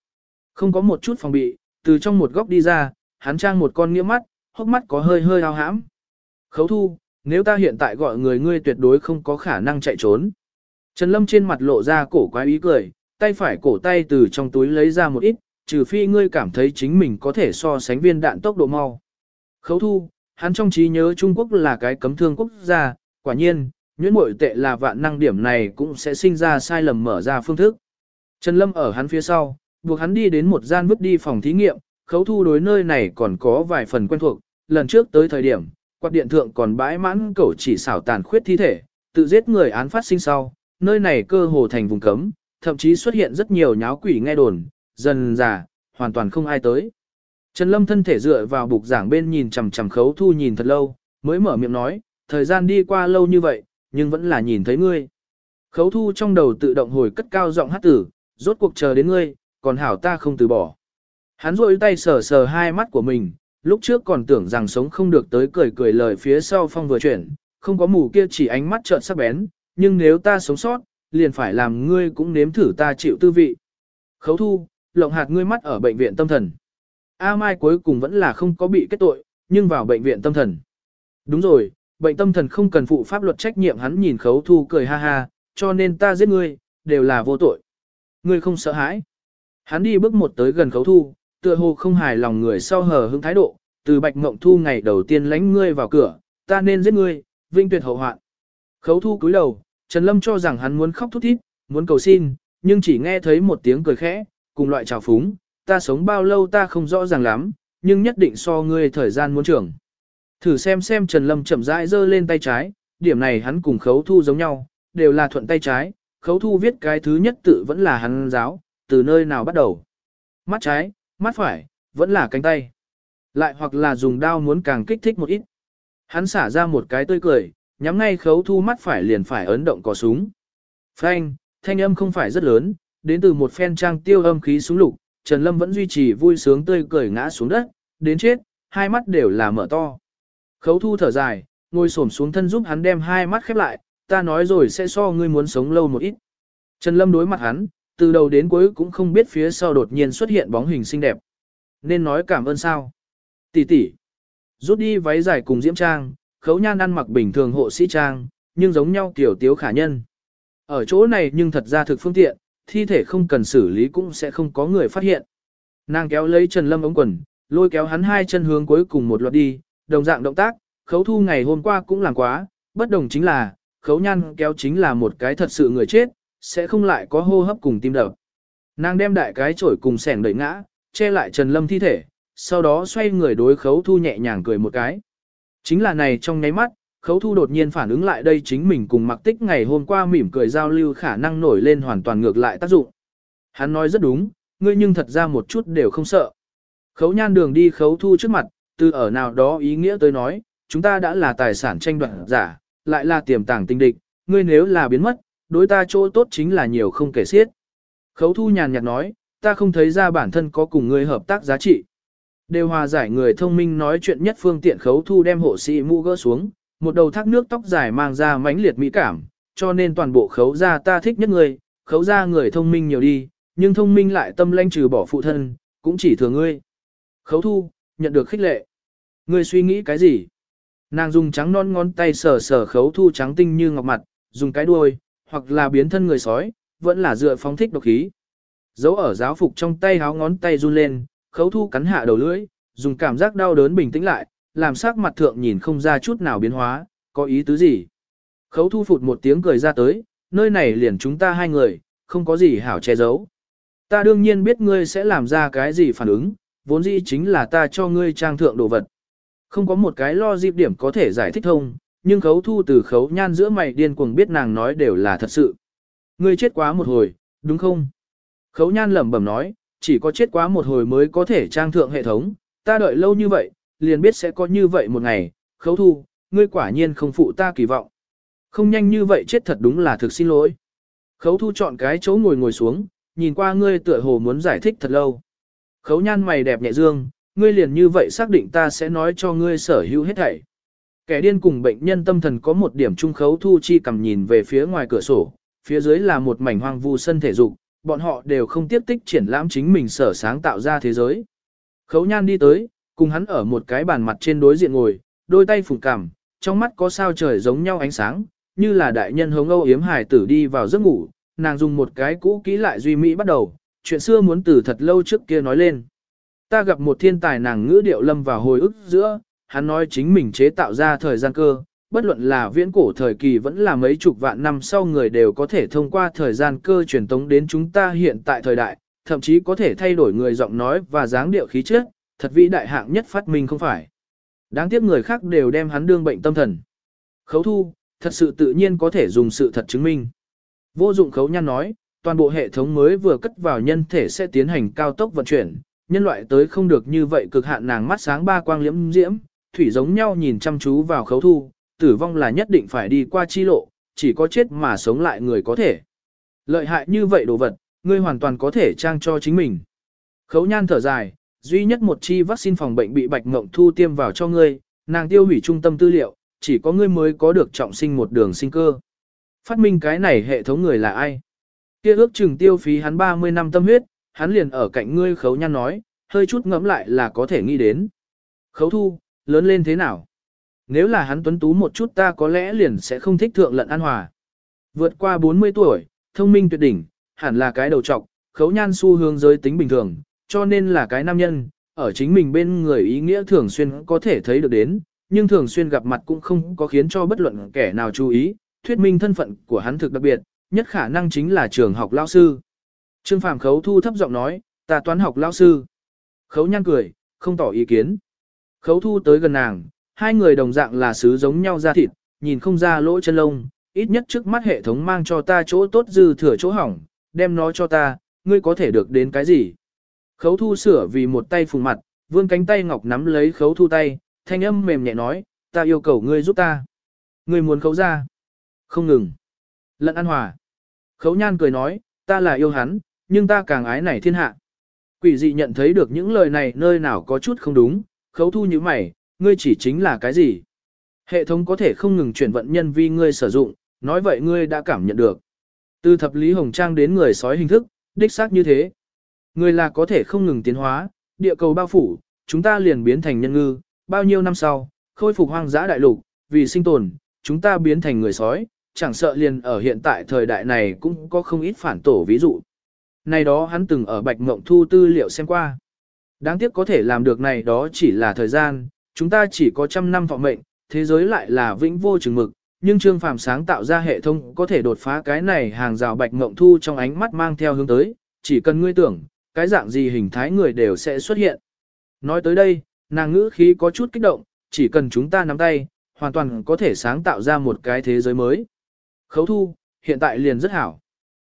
Không có một chút phòng bị, từ trong một góc đi ra, hắn trang một con nghĩa mắt, hốc mắt có hơi hơi ao hãm. Khấu thu, nếu ta hiện tại gọi người ngươi tuyệt đối không có khả năng chạy trốn. Trần Lâm trên mặt lộ ra cổ quái ý cười, tay phải cổ tay từ trong túi lấy ra một ít, trừ phi ngươi cảm thấy chính mình có thể so sánh viên đạn tốc độ mau. Khấu thu, hắn trong trí nhớ Trung Quốc là cái cấm thương quốc gia, quả nhiên, nhuyễn mội tệ là vạn năng điểm này cũng sẽ sinh ra sai lầm mở ra phương thức. Trần Lâm ở hắn phía sau, buộc hắn đi đến một gian vứt đi phòng thí nghiệm, khấu thu đối nơi này còn có vài phần quen thuộc, lần trước tới thời điểm, quạt điện thượng còn bãi mãn cẩu chỉ xảo tàn khuyết thi thể, tự giết người án phát sinh sau, nơi này cơ hồ thành vùng cấm, thậm chí xuất hiện rất nhiều nháo quỷ nghe đồn, dần già, hoàn toàn không ai tới. Trần Lâm thân thể dựa vào bục giảng bên nhìn chằm chằm khấu thu nhìn thật lâu, mới mở miệng nói, thời gian đi qua lâu như vậy, nhưng vẫn là nhìn thấy ngươi. Khấu thu trong đầu tự động hồi cất cao giọng hát tử, rốt cuộc chờ đến ngươi, còn hảo ta không từ bỏ. Hắn rôi tay sờ sờ hai mắt của mình, lúc trước còn tưởng rằng sống không được tới cười cười lời phía sau phong vừa chuyển, không có mù kia chỉ ánh mắt trợn sắc bén, nhưng nếu ta sống sót, liền phải làm ngươi cũng nếm thử ta chịu tư vị. Khấu thu, lộng hạt ngươi mắt ở bệnh viện tâm thần. A Mai cuối cùng vẫn là không có bị kết tội, nhưng vào bệnh viện tâm thần. Đúng rồi, bệnh tâm thần không cần phụ pháp luật trách nhiệm hắn nhìn khấu thu cười ha ha, cho nên ta giết ngươi, đều là vô tội. Ngươi không sợ hãi. Hắn đi bước một tới gần khấu thu, tựa hồ không hài lòng người sau hờ hững thái độ, từ bạch mộng thu ngày đầu tiên lánh ngươi vào cửa, ta nên giết ngươi, vinh tuyệt hậu hoạn. Khấu thu cúi đầu, Trần Lâm cho rằng hắn muốn khóc thút thít, muốn cầu xin, nhưng chỉ nghe thấy một tiếng cười khẽ, cùng loại trào phúng, ta sống bao lâu ta không rõ ràng lắm, nhưng nhất định so ngươi thời gian muốn trưởng. Thử xem xem Trần Lâm chậm rãi giơ lên tay trái, điểm này hắn cùng khấu thu giống nhau, đều là thuận tay trái, khấu thu viết cái thứ nhất tự vẫn là hắn giáo, từ nơi nào bắt đầu. Mắt trái, mắt phải, vẫn là cánh tay. Lại hoặc là dùng đao muốn càng kích thích một ít. Hắn xả ra một cái tươi cười, nhắm ngay khấu thu mắt phải liền phải ấn động cò súng. Phanh, thanh âm không phải rất lớn, đến từ một phen trang tiêu âm khí xuống lục, Trần Lâm vẫn duy trì vui sướng tươi cười ngã xuống đất, đến chết, hai mắt đều là mở to. Khấu thu thở dài, ngồi xổm xuống thân giúp hắn đem hai mắt khép lại, ta nói rồi sẽ so ngươi muốn sống lâu một ít. Trần Lâm đối mặt hắn, từ đầu đến cuối cũng không biết phía sau đột nhiên xuất hiện bóng hình xinh đẹp. Nên nói cảm ơn sao? Tỷ tỷ. Rút đi váy dài cùng diễm trang, khấu nhan ăn mặc bình thường hộ sĩ trang, nhưng giống nhau tiểu tiếu khả nhân. Ở chỗ này nhưng thật ra thực phương tiện, thi thể không cần xử lý cũng sẽ không có người phát hiện. Nàng kéo lấy Trần Lâm ống quần, lôi kéo hắn hai chân hướng cuối cùng một loạt đi, đồng dạng động tác, khấu thu ngày hôm qua cũng làm quá, bất đồng chính là, khấu nhan kéo chính là một cái thật sự người chết, sẽ không lại có hô hấp cùng tim đập. Nàng đem đại cái chổi cùng sẻng đẩy ngã, che lại Trần Lâm thi thể, sau đó xoay người đối khấu thu nhẹ nhàng cười một cái. Chính là này trong nháy mắt, khấu thu đột nhiên phản ứng lại đây chính mình cùng mặc tích ngày hôm qua mỉm cười giao lưu khả năng nổi lên hoàn toàn ngược lại tác dụng. Hắn nói rất đúng, ngươi nhưng thật ra một chút đều không sợ. Khấu nhan đường đi khấu thu trước mặt, từ ở nào đó ý nghĩa tới nói, chúng ta đã là tài sản tranh đoạt giả, lại là tiềm tàng tinh địch, ngươi nếu là biến mất, đối ta chỗ tốt chính là nhiều không kể xiết. Khấu thu nhàn nhạt nói, ta không thấy ra bản thân có cùng ngươi hợp tác giá trị. Đều hòa giải người thông minh nói chuyện nhất phương tiện khấu thu đem hộ sĩ mũ gỡ xuống, một đầu thác nước tóc dài mang ra mãnh liệt mỹ cảm, cho nên toàn bộ khấu gia ta thích nhất người, khấu gia người thông minh nhiều đi, nhưng thông minh lại tâm lanh trừ bỏ phụ thân, cũng chỉ thừa ngươi. Khấu thu, nhận được khích lệ. Ngươi suy nghĩ cái gì? Nàng dùng trắng non ngón tay sờ sờ khấu thu trắng tinh như ngọc mặt, dùng cái đuôi, hoặc là biến thân người sói, vẫn là dựa phóng thích độc khí. Dấu ở giáo phục trong tay háo ngón tay run lên, khấu thu cắn hạ đầu lưỡi, dùng cảm giác đau đớn bình tĩnh lại, làm sắc mặt thượng nhìn không ra chút nào biến hóa, có ý tứ gì. Khấu thu phụt một tiếng cười ra tới, nơi này liền chúng ta hai người, không có gì hảo che giấu. Ta đương nhiên biết ngươi sẽ làm ra cái gì phản ứng, vốn dĩ chính là ta cho ngươi trang thượng đồ vật. Không có một cái lo dịp điểm có thể giải thích thông, nhưng khấu thu từ khấu nhan giữa mày điên cuồng biết nàng nói đều là thật sự. Ngươi chết quá một hồi, đúng không? Khấu nhan lẩm bẩm nói, chỉ có chết quá một hồi mới có thể trang thượng hệ thống, ta đợi lâu như vậy, liền biết sẽ có như vậy một ngày, khấu thu, ngươi quả nhiên không phụ ta kỳ vọng. Không nhanh như vậy chết thật đúng là thực xin lỗi. Khấu thu chọn cái chỗ ngồi ngồi xuống, nhìn qua ngươi tựa hồ muốn giải thích thật lâu. Khấu nhan mày đẹp nhẹ dương, ngươi liền như vậy xác định ta sẽ nói cho ngươi sở hữu hết thảy. Kẻ điên cùng bệnh nhân tâm thần có một điểm trung khấu thu chi cầm nhìn về phía ngoài cửa sổ, phía dưới là một mảnh hoang vu sân thể dục, bọn họ đều không tiếp tích triển lãm chính mình sở sáng tạo ra thế giới. Khấu nhan đi tới, cùng hắn ở một cái bàn mặt trên đối diện ngồi, đôi tay phủng cằm, trong mắt có sao trời giống nhau ánh sáng, như là đại nhân hống âu yếm hài tử đi vào giấc ngủ, nàng dùng một cái cũ kỹ lại duy mỹ bắt đầu, chuyện xưa muốn từ thật lâu trước kia nói lên. Ta gặp một thiên tài nàng ngữ điệu lâm vào hồi ức giữa, hắn nói chính mình chế tạo ra thời gian cơ, bất luận là viễn cổ thời kỳ vẫn là mấy chục vạn năm sau người đều có thể thông qua thời gian cơ truyền tống đến chúng ta hiện tại thời đại, thậm chí có thể thay đổi người giọng nói và dáng điệu khí chất, thật vĩ đại hạng nhất phát minh không phải. Đáng tiếc người khác đều đem hắn đương bệnh tâm thần. Khấu thu, thật sự tự nhiên có thể dùng sự thật chứng minh. Vô dụng khấu nhăn nói, toàn bộ hệ thống mới vừa cất vào nhân thể sẽ tiến hành cao tốc vận chuyển, nhân loại tới không được như vậy cực hạn nàng mắt sáng ba quang liễm diễm, thủy giống nhau nhìn chăm chú vào khấu thu, tử vong là nhất định phải đi qua chi lộ, chỉ có chết mà sống lại người có thể. Lợi hại như vậy đồ vật, ngươi hoàn toàn có thể trang cho chính mình. Khấu nhan thở dài, duy nhất một chi vaccine phòng bệnh bị Bạch Ngộng Thu tiêm vào cho ngươi, nàng tiêu hủy trung tâm tư liệu, chỉ có ngươi mới có được trọng sinh một đường sinh cơ. Phát minh cái này hệ thống người là ai? Kia ước chừng tiêu phí hắn 30 năm tâm huyết, hắn liền ở cạnh ngươi khấu nhan nói, hơi chút ngẫm lại là có thể nghĩ đến. Khấu thu, lớn lên thế nào? Nếu là hắn tuấn tú một chút ta có lẽ liền sẽ không thích thượng lận an hòa. Vượt qua 40 tuổi, thông minh tuyệt đỉnh, hẳn là cái đầu trọc, khấu nhan xu hướng giới tính bình thường, cho nên là cái nam nhân, ở chính mình bên người ý nghĩa thường xuyên có thể thấy được đến, nhưng thường xuyên gặp mặt cũng không có khiến cho bất luận kẻ nào chú ý, thuyết minh thân phận của hắn thực đặc biệt, nhất khả năng chính là trường học lao sư. Trương Phàm Khấu thu thấp giọng nói, ta toán học lao sư. Khấu nhăn cười, không tỏ ý kiến. Khấu thu tới gần nàng, hai người đồng dạng là sứ giống nhau ra thịt, nhìn không ra lỗ chân lông, ít nhất trước mắt hệ thống mang cho ta chỗ tốt dư thừa chỗ hỏng, đem nó cho ta, ngươi có thể được đến cái gì. Khấu thu sửa vì một tay phùng mặt, vươn cánh tay ngọc nắm lấy khấu thu tay, thanh âm mềm nhẹ nói, ta yêu cầu ngươi giúp ta. Ngươi muốn khấu ra. Không ngừng. Lận an hòa. Khấu nhan cười nói, ta là yêu hắn, nhưng ta càng ái này thiên hạ. Quỷ dị nhận thấy được những lời này nơi nào có chút không đúng, khấu thu như mày, ngươi chỉ chính là cái gì? Hệ thống có thể không ngừng chuyển vận nhân vi ngươi sử dụng, nói vậy ngươi đã cảm nhận được. Từ thập lý hồng trang đến người sói hình thức, đích xác như thế. Người là có thể không ngừng tiến hóa, địa cầu bao phủ, chúng ta liền biến thành nhân ngư, bao nhiêu năm sau, khôi phục hoang dã đại lục, vì sinh tồn, chúng ta biến thành người sói, chẳng sợ liền ở hiện tại thời đại này cũng có không ít phản tổ ví dụ. Này đó hắn từng ở Bạch Ngộng Thu tư liệu xem qua. Đáng tiếc có thể làm được này đó chỉ là thời gian, chúng ta chỉ có trăm năm vọng mệnh, thế giới lại là vĩnh vô chừng mực, nhưng Trương Phàm sáng tạo ra hệ thống có thể đột phá cái này hàng rào Bạch Ngộng Thu trong ánh mắt mang theo hướng tới, chỉ cần ngươi tưởng, cái dạng gì hình thái người đều sẽ xuất hiện. Nói tới đây, nàng ngữ khí có chút kích động, chỉ cần chúng ta nắm tay, hoàn toàn có thể sáng tạo ra một cái thế giới mới. Khấu thu, hiện tại liền rất hảo.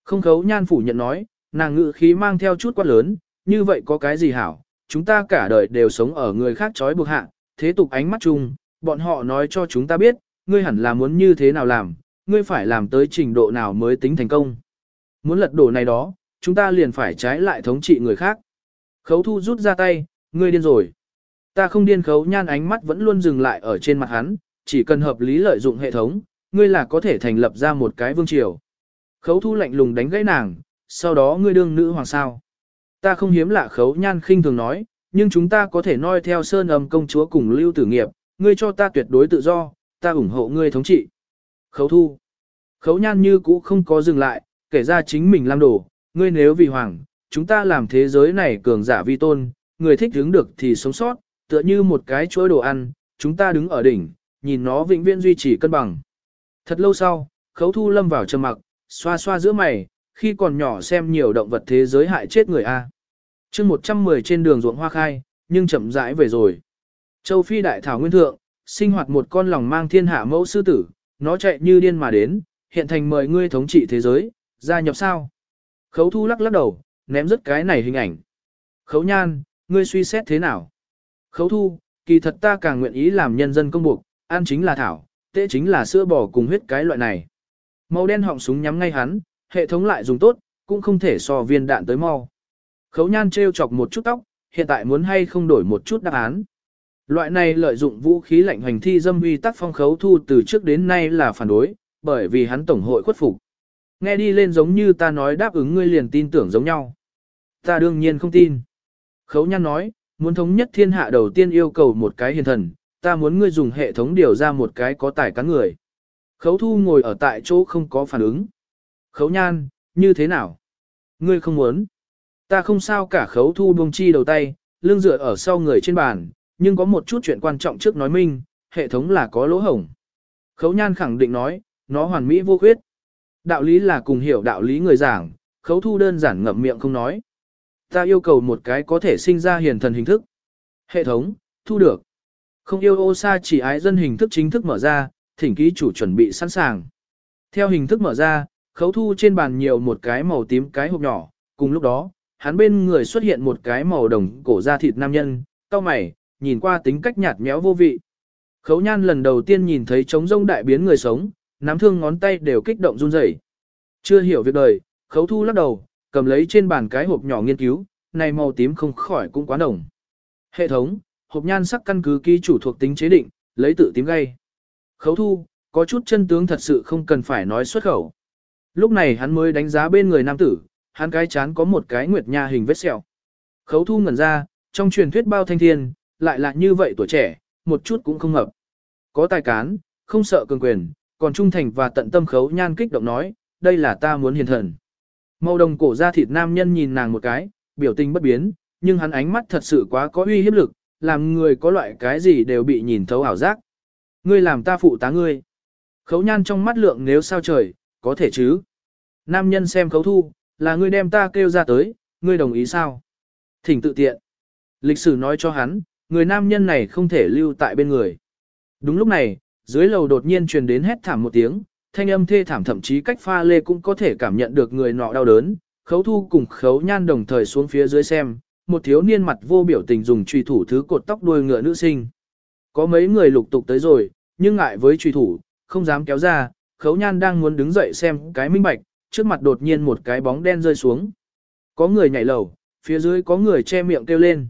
Không khấu nhan phủ nhận nói, nàng ngữ khí mang theo chút quát lớn, như vậy có cái gì hảo, chúng ta cả đời đều sống ở người khác trói buộc hạ, thế tục ánh mắt chung, bọn họ nói cho chúng ta biết, ngươi hẳn là muốn như thế nào làm, ngươi phải làm tới trình độ nào mới tính thành công. Muốn lật đổ này đó, chúng ta liền phải trái lại thống trị người khác. Khấu thu rút ra tay, ngươi điên rồi. Ta không điên khấu nhan ánh mắt vẫn luôn dừng lại ở trên mặt hắn, chỉ cần hợp lý lợi dụng hệ thống, ngươi là có thể thành lập ra một cái vương triều. Khấu thu lạnh lùng đánh gãy nàng, sau đó ngươi đương nữ hoàng sao. Ta không hiếm lạ khấu nhan khinh thường nói, nhưng chúng ta có thể noi theo sơn âm công chúa cùng lưu tử nghiệp, ngươi cho ta tuyệt đối tự do, ta ủng hộ ngươi thống trị. Khấu thu. Khấu nhan như cũ không có dừng lại, kể ra chính mình làm đồ, ngươi nếu vì hoàng, chúng ta làm thế giới này cường giả vi tôn, người thích đứng được thì sống sót, tựa như một cái chuỗi đồ ăn, chúng ta đứng ở đỉnh, nhìn nó vĩnh viễn duy trì cân bằng. Thật lâu sau, khấu thu lâm vào trầm mặc, xoa xoa giữa mày, khi còn nhỏ xem nhiều động vật thế giới hại chết người A. chương 110 trên đường ruộng hoa khai, nhưng chậm rãi về rồi. Châu Phi đại thảo nguyên thượng, sinh hoạt một con lòng mang thiên hạ mẫu sư tử, nó chạy như điên mà đến, hiện thành mời ngươi thống trị thế giới, gia nhập sao. Khấu thu lắc lắc đầu, ném rất cái này hình ảnh. Khấu nhan, ngươi suy xét thế nào? Khấu thu, kỳ thật ta càng nguyện ý làm nhân dân công buộc, ăn chính là thảo, tệ chính là sữa bò cùng huyết cái loại này. Màu đen họng súng nhắm ngay hắn, hệ thống lại dùng tốt, cũng không thể so viên đạn tới mau. Khấu nhan treo chọc một chút tóc, hiện tại muốn hay không đổi một chút đáp án. Loại này lợi dụng vũ khí lạnh hành thi dâm uy tác phong khấu thu từ trước đến nay là phản đối, bởi vì hắn tổng hội khuất phục. Nghe đi lên giống như ta nói đáp ứng ngươi liền tin tưởng giống nhau. Ta đương nhiên không tin. Khấu nhan nói, muốn thống nhất thiên hạ đầu tiên yêu cầu một cái hiền thần, ta muốn ngươi dùng hệ thống điều ra một cái có tài cán người. Khấu thu ngồi ở tại chỗ không có phản ứng. Khấu nhan, như thế nào? Ngươi không muốn. Ta không sao cả khấu thu buông chi đầu tay, lưng dựa ở sau người trên bàn, nhưng có một chút chuyện quan trọng trước nói minh, hệ thống là có lỗ hổng. Khấu nhan khẳng định nói, nó hoàn mỹ vô khuyết. Đạo lý là cùng hiểu đạo lý người giảng, khấu thu đơn giản ngậm miệng không nói. Ta yêu cầu một cái có thể sinh ra hiền thần hình thức. Hệ thống, thu được. Không yêu ô sa chỉ ái dân hình thức chính thức mở ra, thỉnh ký chủ chuẩn bị sẵn sàng. Theo hình thức mở ra, khấu thu trên bàn nhiều một cái màu tím cái hộp nhỏ, cùng lúc đó, hắn bên người xuất hiện một cái màu đồng cổ da thịt nam nhân, cao mày, nhìn qua tính cách nhạt méo vô vị. Khấu nhan lần đầu tiên nhìn thấy trống rông đại biến người sống, nắm thương ngón tay đều kích động run rẩy. Chưa hiểu việc đời, khấu thu lắc đầu, cầm lấy trên bàn cái hộp nhỏ nghiên cứu, này màu tím không khỏi cũng quá đồng. Hệ thống, hộp nhan sắc căn cứ ký chủ thuộc tính chế định, lấy tự tím gây. Khấu thu, có chút chân tướng thật sự không cần phải nói xuất khẩu. Lúc này hắn mới đánh giá bên người nam tử, hắn cái chán có một cái nguyệt nha hình vết sẹo. Khấu thu ngẩn ra, trong truyền thuyết bao thanh thiên, lại là như vậy tuổi trẻ, một chút cũng không hợp. Có tài cán, không sợ cường quyền, còn trung thành và tận tâm khấu nhan kích động nói, đây là ta muốn hiền thần. Màu đồng cổ da thịt nam nhân nhìn nàng một cái, biểu tình bất biến, nhưng hắn ánh mắt thật sự quá có uy hiếp lực, làm người có loại cái gì đều bị nhìn thấu ảo giác. Ngươi làm ta phụ tá ngươi. Khấu nhan trong mắt lượng nếu sao trời, có thể chứ. Nam nhân xem khấu thu, là ngươi đem ta kêu ra tới, ngươi đồng ý sao? Thỉnh tự tiện. Lịch sử nói cho hắn, người nam nhân này không thể lưu tại bên người. Đúng lúc này, dưới lầu đột nhiên truyền đến hét thảm một tiếng, thanh âm thê thảm thậm chí cách pha lê cũng có thể cảm nhận được người nọ đau đớn. Khấu thu cùng khấu nhan đồng thời xuống phía dưới xem, một thiếu niên mặt vô biểu tình dùng truy thủ thứ cột tóc đuôi ngựa nữ sinh. Có mấy người lục tục tới rồi, nhưng ngại với truy thủ, không dám kéo ra, khấu nhan đang muốn đứng dậy xem cái minh bạch, trước mặt đột nhiên một cái bóng đen rơi xuống. Có người nhảy lầu, phía dưới có người che miệng kêu lên.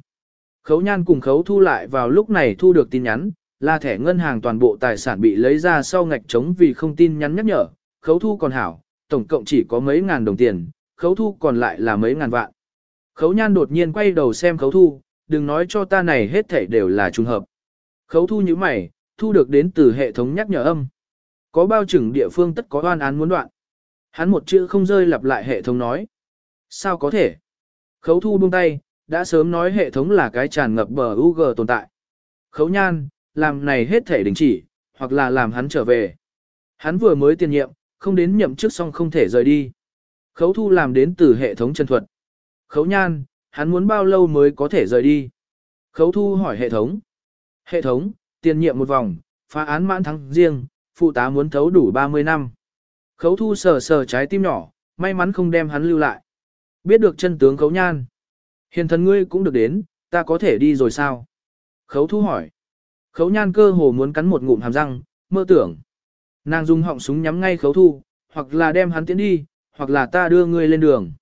Khấu nhan cùng khấu thu lại vào lúc này thu được tin nhắn, là thẻ ngân hàng toàn bộ tài sản bị lấy ra sau ngạch trống vì không tin nhắn nhắc nhở, khấu thu còn hảo, tổng cộng chỉ có mấy ngàn đồng tiền, khấu thu còn lại là mấy ngàn vạn. Khấu nhan đột nhiên quay đầu xem khấu thu, đừng nói cho ta này hết thảy đều là trùng hợp. Khấu thu như mày, thu được đến từ hệ thống nhắc nhở âm. Có bao chừng địa phương tất có oan án muốn đoạn. Hắn một chữ không rơi lặp lại hệ thống nói. Sao có thể? Khấu thu buông tay, đã sớm nói hệ thống là cái tràn ngập bờ UG tồn tại. Khấu nhan, làm này hết thể đình chỉ, hoặc là làm hắn trở về. Hắn vừa mới tiền nhiệm, không đến nhậm chức xong không thể rời đi. Khấu thu làm đến từ hệ thống chân thuật. Khấu nhan, hắn muốn bao lâu mới có thể rời đi. Khấu thu hỏi hệ thống. Hệ thống, tiền nhiệm một vòng, phá án mãn thắng riêng, phụ tá muốn thấu đủ 30 năm. Khấu thu sờ sờ trái tim nhỏ, may mắn không đem hắn lưu lại. Biết được chân tướng khấu nhan. Hiền thần ngươi cũng được đến, ta có thể đi rồi sao? Khấu thu hỏi. Khấu nhan cơ hồ muốn cắn một ngụm hàm răng, mơ tưởng. Nàng dùng họng súng nhắm ngay khấu thu, hoặc là đem hắn tiến đi, hoặc là ta đưa ngươi lên đường.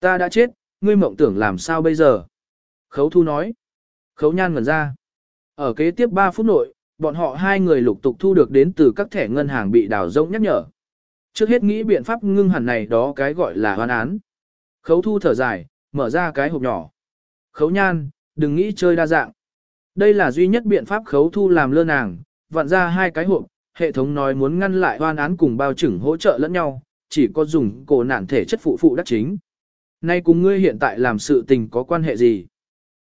Ta đã chết, ngươi mộng tưởng làm sao bây giờ? Khấu thu nói. Khấu nhan ngẩn ra. Ở kế tiếp 3 phút nội, bọn họ hai người lục tục thu được đến từ các thẻ ngân hàng bị đào rỗng nhắc nhở. Trước hết nghĩ biện pháp ngưng hẳn này đó cái gọi là hoan án. Khấu thu thở dài, mở ra cái hộp nhỏ. Khấu nhan, đừng nghĩ chơi đa dạng. Đây là duy nhất biện pháp khấu thu làm lơ nàng, vặn ra hai cái hộp, hệ thống nói muốn ngăn lại hoan án cùng bao trưởng hỗ trợ lẫn nhau, chỉ có dùng cổ nạn thể chất phụ phụ đắc chính. Nay cùng ngươi hiện tại làm sự tình có quan hệ gì?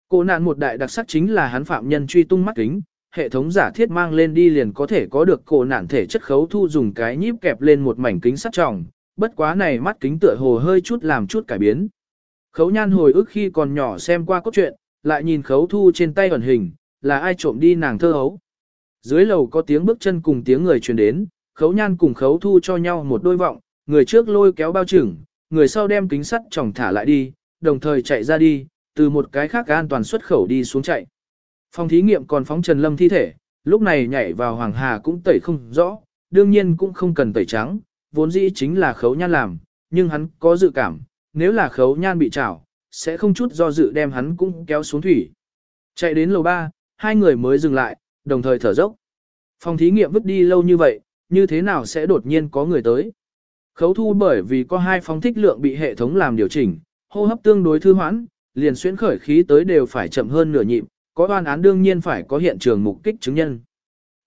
Cổ nạn một đại đặc sắc chính là hắn phạm nhân truy tung mắt kính, hệ thống giả thiết mang lên đi liền có thể có được cổ nạn thể chất khấu thu dùng cái nhíp kẹp lên một mảnh kính sắt tròng, bất quá này mắt kính tựa hồ hơi chút làm chút cải biến. Khấu nhan hồi ức khi còn nhỏ xem qua cốt truyện, lại nhìn khấu thu trên tay ẩn hình, là ai trộm đi nàng thơ hấu. Dưới lầu có tiếng bước chân cùng tiếng người truyền đến, khấu nhan cùng khấu thu cho nhau một đôi vọng, người trước lôi kéo bao trưởng, người sau đem kính sắt tròng thả lại đi, đồng thời chạy ra đi, từ một cái khác an toàn xuất khẩu đi xuống chạy. Phòng thí nghiệm còn phóng Trần Lâm thi thể, lúc này nhảy vào Hoàng Hà cũng tẩy không rõ, đương nhiên cũng không cần tẩy trắng, vốn dĩ chính là khấu nhan làm, nhưng hắn có dự cảm, nếu là khấu nhan bị trảo, sẽ không chút do dự đem hắn cũng kéo xuống thủy. Chạy đến lầu 3, hai người mới dừng lại, đồng thời thở dốc. Phòng thí nghiệm vứt đi lâu như vậy, như thế nào sẽ đột nhiên có người tới? Khấu thu bởi vì có hai phóng thích lượng bị hệ thống làm điều chỉnh, hô hấp tương đối thư hoãn, liền xuyên khởi khí tới đều phải chậm hơn nửa nhịp, có oan án đương nhiên phải có hiện trường mục kích chứng nhân.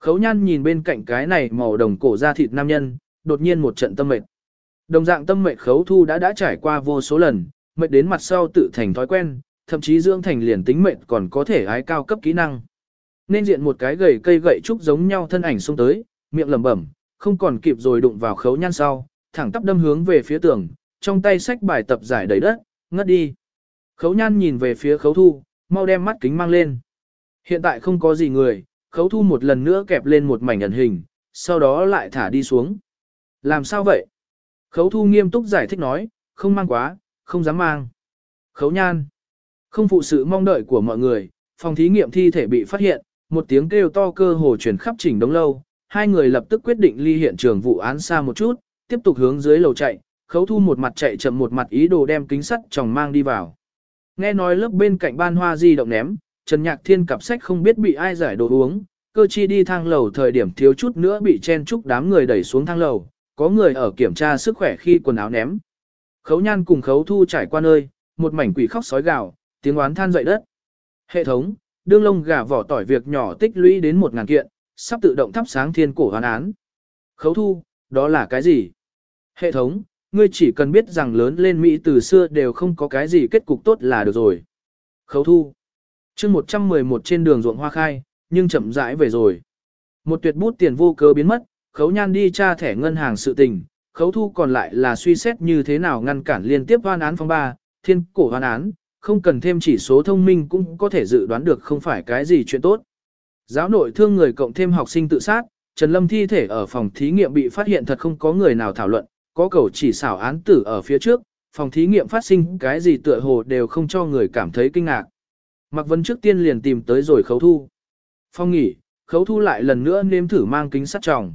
Khấu nhan nhìn bên cạnh cái này màu đồng cổ da thịt nam nhân, đột nhiên một trận tâm mệt. Đồng dạng tâm mệt khấu thu đã đã trải qua vô số lần, mệt đến mặt sau tự thành thói quen, thậm chí dưỡng thành liền tính mệnh còn có thể ái cao cấp kỹ năng. Nên diện một cái gầy cây gậy trúc giống nhau thân ảnh xông tới, miệng lẩm bẩm, không còn kịp rồi đụng vào khấu nhan sau, thẳng tắp đâm hướng về phía tường, trong tay sách bài tập giải đầy đất, ngất đi. Khấu nhan nhìn về phía khấu thu, mau đem mắt kính mang lên. Hiện tại không có gì người, khấu thu một lần nữa kẹp lên một mảnh ẩn hình, sau đó lại thả đi xuống. Làm sao vậy? Khấu thu nghiêm túc giải thích nói, không mang quá, không dám mang. Khấu nhan. Không phụ sự mong đợi của mọi người, phòng thí nghiệm thi thể bị phát hiện, một tiếng kêu to cơ hồ chuyển khắp chỉnh đống lâu. Hai người lập tức quyết định ly hiện trường vụ án xa một chút, tiếp tục hướng dưới lầu chạy, khấu thu một mặt chạy chậm một mặt ý đồ đem kính sắt chồng mang đi vào. Nghe nói lớp bên cạnh ban hoa di động ném, Trần Nhạc Thiên cặp sách không biết bị ai giải đồ uống, cơ chi đi thang lầu thời điểm thiếu chút nữa bị chen chúc đám người đẩy xuống thang lầu, có người ở kiểm tra sức khỏe khi quần áo ném. Khấu nhan cùng khấu thu trải qua nơi, một mảnh quỷ khóc sói gào, tiếng oán than dậy đất. Hệ thống, đương lông gà vỏ tỏi việc nhỏ tích lũy đến một ngàn kiện, sắp tự động thắp sáng thiên cổ hoán án. Khấu thu, đó là cái gì? Hệ thống, ngươi chỉ cần biết rằng lớn lên Mỹ từ xưa đều không có cái gì kết cục tốt là được rồi. Khấu thu. chương 111 trên đường ruộng hoa khai, nhưng chậm rãi về rồi. Một tuyệt bút tiền vô cớ biến mất, khấu nhan đi tra thẻ ngân hàng sự tình, khấu thu còn lại là suy xét như thế nào ngăn cản liên tiếp hoan án phong ba, thiên cổ hoan án, không cần thêm chỉ số thông minh cũng có thể dự đoán được không phải cái gì chuyện tốt. Giáo nội thương người cộng thêm học sinh tự sát, Trần Lâm thi thể ở phòng thí nghiệm bị phát hiện thật không có người nào thảo luận, có cầu chỉ xảo án tử ở phía trước, phòng thí nghiệm phát sinh cái gì tựa hồ đều không cho người cảm thấy kinh ngạc. Mạc Vân trước tiên liền tìm tới rồi khấu thu. Phong nghỉ, khấu thu lại lần nữa nếm thử mang kính sắt tròng.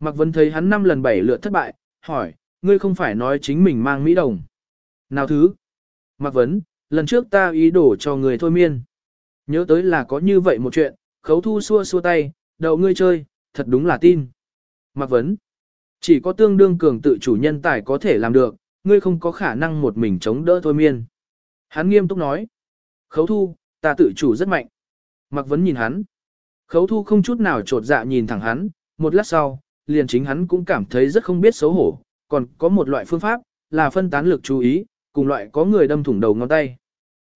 Mạc Vân thấy hắn năm lần bảy lượt thất bại, hỏi, ngươi không phải nói chính mình mang Mỹ đồng. Nào thứ? Mạc Vấn, lần trước ta ý đồ cho người thôi miên. Nhớ tới là có như vậy một chuyện, khấu thu xua xua tay, đầu ngươi chơi, thật đúng là tin. Mạc Vấn, chỉ có tương đương cường tự chủ nhân tài có thể làm được, ngươi không có khả năng một mình chống đỡ thôi miên. Hắn nghiêm túc nói, khấu thu, ta tự chủ rất mạnh. Mạc Vấn nhìn hắn. Khấu thu không chút nào trột dạ nhìn thẳng hắn, một lát sau, liền chính hắn cũng cảm thấy rất không biết xấu hổ, còn có một loại phương pháp, là phân tán lực chú ý, cùng loại có người đâm thủng đầu ngón tay.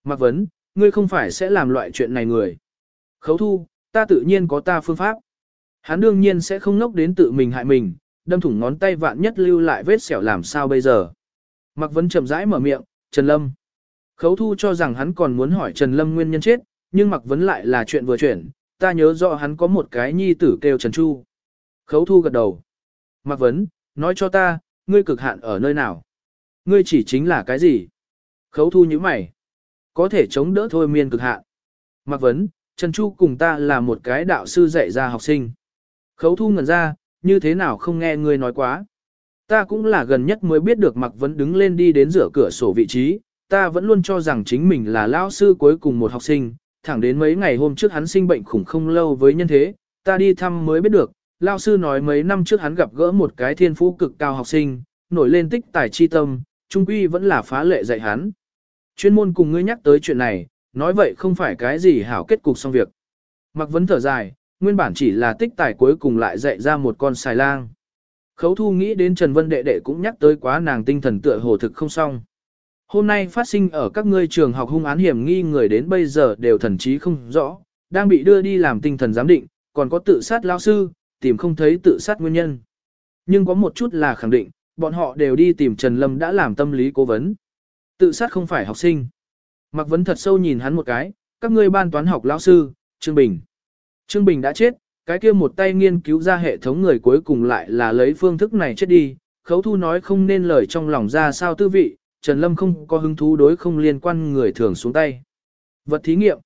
Mạc Vấn, ngươi không phải sẽ làm loại chuyện này người. Khấu thu, ta tự nhiên có ta phương pháp. Hắn đương nhiên sẽ không nốc đến tự mình hại mình, đâm thủng ngón tay vạn nhất lưu lại vết sẹo làm sao bây giờ. Mạc Vấn chậm rãi mở miệng, Trần Lâm. Khấu thu cho rằng hắn còn muốn hỏi Trần Lâm nguyên nhân chết, nhưng Mạc Vấn lại là chuyện vừa chuyển, ta nhớ rõ hắn có một cái nhi tử kêu Trần Chu. Khấu thu gật đầu. Mạc Vấn, nói cho ta, ngươi cực hạn ở nơi nào? Ngươi chỉ chính là cái gì? Khấu thu như mày. Có thể chống đỡ thôi miên cực hạn. Mặc Vấn, Trần Chu cùng ta là một cái đạo sư dạy ra học sinh. Khấu thu ngẩn ra, như thế nào không nghe ngươi nói quá. Ta cũng là gần nhất mới biết được Mặc Vấn đứng lên đi đến giữa cửa sổ vị trí, ta vẫn luôn cho rằng chính mình là lão sư cuối cùng một học sinh, thẳng đến mấy ngày hôm trước hắn sinh bệnh khủng không lâu với nhân thế, ta đi thăm mới biết được, Lao sư nói mấy năm trước hắn gặp gỡ một cái thiên phú cực cao học sinh, nổi lên tích tài chi tâm, trung quy vẫn là phá lệ dạy hắn. Chuyên môn cùng ngươi nhắc tới chuyện này, nói vậy không phải cái gì hảo kết cục xong việc. Mặc vấn thở dài, nguyên bản chỉ là tích tài cuối cùng lại dạy ra một con xài lang. Khấu thu nghĩ đến Trần Vân Đệ Đệ cũng nhắc tới quá nàng tinh thần tựa hồ thực không xong. Hôm nay phát sinh ở các ngươi trường học hung án hiểm nghi người đến bây giờ đều thần trí không rõ, đang bị đưa đi làm tinh thần giám định, còn có tự sát lao sư, tìm không thấy tự sát nguyên nhân. Nhưng có một chút là khẳng định, bọn họ đều đi tìm Trần Lâm đã làm tâm lý cố vấn. Tự sát không phải học sinh. Mạc Vấn thật sâu nhìn hắn một cái, các ngươi ban toán học lão sư, Trương Bình. Trương Bình đã chết, cái kia một tay nghiên cứu ra hệ thống người cuối cùng lại là lấy phương thức này chết đi. Khấu thu nói không nên lời trong lòng ra sao tư vị, Trần Lâm không có hứng thú đối không liên quan người thường xuống tay. Vật thí nghiệm.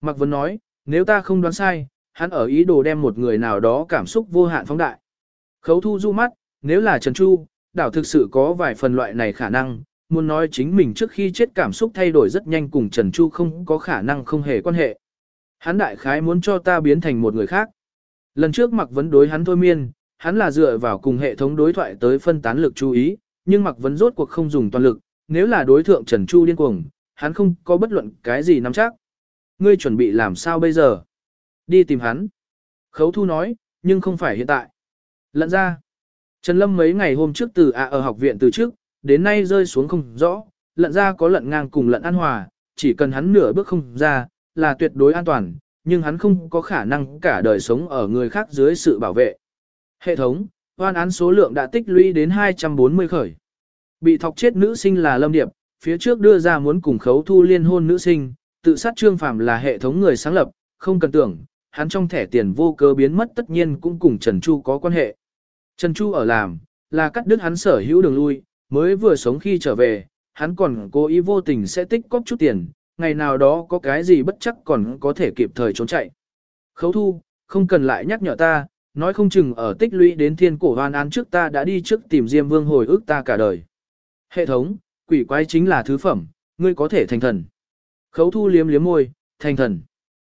Mạc Vấn nói, nếu ta không đoán sai, hắn ở ý đồ đem một người nào đó cảm xúc vô hạn phóng đại. Khấu thu du mắt, nếu là Trần Chu, đảo thực sự có vài phần loại này khả năng, muốn nói chính mình trước khi chết cảm xúc thay đổi rất nhanh cùng Trần Chu không có khả năng không hề quan hệ. Hắn đại khái muốn cho ta biến thành một người khác. Lần trước mặc vấn đối hắn thôi miên, hắn là dựa vào cùng hệ thống đối thoại tới phân tán lực chú ý, nhưng mặc vấn rốt cuộc không dùng toàn lực, nếu là đối thượng Trần Chu điên cuồng, hắn không có bất luận cái gì nắm chắc. Ngươi chuẩn bị làm sao bây giờ? Đi tìm hắn. Khấu thu nói, nhưng không phải hiện tại. Lận ra. Trần Lâm mấy ngày hôm trước từ ạ ở học viện từ trước, đến nay rơi xuống không rõ, lận ra có lận ngang cùng lận an hòa, chỉ cần hắn nửa bước không ra, là tuyệt đối an toàn, nhưng hắn không có khả năng cả đời sống ở người khác dưới sự bảo vệ. Hệ thống, hoan án số lượng đã tích lũy đến 240 khởi. Bị thọc chết nữ sinh là Lâm Điệp, phía trước đưa ra muốn cùng khấu thu liên hôn nữ sinh, tự sát trương phạm là hệ thống người sáng lập, không cần tưởng, hắn trong thẻ tiền vô cơ biến mất tất nhiên cũng cùng Trần Chu có quan hệ. Trần Chu ở làm, là cắt đứt hắn sở hữu đường lui, mới vừa sống khi trở về, hắn còn cố ý vô tình sẽ tích cóp chút tiền, ngày nào đó có cái gì bất chắc còn có thể kịp thời trốn chạy. Khấu thu, không cần lại nhắc nhở ta, nói không chừng ở tích lũy đến thiên cổ hoan án trước ta đã đi trước tìm Diêm Vương hồi ức ta cả đời. Hệ thống, quỷ quái chính là thứ phẩm, ngươi có thể thành thần. Khấu thu liếm liếm môi, thành thần.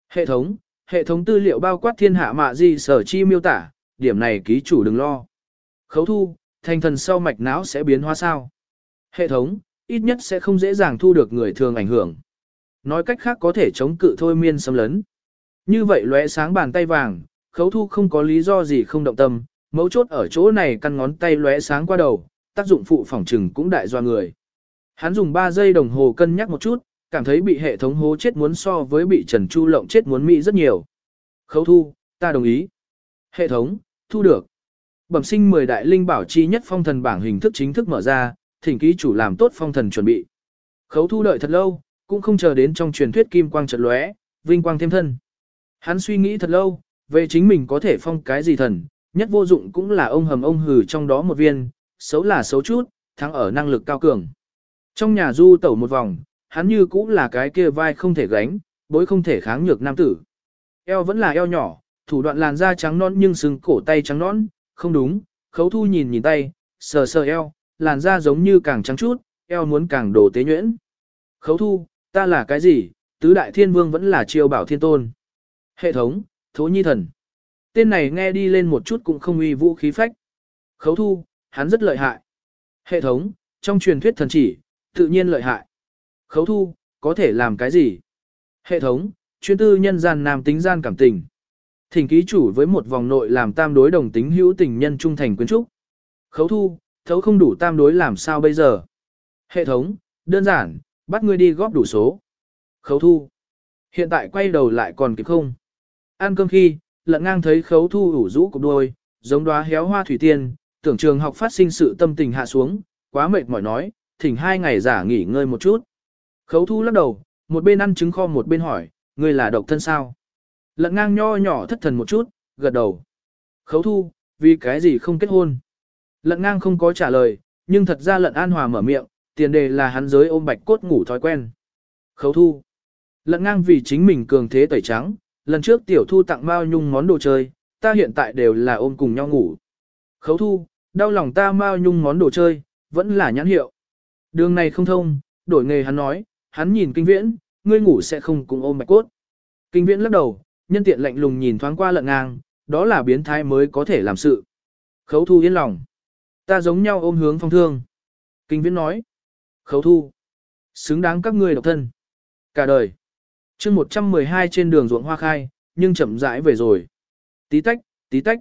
Hệ thống, hệ thống tư liệu bao quát thiên hạ mạ gì sở chi miêu tả, điểm này ký chủ đừng lo. Khấu thu, thành thần sau mạch não sẽ biến hóa sao. Hệ thống, ít nhất sẽ không dễ dàng thu được người thường ảnh hưởng. Nói cách khác có thể chống cự thôi miên xâm lấn. Như vậy lóe sáng bàn tay vàng, khấu thu không có lý do gì không động tâm, mấu chốt ở chỗ này căn ngón tay lóe sáng qua đầu, tác dụng phụ phỏng trừng cũng đại doa người. Hắn dùng 3 giây đồng hồ cân nhắc một chút, cảm thấy bị hệ thống hố chết muốn so với bị Trần Chu lộng chết muốn mỹ rất nhiều. Khấu thu, ta đồng ý. Hệ thống, thu được. Bẩm sinh 10 đại linh bảo chi nhất phong thần bảng hình thức chính thức mở ra, thỉnh ký chủ làm tốt phong thần chuẩn bị. Khấu thu đợi thật lâu, cũng không chờ đến trong truyền thuyết kim quang chợt lóe, vinh quang thêm thân. Hắn suy nghĩ thật lâu, về chính mình có thể phong cái gì thần, nhất vô dụng cũng là ông hầm ông hừ trong đó một viên, xấu là xấu chút, thắng ở năng lực cao cường. Trong nhà du tẩu một vòng, hắn như cũng là cái kia vai không thể gánh, bối không thể kháng nhược nam tử. Eo vẫn là eo nhỏ, thủ đoạn làn da trắng non nhưng sừng cổ tay trắng non, không đúng, khấu thu nhìn nhìn tay, sờ sờ eo, làn da giống như càng trắng chút, eo muốn càng đổ tế nhuyễn. Khấu thu, ta là cái gì, tứ đại thiên vương vẫn là triều bảo thiên tôn. Hệ thống, thố nhi thần. Tên này nghe đi lên một chút cũng không uy vũ khí phách. Khấu thu, hắn rất lợi hại. Hệ thống, trong truyền thuyết thần chỉ, tự nhiên lợi hại. Khấu thu, có thể làm cái gì? Hệ thống, chuyên tư nhân gian nam tính gian cảm tình. Thỉnh ký chủ với một vòng nội làm tam đối đồng tính hữu tình nhân trung thành quyến trúc. Khấu thu, thấu không đủ tam đối làm sao bây giờ? Hệ thống, đơn giản, bắt ngươi đi góp đủ số. Khấu thu. Hiện tại quay đầu lại còn kịp không? Ăn cơm khi, lận ngang thấy khấu thu ủ rũ cục đôi, giống đóa héo hoa thủy tiên, tưởng trường học phát sinh sự tâm tình hạ xuống, quá mệt mỏi nói, thỉnh hai ngày giả nghỉ ngơi một chút. Khấu thu lắc đầu, một bên ăn trứng kho một bên hỏi, ngươi là độc thân sao? Lận ngang nho nhỏ thất thần một chút, gật đầu. Khấu thu, vì cái gì không kết hôn? Lận ngang không có trả lời, nhưng thật ra lận an hòa mở miệng, tiền đề là hắn giới ôm bạch cốt ngủ thói quen. Khấu thu. Lận ngang vì chính mình cường thế tẩy trắng, lần trước tiểu thu tặng Mao Nhung món đồ chơi, ta hiện tại đều là ôm cùng nhau ngủ. Khấu thu, đau lòng ta Mao Nhung món đồ chơi, vẫn là nhãn hiệu. Đường này không thông, đổi nghề hắn nói, hắn nhìn kinh viễn, ngươi ngủ sẽ không cùng ôm bạch cốt. Kinh viễn lắc đầu, nhân tiện lạnh lùng nhìn thoáng qua lận ngang, đó là biến thái mới có thể làm sự. Khấu thu yên lòng. Ta giống nhau ôm hướng phong thương. Kinh viễn nói. Khấu thu. Xứng đáng các ngươi độc thân. Cả đời. chương 112 trên đường ruộng hoa khai, nhưng chậm rãi về rồi. Tí tách, tí tách.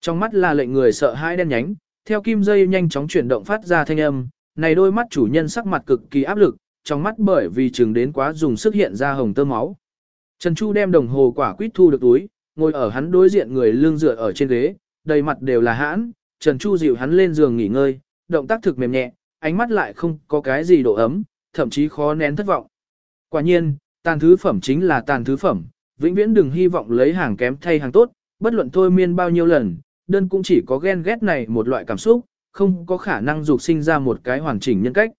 Trong mắt là lệnh người sợ hãi đen nhánh, theo kim dây nhanh chóng chuyển động phát ra thanh âm, này đôi mắt chủ nhân sắc mặt cực kỳ áp lực, trong mắt bởi vì trường đến quá dùng sức hiện ra hồng tơ máu. Trần Chu đem đồng hồ quả quýt thu được túi, ngồi ở hắn đối diện người lưng dựa ở trên ghế, đầy mặt đều là hãn, Trần Chu dịu hắn lên giường nghỉ ngơi, động tác thực mềm nhẹ, ánh mắt lại không có cái gì độ ấm, thậm chí khó nén thất vọng. Quả nhiên, tàn thứ phẩm chính là tàn thứ phẩm, vĩnh viễn đừng hy vọng lấy hàng kém thay hàng tốt, bất luận thôi miên bao nhiêu lần, đơn cũng chỉ có ghen ghét này một loại cảm xúc, không có khả năng dục sinh ra một cái hoàn chỉnh nhân cách.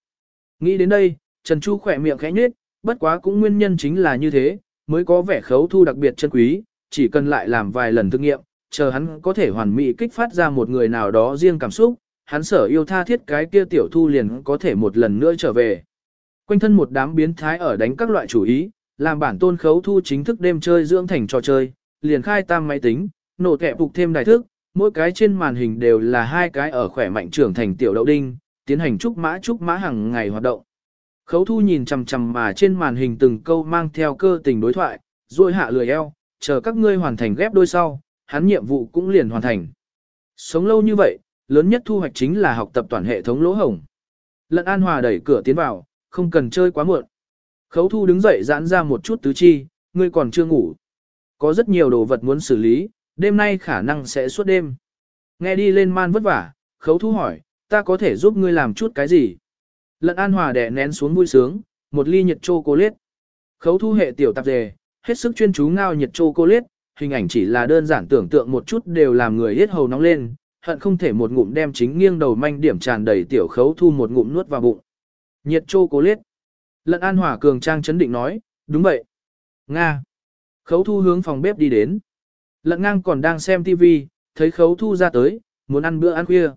Nghĩ đến đây, Trần Chu khỏe miệng khẽ nhếch, bất quá cũng nguyên nhân chính là như thế, mới có vẻ khấu thu đặc biệt chân quý, chỉ cần lại làm vài lần thực nghiệm, chờ hắn có thể hoàn mỹ kích phát ra một người nào đó riêng cảm xúc, hắn sở yêu tha thiết cái kia tiểu thu liền có thể một lần nữa trở về. Quanh thân một đám biến thái ở đánh các loại chủ ý, làm bản tôn khấu thu chính thức đêm chơi dưỡng thành trò chơi, liền khai tam máy tính, nổ kẹp phục thêm đài thức, mỗi cái trên màn hình đều là hai cái ở khỏe mạnh trưởng thành tiểu đậu đinh, tiến hành trúc mã trúc mã hàng ngày hoạt động. Khấu thu nhìn chằm chằm mà trên màn hình từng câu mang theo cơ tình đối thoại, rồi hạ lười eo, chờ các ngươi hoàn thành ghép đôi sau, hắn nhiệm vụ cũng liền hoàn thành. Sống lâu như vậy, lớn nhất thu hoạch chính là học tập toàn hệ thống lỗ hổng. Lận An Hòa đẩy cửa tiến vào, không cần chơi quá muộn. Khấu thu đứng dậy giãn ra một chút tứ chi, ngươi còn chưa ngủ. Có rất nhiều đồ vật muốn xử lý, đêm nay khả năng sẽ suốt đêm. Nghe đi lên man vất vả, khấu thu hỏi, ta có thể giúp ngươi làm chút cái gì? Lận An Hòa đè nén xuống vui sướng, một ly nhiệt chocolate. Khấu thu hệ tiểu tạp dề, hết sức chuyên chú ngao nhiệt chocolate, hình ảnh chỉ là đơn giản tưởng tượng một chút đều làm người hết hầu nóng lên, hận không thể một ngụm đem chính nghiêng đầu manh điểm tràn đầy tiểu khấu thu một ngụm nuốt vào bụng. Nhiệt chocolate. Lận An Hòa cường trang chấn định nói, đúng vậy. Nga. Khấu thu hướng phòng bếp đi đến. Lận ngang còn đang xem TV, thấy khấu thu ra tới, muốn ăn bữa ăn khuya.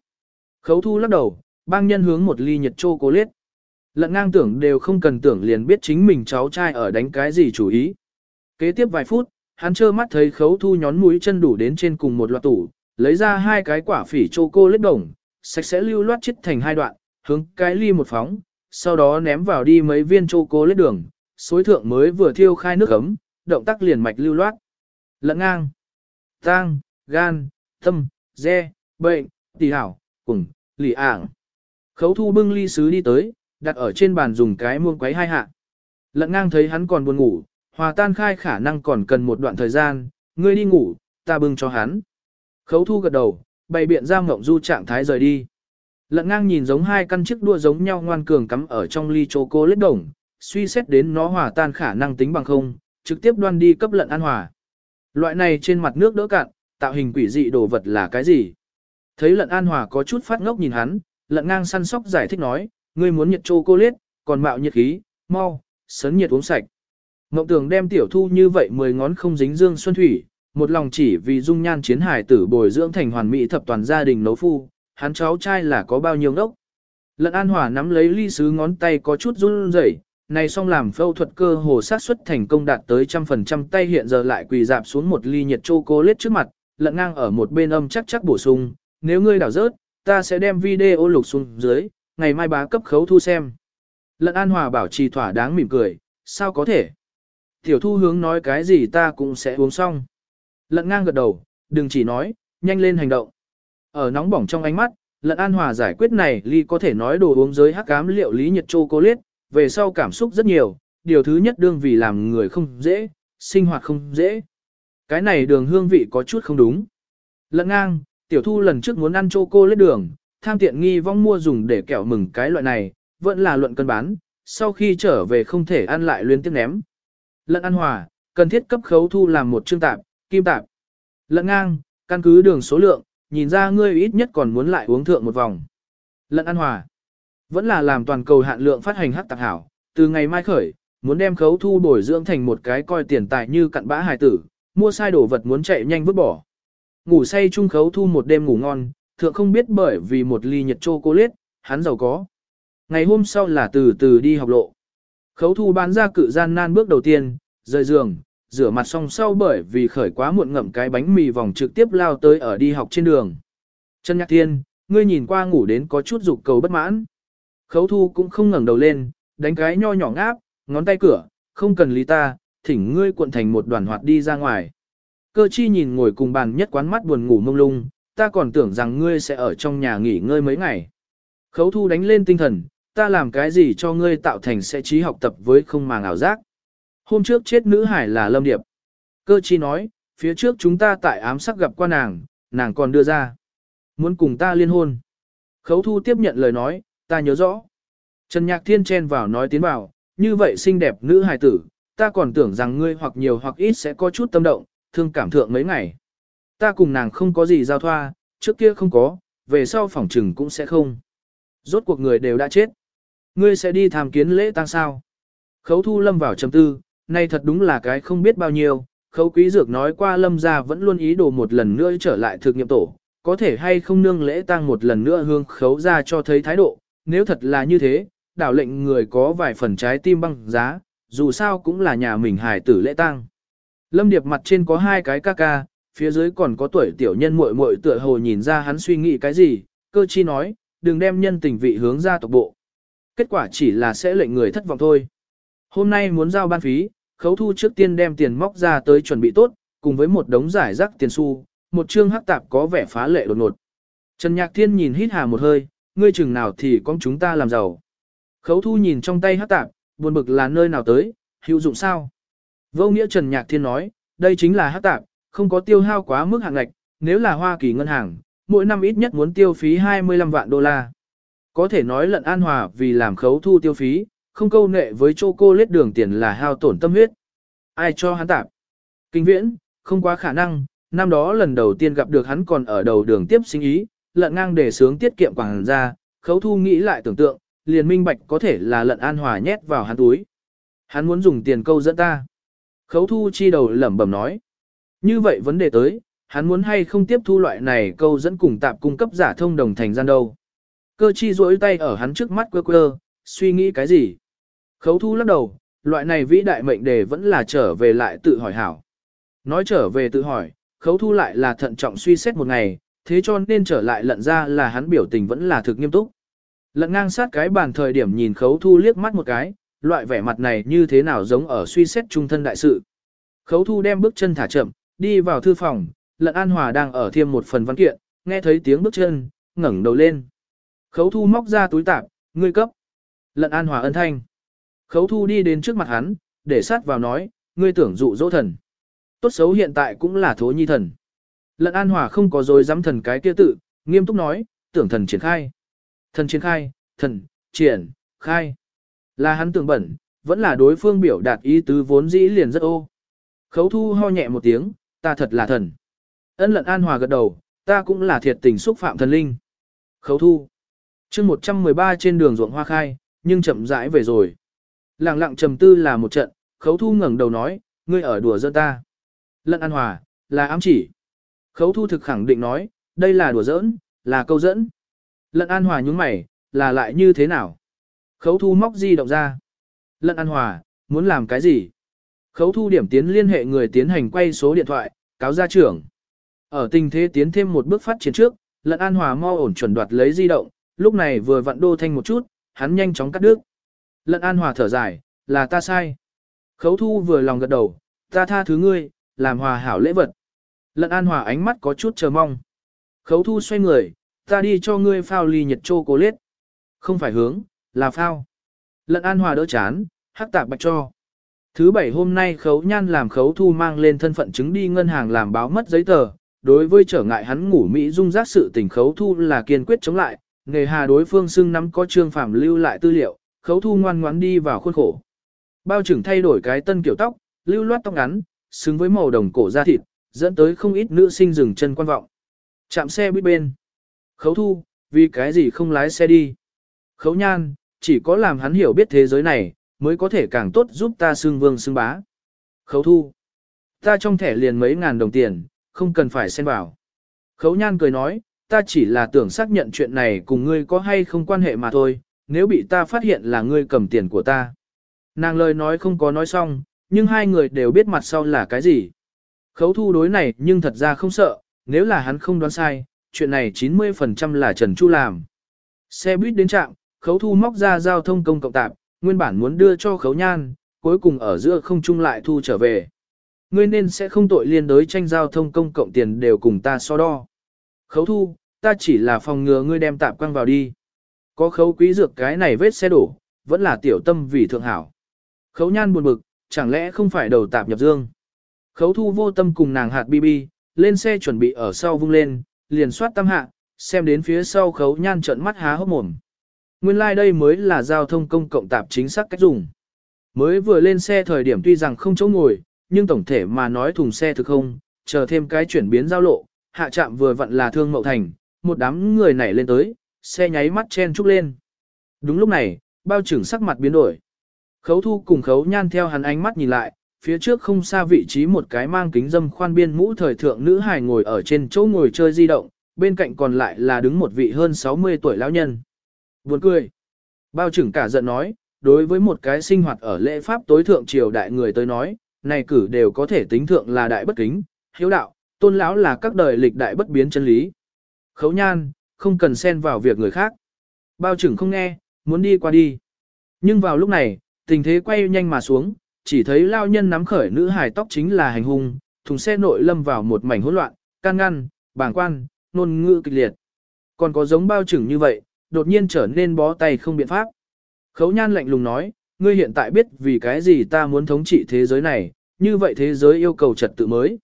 Khấu thu lắc đầu, bang nhân hướng một ly nhiệt chocolate. Lận ngang tưởng đều không cần tưởng liền biết chính mình cháu trai ở đánh cái gì chủ ý. Kế tiếp vài phút, hắn trơ mắt thấy khấu thu nhón mũi chân đủ đến trên cùng một loạt tủ, lấy ra hai cái quả phỉ chocolate đồng, sạch sẽ lưu loát chít thành hai đoạn, hướng cái ly một phóng, sau đó ném vào đi mấy viên chocolate đường, xối thượng mới vừa thiêu khai nước ấm, động tác liền mạch lưu loát. Lận ngang, tang, gan, tâm, re, bệnh, tỷ hảo, cùng, lì ảng. Khấu thu bưng ly sứ đi tới, đặt ở trên bàn dùng cái muông quấy hai hạ. Lận ngang thấy hắn còn buồn ngủ, hòa tan khai khả năng còn cần một đoạn thời gian, ngươi đi ngủ, ta bưng cho hắn. Khấu thu gật đầu, bày biện ra mộng du trạng thái rời đi. Lận ngang nhìn giống hai căn chiếc đua giống nhau ngoan cường cắm ở trong ly cô lết đồng, suy xét đến nó hòa tan khả năng tính bằng không, trực tiếp đoan đi cấp lận an hòa. Loại này trên mặt nước đỡ cạn, tạo hình quỷ dị đồ vật là cái gì? Thấy lận an hòa có chút phát ngốc nhìn hắn, lận ngang săn sóc giải thích nói, ngươi muốn nhiệt chô cô liết, còn mạo nhiệt khí, mau, sấn nhiệt uống sạch. Ngộng tưởng đem tiểu thu như vậy mười ngón không dính dương xuân thủy, một lòng chỉ vì dung nhan chiến hải tử bồi dưỡng thành hoàn mỹ thập toàn gia đình nấu phu, hắn cháu trai là có bao nhiêu ngốc. Lận An Hòa nắm lấy ly sứ ngón tay có chút run rẩy, này xong làm phẫu thuật cơ hồ sát suất thành công đạt tới trăm phần trăm tay hiện giờ lại quỳ dạp xuống một ly nhiệt châu cô lết trước mặt, lận ngang ở một bên âm chắc chắc bổ sung, nếu ngươi đảo rớt, ta sẽ đem video lục xuống dưới, ngày mai bá cấp khấu thu xem. Lận An Hòa bảo trì thỏa đáng mỉm cười, sao có thể? Tiểu thu hướng nói cái gì ta cũng sẽ uống xong. Lận ngang gật đầu, đừng chỉ nói, nhanh lên hành động. Ở nóng bỏng trong ánh mắt, lận an hòa giải quyết này ly có thể nói đồ uống giới hắc ám liệu lý nhiệt chocolate, về sau cảm xúc rất nhiều, điều thứ nhất đương vì làm người không dễ, sinh hoạt không dễ. Cái này đường hương vị có chút không đúng. Lận ngang, tiểu thu lần trước muốn ăn chocolate đường, tham tiện nghi vong mua dùng để kẹo mừng cái loại này, vẫn là luận cân bán, sau khi trở về không thể ăn lại luyến tiếp ném. Lận ăn hòa, cần thiết cấp khấu thu làm một chương tạp, kim tạp. Lận ngang, căn cứ đường số lượng, nhìn ra ngươi ít nhất còn muốn lại uống thượng một vòng. Lận ăn hòa, vẫn là làm toàn cầu hạn lượng phát hành hắc tạc hảo, từ ngày mai khởi, muốn đem khấu thu bồi dưỡng thành một cái coi tiền tài như cặn bã hài tử, mua sai đồ vật muốn chạy nhanh vứt bỏ. Ngủ say chung khấu thu một đêm ngủ ngon, thượng không biết bởi vì một ly nhật chocolate, hắn giàu có. Ngày hôm sau là từ từ đi học lộ. Khấu thu bán ra cự gian nan bước đầu tiên, rời giường, rửa mặt xong sau bởi vì khởi quá muộn ngậm cái bánh mì vòng trực tiếp lao tới ở đi học trên đường. Trần Nhạc Thiên, ngươi nhìn qua ngủ đến có chút dục cầu bất mãn. Khấu thu cũng không ngẩng đầu lên, đánh cái nho nhỏ ngáp, ngón tay cửa, không cần lý ta, thỉnh ngươi cuộn thành một đoàn hoạt đi ra ngoài. Cơ chi nhìn ngồi cùng bàn nhất quán mắt buồn ngủ mông lung, ta còn tưởng rằng ngươi sẽ ở trong nhà nghỉ ngơi mấy ngày. Khấu thu đánh lên tinh thần, ta làm cái gì cho ngươi tạo thành sẽ trí học tập với không màng ảo giác. Hôm trước chết nữ hải là Lâm Điệp. Cơ chi nói, phía trước chúng ta tại ám sắc gặp qua nàng, nàng còn đưa ra. Muốn cùng ta liên hôn. Khấu thu tiếp nhận lời nói, ta nhớ rõ. Trần Nhạc Thiên chen vào nói tiến vào, như vậy xinh đẹp nữ hài tử, ta còn tưởng rằng ngươi hoặc nhiều hoặc ít sẽ có chút tâm động, thương cảm thượng mấy ngày. Ta cùng nàng không có gì giao thoa, trước kia không có, về sau phỏng trừng cũng sẽ không. Rốt cuộc người đều đã chết. Ngươi sẽ đi tham kiến lễ tang sao. Khấu thu lâm vào trầm tư, nay thật đúng là cái không biết bao nhiêu, khấu quý dược nói qua lâm gia vẫn luôn ý đồ một lần nữa trở lại thực nghiệm tổ, có thể hay không nương lễ tang một lần nữa hương khấu ra cho thấy thái độ, nếu thật là như thế, đảo lệnh người có vài phần trái tim băng giá, dù sao cũng là nhà mình hài tử lễ tang. Lâm Điệp mặt trên có hai cái ca ca, phía dưới còn có tuổi tiểu nhân muội muội tựa hồ nhìn ra hắn suy nghĩ cái gì, cơ chi nói, đừng đem nhân tình vị hướng ra tộc bộ. Kết quả chỉ là sẽ lệnh người thất vọng thôi. Hôm nay muốn giao ban phí, khấu thu trước tiên đem tiền móc ra tới chuẩn bị tốt, cùng với một đống giải rác tiền xu, một chương hắc tạp có vẻ phá lệ đột ngột. Trần Nhạc Thiên nhìn hít hà một hơi, ngươi chừng nào thì con chúng ta làm giàu. Khấu thu nhìn trong tay hắc tạp, buồn bực là nơi nào tới, hữu dụng sao? Vô nghĩa Trần Nhạc Thiên nói, đây chính là hắc tạp, không có tiêu hao quá mức hạng ngạch, nếu là Hoa Kỳ ngân hàng, mỗi năm ít nhất muốn tiêu phí 25 vạn đô la. Có thể nói lận an hòa vì làm khấu thu tiêu phí, không câu nệ với chô cô lết đường tiền là hao tổn tâm huyết. Ai cho hắn tạp? Kinh viễn, không quá khả năng, năm đó lần đầu tiên gặp được hắn còn ở đầu đường tiếp sinh ý, lận ngang để sướng tiết kiệm quảng ra, khấu thu nghĩ lại tưởng tượng, liền minh bạch có thể là lận an hòa nhét vào hắn túi. Hắn muốn dùng tiền câu dẫn ta. Khấu thu chi đầu lẩm bẩm nói. Như vậy vấn đề tới, hắn muốn hay không tiếp thu loại này câu dẫn cùng tạp cung cấp giả thông đồng thành gian đâu. Cơ chi rỗi tay ở hắn trước mắt quơ quơ, suy nghĩ cái gì? Khấu thu lắc đầu, loại này vĩ đại mệnh đề vẫn là trở về lại tự hỏi hảo. Nói trở về tự hỏi, khấu thu lại là thận trọng suy xét một ngày, thế cho nên trở lại lận ra là hắn biểu tình vẫn là thực nghiêm túc. Lận ngang sát cái bàn thời điểm nhìn khấu thu liếc mắt một cái, loại vẻ mặt này như thế nào giống ở suy xét trung thân đại sự. Khấu thu đem bước chân thả chậm, đi vào thư phòng, lận an hòa đang ở thêm một phần văn kiện, nghe thấy tiếng bước chân, ngẩng đầu lên. Khấu thu móc ra túi tạp, ngươi cấp. Lận an hòa ân thanh. Khấu thu đi đến trước mặt hắn, để sát vào nói, ngươi tưởng dụ dỗ thần. Tốt xấu hiện tại cũng là thố nhi thần. Lận an hòa không có dối dám thần cái kia tự, nghiêm túc nói, tưởng thần triển khai. Thần triển khai, thần, triển, khai. Là hắn tưởng bẩn, vẫn là đối phương biểu đạt ý tứ vốn dĩ liền rất ô. Khấu thu ho nhẹ một tiếng, ta thật là thần. Ân lận an hòa gật đầu, ta cũng là thiệt tình xúc phạm thần linh. Khấu thu. chương 113 trên đường ruộng hoa khai, nhưng chậm rãi về rồi. Lặng lặng trầm tư là một trận, khấu thu ngẩng đầu nói, ngươi ở đùa giỡn ta. Lận an hòa, là ám chỉ. Khấu thu thực khẳng định nói, đây là đùa giỡn, là câu dẫn. Lận an hòa nhúng mày, là lại như thế nào? Khấu thu móc di động ra. Lận an hòa, muốn làm cái gì? Khấu thu điểm tiến liên hệ người tiến hành quay số điện thoại, cáo gia trưởng. Ở tình thế tiến thêm một bước phát triển trước, lận an hòa mo ổn chuẩn đoạt lấy di động, lúc này vừa vặn đô thanh một chút, hắn nhanh chóng cắt đứt. Lận an hòa thở dài, là ta sai. Khấu thu vừa lòng gật đầu, ta tha thứ ngươi, làm hòa hảo lễ vật. Lận an hòa ánh mắt có chút chờ mong. Khấu thu xoay người, ta đi cho ngươi phao ly nhật chô cố lết. Không phải hướng, là phao. Lận an hòa đỡ chán, hắc tạp bạch cho. Thứ bảy hôm nay khấu nhan làm khấu thu mang lên thân phận chứng đi ngân hàng làm báo mất giấy tờ. Đối với trở ngại hắn ngủ Mỹ dung giác sự tình khấu thu là kiên quyết chống lại, nghề hà đối phương xưng nắm có trương phạm lưu lại tư liệu, khấu thu ngoan ngoãn đi vào khuôn khổ. Bao trưởng thay đổi cái tân kiểu tóc, lưu loát tóc ngắn, xứng với màu đồng cổ da thịt, dẫn tới không ít nữ sinh dừng chân quan vọng. Chạm xe buýt bên. Khấu thu, vì cái gì không lái xe đi. Khấu nhan, chỉ có làm hắn hiểu biết thế giới này, mới có thể càng tốt giúp ta xương vương xương bá. Khấu thu. Ta trong thẻ liền mấy ngàn đồng tiền, không cần phải xen vào. Khấu nhan cười nói, ta chỉ là tưởng xác nhận chuyện này cùng ngươi có hay không quan hệ mà thôi, nếu bị ta phát hiện là ngươi cầm tiền của ta. Nàng lời nói không có nói xong, nhưng hai người đều biết mặt sau là cái gì. Khấu thu đối này nhưng thật ra không sợ, nếu là hắn không đoán sai, chuyện này 90% là Trần Chu làm. Xe buýt đến trạm, khấu thu móc ra giao thông công cộng tạp, nguyên bản muốn đưa cho khấu nhan, cuối cùng ở giữa không chung lại thu trở về. Ngươi nên sẽ không tội liên đối tranh giao thông công cộng tiền đều cùng ta so đo. Khấu thu, ta chỉ là phòng ngừa ngươi đem tạp quăng vào đi. Có khấu quý dược cái này vết xe đổ, vẫn là tiểu tâm vì thượng hảo. Khấu nhan buồn bực, chẳng lẽ không phải đầu tạp nhập dương. Khấu thu vô tâm cùng nàng hạt BB, lên xe chuẩn bị ở sau vung lên, liền soát tam hạ, xem đến phía sau khấu nhan trận mắt há hốc mồm. Nguyên lai like đây mới là giao thông công cộng tạp chính xác cách dùng. Mới vừa lên xe thời điểm tuy rằng không chỗ ngồi, nhưng tổng thể mà nói thùng xe thực không, chờ thêm cái chuyển biến giao lộ, hạ trạm vừa vặn là thương mậu thành, một đám người nảy lên tới, xe nháy mắt chen trúc lên. Đúng lúc này, bao trưởng sắc mặt biến đổi. Khấu thu cùng khấu nhan theo hắn ánh mắt nhìn lại, phía trước không xa vị trí một cái mang kính dâm khoan biên mũ thời thượng nữ hài ngồi ở trên chỗ ngồi chơi di động, bên cạnh còn lại là đứng một vị hơn 60 tuổi lão nhân. Buồn cười. Bao trưởng cả giận nói, đối với một cái sinh hoạt ở lễ pháp tối thượng triều đại người tới nói, này cử đều có thể tính thượng là đại bất kính, hiếu đạo, tôn lão là các đời lịch đại bất biến chân lý. Khấu nhan, không cần xen vào việc người khác. Bao trưởng không nghe, muốn đi qua đi. Nhưng vào lúc này, tình thế quay nhanh mà xuống, chỉ thấy lao nhân nắm khởi nữ hài tóc chính là hành hung, thùng xe nội lâm vào một mảnh hỗn loạn, can ngăn, bảng quan, nôn ngữ kịch liệt. Còn có giống bao trưởng như vậy, đột nhiên trở nên bó tay không biện pháp. Khấu nhan lạnh lùng nói, ngươi hiện tại biết vì cái gì ta muốn thống trị thế giới này, như vậy thế giới yêu cầu trật tự mới.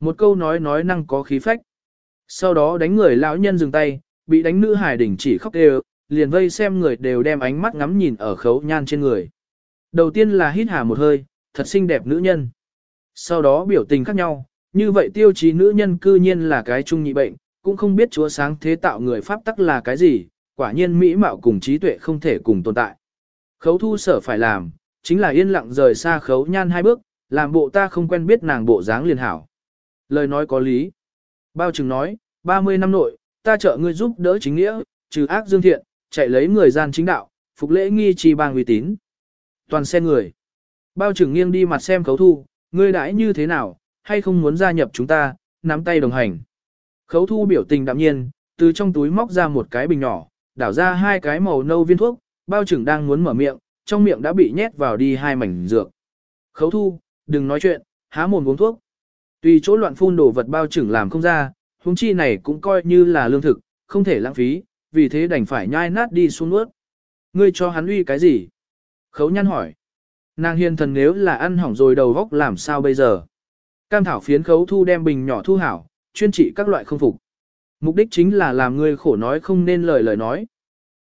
Một câu nói nói năng có khí phách. Sau đó đánh người lão nhân dừng tay, bị đánh nữ hải đỉnh chỉ khóc đều, liền vây xem người đều đem ánh mắt ngắm nhìn ở khấu nhan trên người. Đầu tiên là hít hà một hơi, thật xinh đẹp nữ nhân. Sau đó biểu tình khác nhau, như vậy tiêu chí nữ nhân cư nhiên là cái trung nhị bệnh, cũng không biết chúa sáng thế tạo người pháp tắc là cái gì, quả nhiên mỹ mạo cùng trí tuệ không thể cùng tồn tại. Khấu thu sở phải làm, chính là yên lặng rời xa khấu nhan hai bước, làm bộ ta không quen biết nàng bộ dáng liền hảo. Lời nói có lý. Bao chừng nói, 30 năm nội, ta trợ ngươi giúp đỡ chính nghĩa, trừ ác dương thiện, chạy lấy người gian chính đạo, phục lễ nghi trì bang uy tín. Toàn xe người. Bao Trừng nghiêng đi mặt xem khấu thu, ngươi đãi như thế nào, hay không muốn gia nhập chúng ta, nắm tay đồng hành. Khấu thu biểu tình đạm nhiên, từ trong túi móc ra một cái bình nhỏ, đảo ra hai cái màu nâu viên thuốc, bao trưởng đang muốn mở miệng, trong miệng đã bị nhét vào đi hai mảnh dược. Khấu thu, đừng nói chuyện, há mồm uống thuốc. Tùy chỗ loạn phun đồ vật bao trưởng làm không ra, huống chi này cũng coi như là lương thực, không thể lãng phí, vì thế đành phải nhai nát đi xuống nuốt. Ngươi cho hắn uy cái gì? Khấu nhăn hỏi. Nàng hiền thần nếu là ăn hỏng rồi đầu góc làm sao bây giờ? Cam thảo phiến khấu thu đem bình nhỏ thu hảo, chuyên trị các loại không phục. Mục đích chính là làm ngươi khổ nói không nên lời lời nói.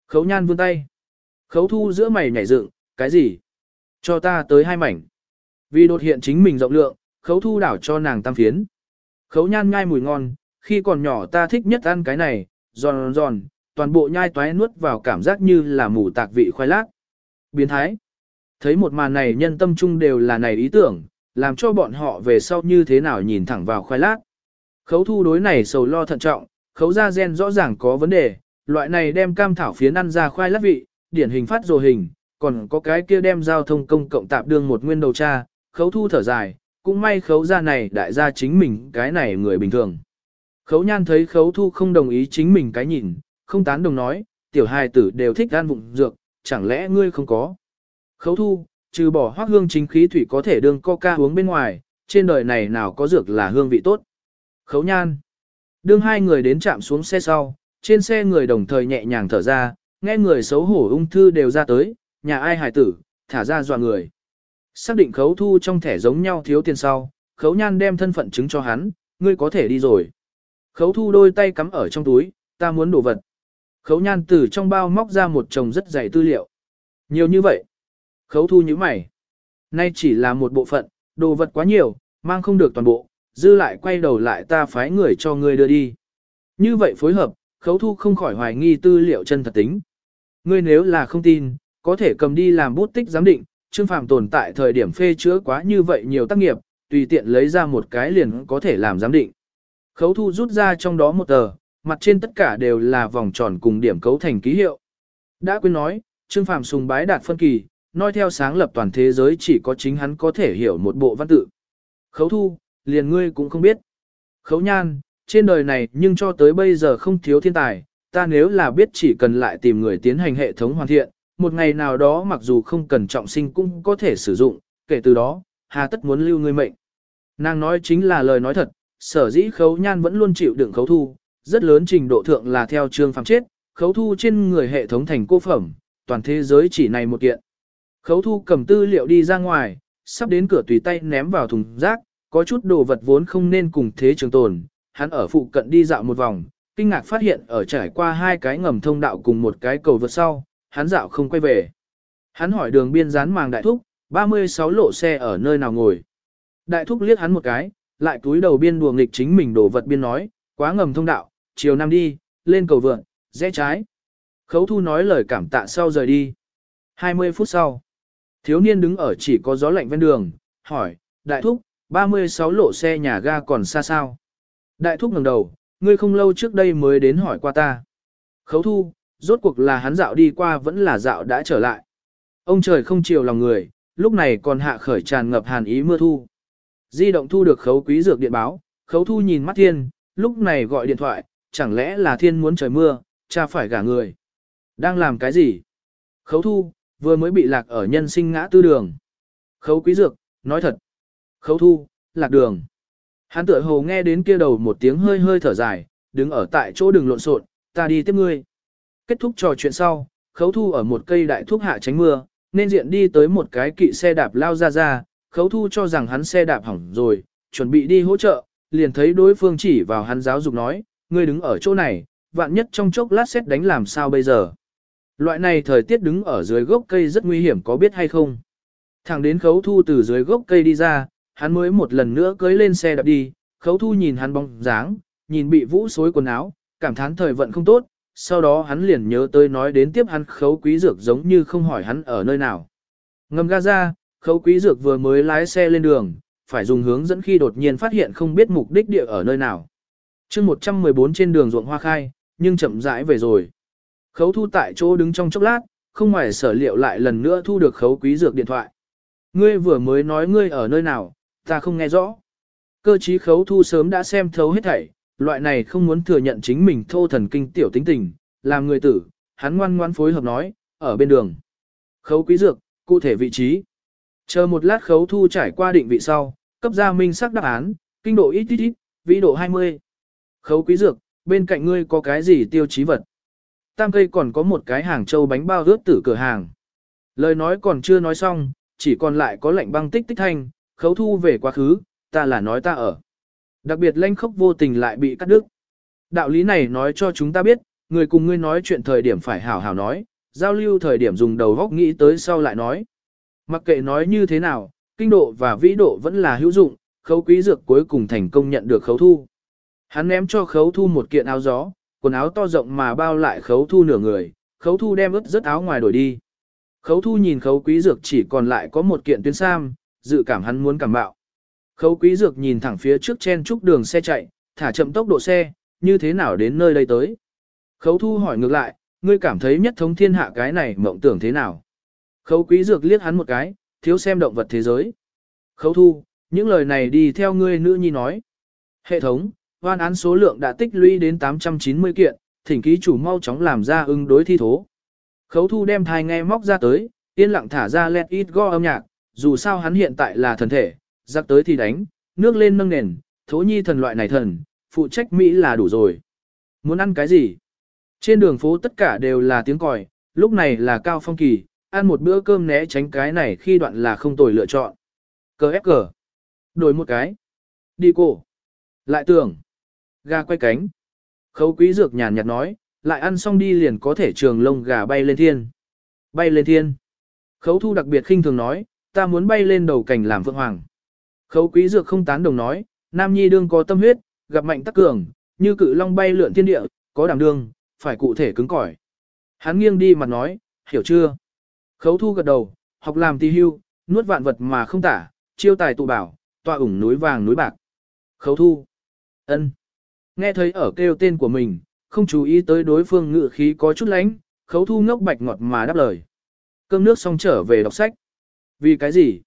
Khấu nhan vươn tay. Khấu thu giữa mày nhảy dựng, cái gì? Cho ta tới hai mảnh. Vì đột hiện chính mình rộng lượng, khấu thu đảo cho nàng tam phiến. Khấu nhan nhai mùi ngon, khi còn nhỏ ta thích nhất ăn cái này, giòn giòn, toàn bộ nhai toái nuốt vào cảm giác như là mù tạc vị khoai lát. Biến thái. Thấy một màn này nhân tâm trung đều là này ý tưởng, làm cho bọn họ về sau như thế nào nhìn thẳng vào khoai lát. Khấu thu đối này sầu lo thận trọng, khấu ra gen rõ ràng có vấn đề, loại này đem cam thảo phiến ăn ra khoai lát vị, điển hình phát rồ hình, còn có cái kia đem giao thông công cộng tạp đương một nguyên đầu tra khấu thu thở dài, cũng may khấu ra này đại gia chính mình cái này người bình thường. Khấu nhan thấy khấu thu không đồng ý chính mình cái nhìn, không tán đồng nói, tiểu hài tử đều thích ăn vụng dược, chẳng lẽ ngươi không có. Khấu thu, trừ bỏ hoác hương chính khí thủy có thể đương coca uống bên ngoài, trên đời này nào có dược là hương vị tốt. Khấu nhan. Đương hai người đến chạm xuống xe sau, trên xe người đồng thời nhẹ nhàng thở ra, nghe người xấu hổ ung thư đều ra tới, nhà ai hài tử, thả ra dọa người. Xác định khấu thu trong thẻ giống nhau thiếu tiền sau, khấu nhan đem thân phận chứng cho hắn, ngươi có thể đi rồi. Khấu thu đôi tay cắm ở trong túi, ta muốn đổ vật. Khấu nhan từ trong bao móc ra một chồng rất dày tư liệu. Nhiều như vậy. Khấu thu như mày. Nay chỉ là một bộ phận, đồ vật quá nhiều, mang không được toàn bộ, dư lại quay đầu lại ta phái người cho ngươi đưa đi. Như vậy phối hợp, khấu thu không khỏi hoài nghi tư liệu chân thật tính. Ngươi nếu là không tin, có thể cầm đi làm bút tích giám định, Trương Phàm tồn tại thời điểm phê chữa quá như vậy nhiều tác nghiệp, tùy tiện lấy ra một cái liền có thể làm giám định. Khấu thu rút ra trong đó một tờ, mặt trên tất cả đều là vòng tròn cùng điểm cấu thành ký hiệu. Đã quên nói, Trương Phàm sùng bái đạt phân kỳ, nói theo sáng lập toàn thế giới chỉ có chính hắn có thể hiểu một bộ văn tự. Khấu thu, liền ngươi cũng không biết. Khấu nhan, trên đời này nhưng cho tới bây giờ không thiếu thiên tài, ta nếu là biết chỉ cần lại tìm người tiến hành hệ thống hoàn thiện, một ngày nào đó mặc dù không cần trọng sinh cũng có thể sử dụng, kể từ đó, hà tất muốn lưu ngươi mệnh. Nàng nói chính là lời nói thật, sở dĩ khấu nhan vẫn luôn chịu đựng khấu thu, rất lớn trình độ thượng là theo trương phạm chết, khấu thu trên người hệ thống thành cô phẩm, toàn thế giới chỉ này một kiện. Khấu thu cầm tư liệu đi ra ngoài, sắp đến cửa tùy tay ném vào thùng rác, có chút đồ vật vốn không nên cùng thế trường tồn, hắn ở phụ cận đi dạo một vòng, kinh ngạc phát hiện ở trải qua hai cái ngầm thông đạo cùng một cái cầu vượt sau, hắn dạo không quay về. Hắn hỏi đường biên dán màng đại thúc, 36 lộ xe ở nơi nào ngồi. Đại thúc liếc hắn một cái, lại túi đầu biên đùa nghịch chính mình đồ vật biên nói, quá ngầm thông đạo, chiều nam đi, lên cầu vượn, rẽ trái. Khấu thu nói lời cảm tạ sau rời đi. 20 phút sau, Thiếu niên đứng ở chỉ có gió lạnh ven đường, hỏi, đại thúc, 36 lộ xe nhà ga còn xa sao? Đại thúc ngẩng đầu, ngươi không lâu trước đây mới đến hỏi qua ta. Khấu thu, rốt cuộc là hắn dạo đi qua vẫn là dạo đã trở lại. Ông trời không chiều lòng người, lúc này còn hạ khởi tràn ngập hàn ý mưa thu. Di động thu được khấu quý dược điện báo, khấu thu nhìn mắt thiên, lúc này gọi điện thoại, chẳng lẽ là thiên muốn trời mưa, cha phải gả người. Đang làm cái gì? Khấu thu, vừa mới bị lạc ở nhân sinh ngã tư đường. Khấu quý dược, nói thật. Khấu thu, lạc đường. Hắn tựa hồ nghe đến kia đầu một tiếng hơi hơi thở dài, đứng ở tại chỗ đừng lộn xộn, ta đi tiếp ngươi. Kết thúc trò chuyện sau, khấu thu ở một cây đại thuốc hạ tránh mưa, nên diện đi tới một cái kỵ xe đạp lao ra ra, khấu thu cho rằng hắn xe đạp hỏng rồi, chuẩn bị đi hỗ trợ, liền thấy đối phương chỉ vào hắn giáo dục nói, ngươi đứng ở chỗ này, vạn nhất trong chốc lát xét đánh làm sao bây giờ. Loại này thời tiết đứng ở dưới gốc cây rất nguy hiểm có biết hay không. Thẳng đến khấu thu từ dưới gốc cây đi ra, hắn mới một lần nữa cưới lên xe đạp đi, khấu thu nhìn hắn bóng dáng, nhìn bị vũ xối quần áo, cảm thán thời vận không tốt, sau đó hắn liền nhớ tới nói đến tiếp hắn khấu quý dược giống như không hỏi hắn ở nơi nào. Ngầm ga ra, khấu quý dược vừa mới lái xe lên đường, phải dùng hướng dẫn khi đột nhiên phát hiện không biết mục đích địa ở nơi nào. chương 114 trên đường ruộng hoa khai, nhưng chậm rãi về rồi. Khấu thu tại chỗ đứng trong chốc lát, không ngoài sở liệu lại lần nữa thu được khấu quý dược điện thoại. Ngươi vừa mới nói ngươi ở nơi nào, ta không nghe rõ. Cơ trí khấu thu sớm đã xem thấu hết thảy, loại này không muốn thừa nhận chính mình thô thần kinh tiểu tính tình, làm người tử, hắn ngoan ngoan phối hợp nói, ở bên đường. Khấu quý dược, cụ thể vị trí. Chờ một lát khấu thu trải qua định vị sau, cấp ra minh sắc đáp án, kinh độ ít ít ít, vĩ độ 20. Khấu quý dược, bên cạnh ngươi có cái gì tiêu chí vật? Tam cây còn có một cái hàng châu bánh bao rớt tử cửa hàng. Lời nói còn chưa nói xong, chỉ còn lại có lệnh băng tích tích thanh, khấu thu về quá khứ, ta là nói ta ở. Đặc biệt lanh khốc vô tình lại bị cắt đứt. Đạo lý này nói cho chúng ta biết, người cùng ngươi nói chuyện thời điểm phải hảo hảo nói, giao lưu thời điểm dùng đầu góc nghĩ tới sau lại nói. Mặc kệ nói như thế nào, kinh độ và vĩ độ vẫn là hữu dụng, khấu quý dược cuối cùng thành công nhận được khấu thu. Hắn ném cho khấu thu một kiện áo gió, quần áo to rộng mà bao lại khấu thu nửa người, khấu thu đem ướt rất áo ngoài đổi đi. Khấu thu nhìn khấu quý dược chỉ còn lại có một kiện tuyến sam, dự cảm hắn muốn cảm bạo. Khấu quý dược nhìn thẳng phía trước chen trúc đường xe chạy, thả chậm tốc độ xe, như thế nào đến nơi đây tới. Khấu thu hỏi ngược lại, ngươi cảm thấy nhất thống thiên hạ cái này mộng tưởng thế nào? Khấu quý dược liếc hắn một cái, thiếu xem động vật thế giới. Khấu thu, những lời này đi theo ngươi nữ nhi nói. Hệ thống, hoan án số lượng đã tích lũy đến 890 kiện, thỉnh ký chủ mau chóng làm ra ứng đối thi thố. Khấu thu đem thai nghe móc ra tới, yên lặng thả ra let it go âm nhạc, dù sao hắn hiện tại là thần thể, giặc tới thì đánh, nước lên nâng nền, thố nhi thần loại này thần, phụ trách Mỹ là đủ rồi. Muốn ăn cái gì? Trên đường phố tất cả đều là tiếng còi, lúc này là cao phong kỳ, ăn một bữa cơm né tránh cái này khi đoạn là không tồi lựa chọn. Cờ ép cờ. Đổi một cái. Đi cổ. Lại tưởng. Gà quay cánh. Khấu quý dược nhàn nhạt nói, lại ăn xong đi liền có thể trường lông gà bay lên thiên. Bay lên thiên. Khấu thu đặc biệt khinh thường nói, ta muốn bay lên đầu cảnh làm phượng hoàng. Khấu quý dược không tán đồng nói, nam nhi đương có tâm huyết, gặp mạnh tắc cường, như cự long bay lượn thiên địa, có đảm đương, phải cụ thể cứng cỏi. Hắn nghiêng đi mặt nói, hiểu chưa? Khấu thu gật đầu, học làm tì hưu, nuốt vạn vật mà không tả, chiêu tài tụ bảo, tọa ủng núi vàng núi bạc. Khấu thu. ân. Nghe thấy ở kêu tên của mình, không chú ý tới đối phương ngự khí có chút lánh, khấu thu ngốc bạch ngọt mà đáp lời. Cơm nước xong trở về đọc sách. Vì cái gì?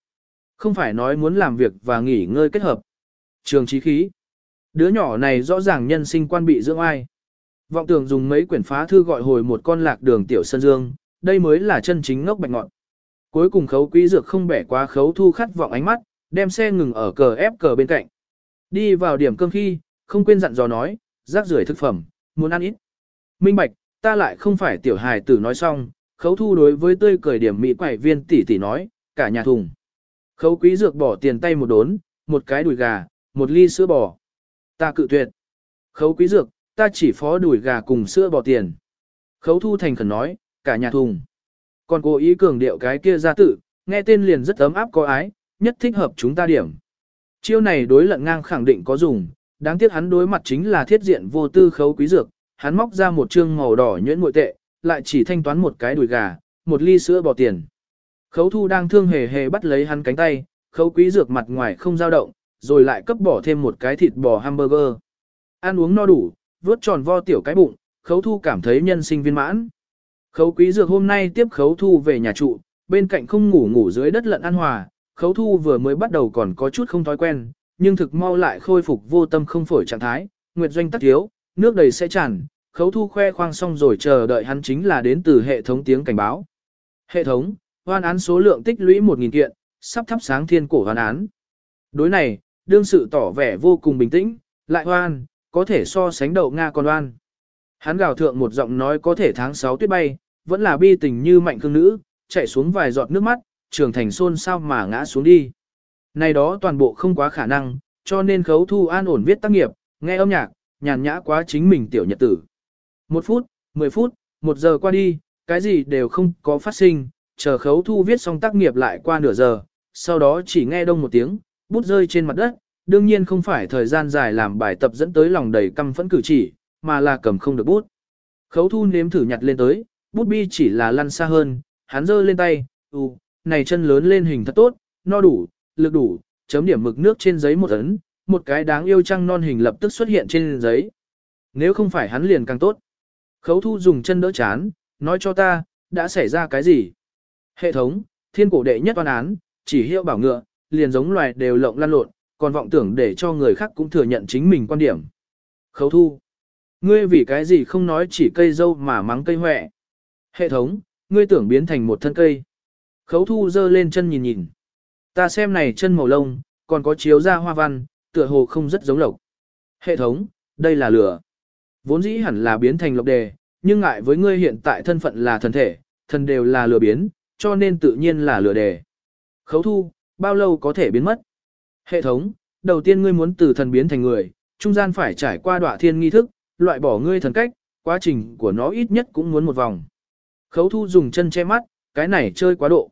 Không phải nói muốn làm việc và nghỉ ngơi kết hợp. Trường trí khí. Đứa nhỏ này rõ ràng nhân sinh quan bị dưỡng ai. Vọng tưởng dùng mấy quyển phá thư gọi hồi một con lạc đường tiểu sân dương, đây mới là chân chính ngốc bạch ngọn. Cuối cùng khấu quý dược không bẻ quá khấu thu khát vọng ánh mắt, đem xe ngừng ở cờ ép cờ bên cạnh. Đi vào điểm cơm khi, không quên dặn dò nói, rác rưởi thực phẩm, muốn ăn ít. Minh bạch, ta lại không phải tiểu hài tử nói xong, khấu thu đối với tươi cười điểm mỹ quải viên tỷ tỷ nói, cả nhà thùng. Khấu quý dược bỏ tiền tay một đốn, một cái đùi gà, một ly sữa bò. Ta cự tuyệt. Khấu quý dược, ta chỉ phó đùi gà cùng sữa bò tiền. Khấu thu thành khẩn nói, cả nhà thùng. Còn cố ý cường điệu cái kia ra tự, nghe tên liền rất ấm áp có ái, nhất thích hợp chúng ta điểm. Chiêu này đối lận ngang khẳng định có dùng, đáng tiếc hắn đối mặt chính là thiết diện vô tư khấu quý dược, hắn móc ra một trương màu đỏ nhuyễn ngội tệ, lại chỉ thanh toán một cái đùi gà, một ly sữa bò tiền. Khấu thu đang thương hề hề bắt lấy hắn cánh tay, khấu quý dược mặt ngoài không dao động, rồi lại cấp bỏ thêm một cái thịt bò hamburger. Ăn uống no đủ, vớt tròn vo tiểu cái bụng, khấu thu cảm thấy nhân sinh viên mãn. Khấu quý dược hôm nay tiếp khấu thu về nhà trụ, bên cạnh không ngủ ngủ dưới đất lận an hòa, khấu thu vừa mới bắt đầu còn có chút không thói quen, nhưng thực mau lại khôi phục vô tâm không phổi trạng thái, nguyệt doanh tắc thiếu, nước đầy sẽ tràn, khấu thu khoe khoang xong rồi chờ đợi hắn chính là đến từ hệ thống tiếng cảnh báo. Hệ thống, hoan án số lượng tích lũy 1.000 kiện, sắp thắp sáng thiên cổ hoan án. Đối này, đương sự tỏ vẻ vô cùng bình tĩnh, lại hoan, có thể so sánh đậu Nga con hoan. Hắn gào thượng một giọng nói có thể tháng 6 tuyết bay, vẫn là bi tình như mạnh cương nữ, chạy xuống vài giọt nước mắt, trường thành xôn sao mà ngã xuống đi. Này đó toàn bộ không quá khả năng, cho nên khấu thu an ổn viết tác nghiệp, nghe âm nhạc, nhàn nhã quá chính mình tiểu nhật tử. Một phút, mười phút, một giờ qua đi, cái gì đều không có phát sinh, chờ khấu thu viết xong tác nghiệp lại qua nửa giờ, sau đó chỉ nghe đông một tiếng, bút rơi trên mặt đất, đương nhiên không phải thời gian dài làm bài tập dẫn tới lòng đầy căm phẫn cử chỉ, mà là cầm không được bút. Khấu thu nếm thử nhặt lên tới, bút bi chỉ là lăn xa hơn, hắn giơ lên tay, ừ, này chân lớn lên hình thật tốt, no đủ, lực đủ, chấm điểm mực nước trên giấy một ấn, một cái đáng yêu trăng non hình lập tức xuất hiện trên giấy. Nếu không phải hắn liền càng tốt. Khấu thu dùng chân đỡ chán, nói cho ta, đã xảy ra cái gì? Hệ thống, thiên cổ đệ nhất toán án, chỉ hiệu bảo ngựa, liền giống loài đều lộng lan lộn, còn vọng tưởng để cho người khác cũng thừa nhận chính mình quan điểm. Khấu thu. Ngươi vì cái gì không nói chỉ cây dâu mà mắng cây hoẹ. Hệ thống, ngươi tưởng biến thành một thân cây. Khấu thu dơ lên chân nhìn nhìn. Ta xem này chân màu lông, còn có chiếu ra hoa văn, tựa hồ không rất giống lộc. Hệ thống, đây là lửa. Vốn dĩ hẳn là biến thành lộc đề, nhưng ngại với ngươi hiện tại thân phận là thần thể, thần đều là lửa biến, cho nên tự nhiên là lừa đề. Khấu thu, bao lâu có thể biến mất? Hệ thống, đầu tiên ngươi muốn từ thần biến thành người, trung gian phải trải qua đọa thiên nghi thức, loại bỏ ngươi thần cách, quá trình của nó ít nhất cũng muốn một vòng. Khấu thu dùng chân che mắt, cái này chơi quá độ.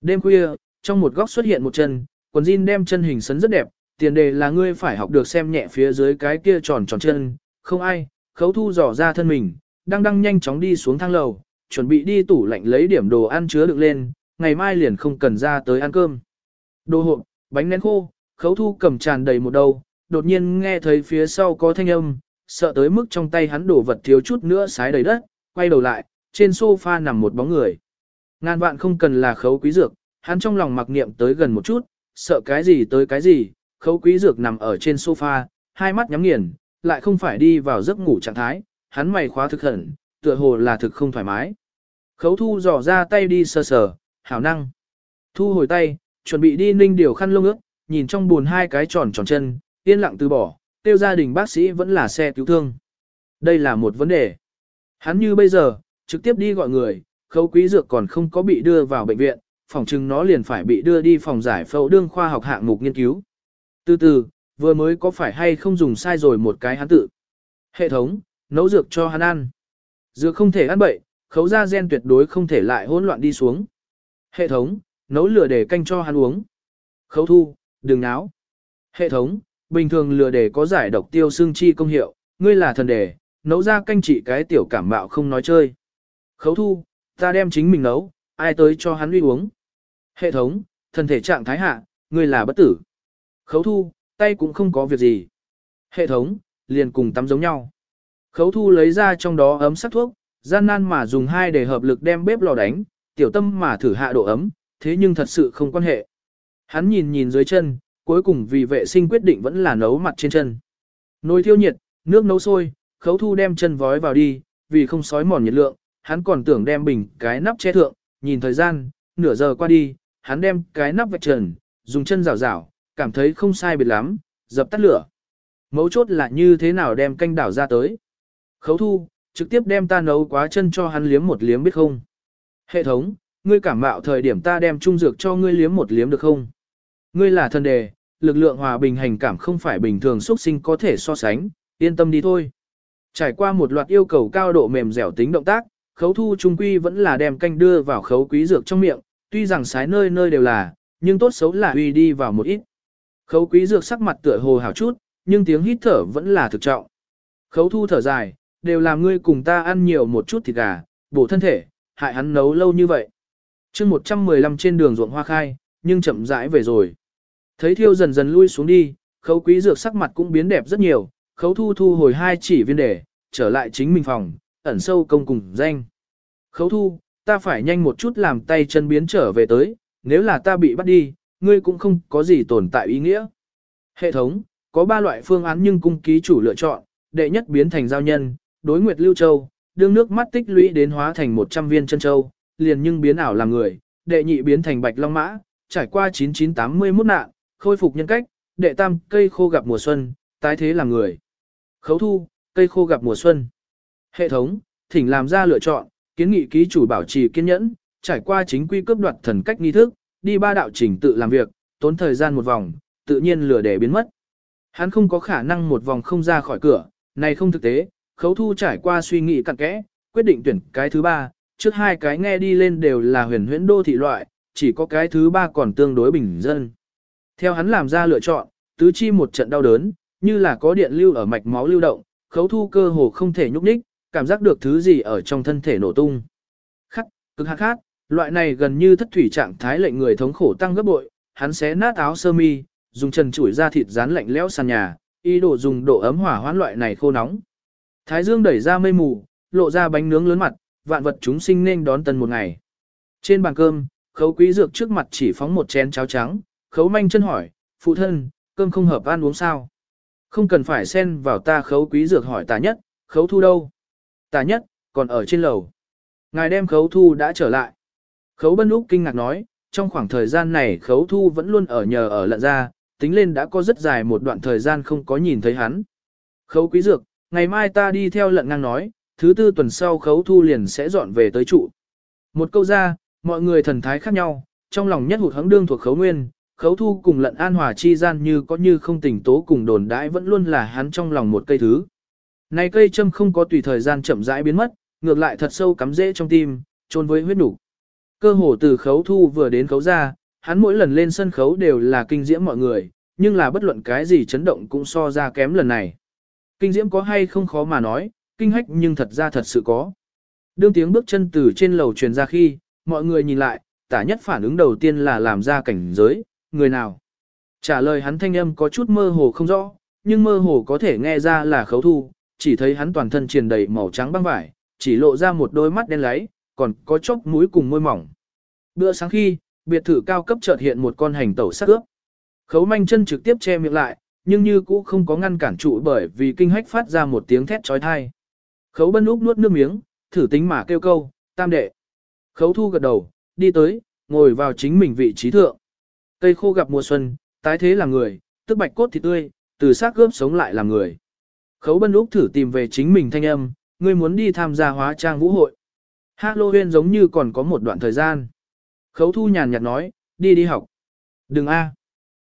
Đêm khuya, trong một góc xuất hiện một chân, quần jean đem chân hình sấn rất đẹp, tiền đề là ngươi phải học được xem nhẹ phía dưới cái kia tròn tròn chân, không ai, khấu thu dò ra thân mình, đang đang nhanh chóng đi xuống thang lầu, chuẩn bị đi tủ lạnh lấy điểm đồ ăn chứa được lên, ngày mai liền không cần ra tới ăn cơm. Đồ hộp, bánh nén khô, khấu thu cầm tràn đầy một đầu, đột nhiên nghe thấy phía sau có thanh âm, sợ tới mức trong tay hắn đổ vật thiếu chút nữa sái đầy đất, quay đầu lại, trên sofa nằm một bóng người. Ngàn vạn không cần là khấu quý dược, hắn trong lòng mặc niệm tới gần một chút, sợ cái gì tới cái gì, khấu quý dược nằm ở trên sofa, hai mắt nhắm nghiền, lại không phải đi vào giấc ngủ trạng thái, hắn mày khóa thực hận, tựa hồ là thực không thoải mái. Khấu thu dò ra tay đi sờ sờ, hảo năng. Thu hồi tay, chuẩn bị đi ninh điều khăn lông ước, nhìn trong buồn hai cái tròn tròn chân, yên lặng từ bỏ, tiêu gia đình bác sĩ vẫn là xe cứu thương. Đây là một vấn đề. Hắn như bây giờ, trực tiếp đi gọi người, khấu quý dược còn không có bị đưa vào bệnh viện, phòng chừng nó liền phải bị đưa đi phòng giải phẫu đương khoa học hạng mục nghiên cứu. Từ từ, vừa mới có phải hay không dùng sai rồi một cái hắn tự. Hệ thống, nấu dược cho hắn ăn. Dược không thể ăn bậy, khấu ra gen tuyệt đối không thể lại hỗn loạn đi xuống. Hệ thống, nấu lửa để canh cho hắn uống. Khấu thu, đừng náo. Hệ thống, bình thường lửa để có giải độc tiêu xương chi công hiệu, ngươi là thần đề, nấu ra canh trị cái tiểu cảm mạo không nói chơi. Khấu thu, ta đem chính mình nấu, ai tới cho hắn uy uống. Hệ thống, thân thể trạng thái hạ, ngươi là bất tử. Khấu thu, tay cũng không có việc gì. Hệ thống, liền cùng tắm giống nhau. Khấu thu lấy ra trong đó ấm sắc thuốc, gian nan mà dùng hai để hợp lực đem bếp lò đánh, tiểu tâm mà thử hạ độ ấm, thế nhưng thật sự không quan hệ. Hắn nhìn nhìn dưới chân, cuối cùng vì vệ sinh quyết định vẫn là nấu mặt trên chân. Nồi thiêu nhiệt, nước nấu sôi, khấu thu đem chân vói vào đi, vì không sói mòn nhiệt lượng, hắn còn tưởng đem bình cái nắp che thượng, nhìn thời gian, nửa giờ qua đi, hắn đem cái nắp vạch trần, dùng chân rảo rảo, cảm thấy không sai biệt lắm, dập tắt lửa. Mấu chốt là như thế nào đem canh đảo ra tới. Khấu thu, trực tiếp đem ta nấu quá chân cho hắn liếm một liếm biết không. Hệ thống, ngươi cảm mạo thời điểm ta đem trung dược cho ngươi liếm một liếm được không? Ngươi là thần đề, lực lượng hòa bình hành cảm không phải bình thường xuất sinh có thể so sánh, yên tâm đi thôi. Trải qua một loạt yêu cầu cao độ mềm dẻo tính động tác, khấu thu trung quy vẫn là đem canh đưa vào khấu quý dược trong miệng, tuy rằng sái nơi nơi đều là, nhưng tốt xấu là uy đi vào một ít. Khấu quý dược sắc mặt tựa hồ hào chút, nhưng tiếng hít thở vẫn là thực trọng. Khấu thu thở dài, đều làm ngươi cùng ta ăn nhiều một chút thịt gà, bổ thân thể, hại hắn nấu lâu như vậy. chương 115 trên đường ruộng hoa khai, nhưng chậm rãi về rồi. Thấy thiêu dần dần lui xuống đi, khấu quý dược sắc mặt cũng biến đẹp rất nhiều, khấu thu thu hồi hai chỉ viên đề, trở lại chính mình phòng, ẩn sâu công cùng danh. Khấu thu, ta phải nhanh một chút làm tay chân biến trở về tới, nếu là ta bị bắt đi, ngươi cũng không có gì tồn tại ý nghĩa. Hệ thống, có ba loại phương án nhưng cung ký chủ lựa chọn, đệ nhất biến thành giao nhân, đối nguyệt lưu châu, đương nước mắt tích lũy đến hóa thành 100 viên chân châu, liền nhưng biến ảo làm người, đệ nhị biến thành bạch long mã, trải qua 9981 nạn, khôi phục nhân cách, đệ tam cây khô gặp mùa xuân, tái thế làm người. Khấu thu, cây khô gặp mùa xuân. Hệ thống, thỉnh làm ra lựa chọn, kiến nghị ký chủ bảo trì kiên nhẫn, trải qua chính quy cướp đoạt thần cách nghi thức, đi ba đạo trình tự làm việc, tốn thời gian một vòng, tự nhiên lửa để biến mất. Hắn không có khả năng một vòng không ra khỏi cửa, này không thực tế, khấu thu trải qua suy nghĩ cặn kẽ, quyết định tuyển cái thứ ba, trước hai cái nghe đi lên đều là huyền huyễn đô thị loại, chỉ có cái thứ ba còn tương đối bình dân. Theo hắn làm ra lựa chọn, tứ chi một trận đau đớn, như là có điện lưu ở mạch máu lưu động, khấu thu cơ hồ không thể nhúc nhích, cảm giác được thứ gì ở trong thân thể nổ tung. Khắc, cực hạt khát, loại này gần như thất thủy trạng thái lệnh người thống khổ tăng gấp bội, hắn xé nát áo sơ mi, dùng chân chủi ra thịt rán lạnh lẽo sàn nhà, ý đồ dùng độ ấm hỏa hoãn loại này khô nóng. Thái dương đẩy ra mây mù, lộ ra bánh nướng lớn mặt, vạn vật chúng sinh nên đón tân một ngày. Trên bàn cơm, khấu quý dược trước mặt chỉ phóng một chén cháo trắng, khấu manh chân hỏi, phụ thân, cơm không hợp ăn uống sao? Không cần phải xen vào ta khấu quý dược hỏi tà nhất, khấu thu đâu? Tà nhất, còn ở trên lầu. Ngài đem khấu thu đã trở lại. Khấu bân úc kinh ngạc nói, trong khoảng thời gian này khấu thu vẫn luôn ở nhờ ở lận ra, tính lên đã có rất dài một đoạn thời gian không có nhìn thấy hắn. Khấu quý dược, ngày mai ta đi theo lận ngang nói, thứ tư tuần sau khấu thu liền sẽ dọn về tới trụ. Một câu ra, mọi người thần thái khác nhau, trong lòng nhất hụt hẫng đương thuộc khấu nguyên, khấu thu cùng lận an hòa chi gian như có như không tỉnh tố cùng đồn đãi vẫn luôn là hắn trong lòng một cây thứ. Này cây châm không có tùy thời gian chậm rãi biến mất, ngược lại thật sâu cắm rễ trong tim, trôn với huyết đủ. Cơ hồ từ khấu thu vừa đến khấu ra, hắn mỗi lần lên sân khấu đều là kinh diễm mọi người, nhưng là bất luận cái gì chấn động cũng so ra kém lần này. Kinh diễm có hay không khó mà nói, kinh hách nhưng thật ra thật sự có. Đương tiếng bước chân từ trên lầu truyền ra khi, mọi người nhìn lại, tả nhất phản ứng đầu tiên là làm ra cảnh giới, người nào. Trả lời hắn thanh âm có chút mơ hồ không rõ, nhưng mơ hồ có thể nghe ra là khấu thu, chỉ thấy hắn toàn thân triền đầy màu trắng băng vải, chỉ lộ ra một đôi mắt đen láy, còn có chốc mũi cùng môi mỏng. Bữa sáng khi, biệt thự cao cấp chợt hiện một con hành tẩu sắc ướp. Khấu manh chân trực tiếp che miệng lại, nhưng như cũ không có ngăn cản trụ bởi vì kinh hách phát ra một tiếng thét trói thai. Khấu bân úp nuốt nước miếng, thử tính mà kêu câu, tam đệ. Khấu thu gật đầu, đi tới, ngồi vào chính mình vị trí thượng. Cây khô gặp mùa xuân, tái thế là người, tức bạch cốt thì tươi, từ xác gớp sống lại là người. Khấu bân úp thử tìm về chính mình thanh âm, ngươi muốn đi tham gia hóa trang vũ hội. Halloween giống như còn có một đoạn thời gian. Khấu thu nhàn nhạt nói, đi đi học. Đừng a,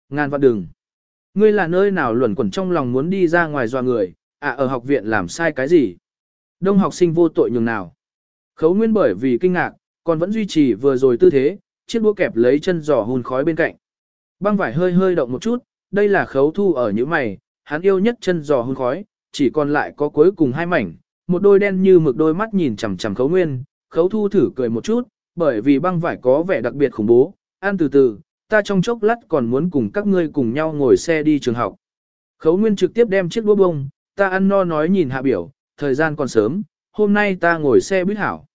Ngàn vạn đừng. Ngươi là nơi nào luẩn quẩn trong lòng muốn đi ra ngoài dọa người, à ở học viện làm sai cái gì? Đông học sinh vô tội nhường nào? Khấu nguyên bởi vì kinh ngạc, còn vẫn duy trì vừa rồi tư thế, chiếc đũa kẹp lấy chân giò hùn khói bên cạnh. Băng vải hơi hơi động một chút, đây là khấu thu ở những mày, hắn yêu nhất chân giò hùn khói, chỉ còn lại có cuối cùng hai mảnh, một đôi đen như mực đôi mắt nhìn chằm chằm khấu nguyên, khấu thu thử cười một chút, bởi vì băng vải có vẻ đặc biệt khủng bố, ăn từ từ, ta trong chốc lát còn muốn cùng các ngươi cùng nhau ngồi xe đi trường học. Khấu nguyên trực tiếp đem chiếc đũa bông, ta ăn no nói nhìn hạ biểu, thời gian còn sớm, hôm nay ta ngồi xe buýt hảo.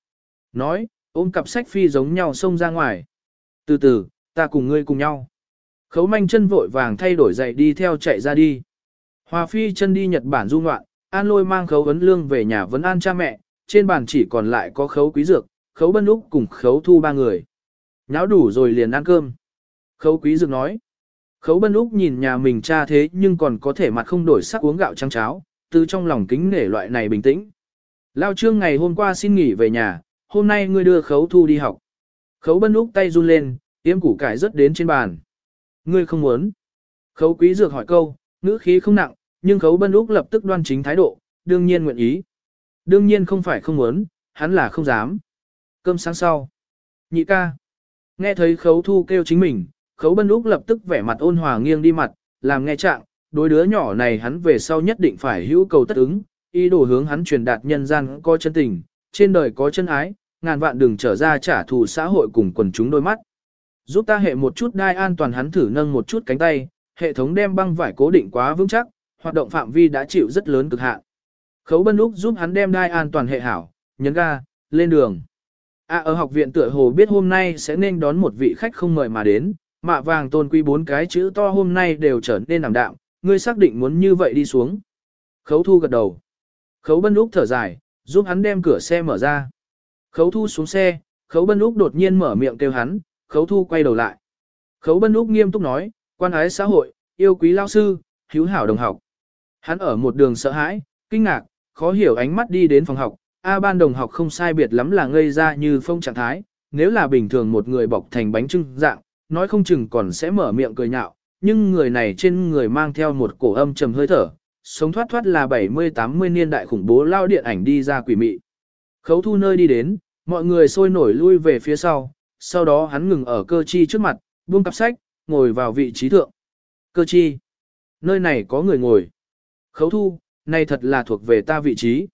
Nói, ôm cặp sách phi giống nhau xông ra ngoài. Từ từ, ta cùng ngươi cùng nhau. Khấu manh chân vội vàng thay đổi dậy đi theo chạy ra đi. Hòa phi chân đi Nhật Bản du ngoạn, an lôi mang khấu ấn lương về nhà vấn an cha mẹ, trên bàn chỉ còn lại có khấu quý dược, khấu bân úc cùng khấu thu ba người. Náo đủ rồi liền ăn cơm. Khấu quý dược nói. Khấu bân úc nhìn nhà mình cha thế nhưng còn có thể mặt không đổi sắc uống gạo trắng cháo, từ trong lòng kính nể loại này bình tĩnh. Lao trương ngày hôm qua xin nghỉ về nhà, hôm nay ngươi đưa khấu thu đi học. Khấu bân úc tay run lên, tiêm củ cải rất đến trên bàn. Ngươi không muốn. Khấu quý dược hỏi câu, ngữ khí không nặng, nhưng khấu bân úc lập tức đoan chính thái độ, đương nhiên nguyện ý. Đương nhiên không phải không muốn, hắn là không dám. Cơm sáng sau. Nhị ca. Nghe thấy khấu thu kêu chính mình, khấu bân úc lập tức vẻ mặt ôn hòa nghiêng đi mặt, làm nghe trạng, đối đứa nhỏ này hắn về sau nhất định phải hữu cầu tất ứng, ý đồ hướng hắn truyền đạt nhân gian có chân tình, trên đời có chân ái, ngàn vạn đừng trở ra trả thù xã hội cùng quần chúng đôi mắt. Giúp ta hệ một chút đai an toàn hắn thử nâng một chút cánh tay, hệ thống đem băng vải cố định quá vững chắc, hoạt động phạm vi đã chịu rất lớn cực hạn. Khấu Bân Úc giúp hắn đem đai an toàn hệ hảo, nhấn ga, lên đường. À ở học viện tựa hồ biết hôm nay sẽ nên đón một vị khách không mời mà đến, mạ vàng tôn quý bốn cái chữ to hôm nay đều trở nên ảm đạm, ngươi xác định muốn như vậy đi xuống. Khấu thu gật đầu. Khấu Bân Úc thở dài, giúp hắn đem cửa xe mở ra. Khấu thu xuống xe, khấu Bân Úc đột nhiên mở miệng kêu hắn, khấu thu quay đầu lại. Khấu Bân Úc nghiêm túc nói, quan ái xã hội, yêu quý lao sư, hiếu hảo đồng học. Hắn ở một đường sợ hãi, kinh ngạc, khó hiểu ánh mắt đi đến phòng học, A ban đồng học không sai biệt lắm là ngây ra như phong trạng thái, nếu là bình thường một người bọc thành bánh trưng dạng, nói không chừng còn sẽ mở miệng cười nhạo, nhưng người này trên người mang theo một cổ âm trầm hơi thở, sống thoát thoát là 70-80 niên đại khủng bố lao điện ảnh đi ra quỷ mị. Khấu thu nơi đi đến, mọi người sôi nổi lui về phía sau, sau đó hắn ngừng ở cơ chi trước mặt, buông cặp sách, ngồi vào vị trí thượng. Cơ chi, nơi này có người ngồi. Khấu thu, này thật là thuộc về ta vị trí.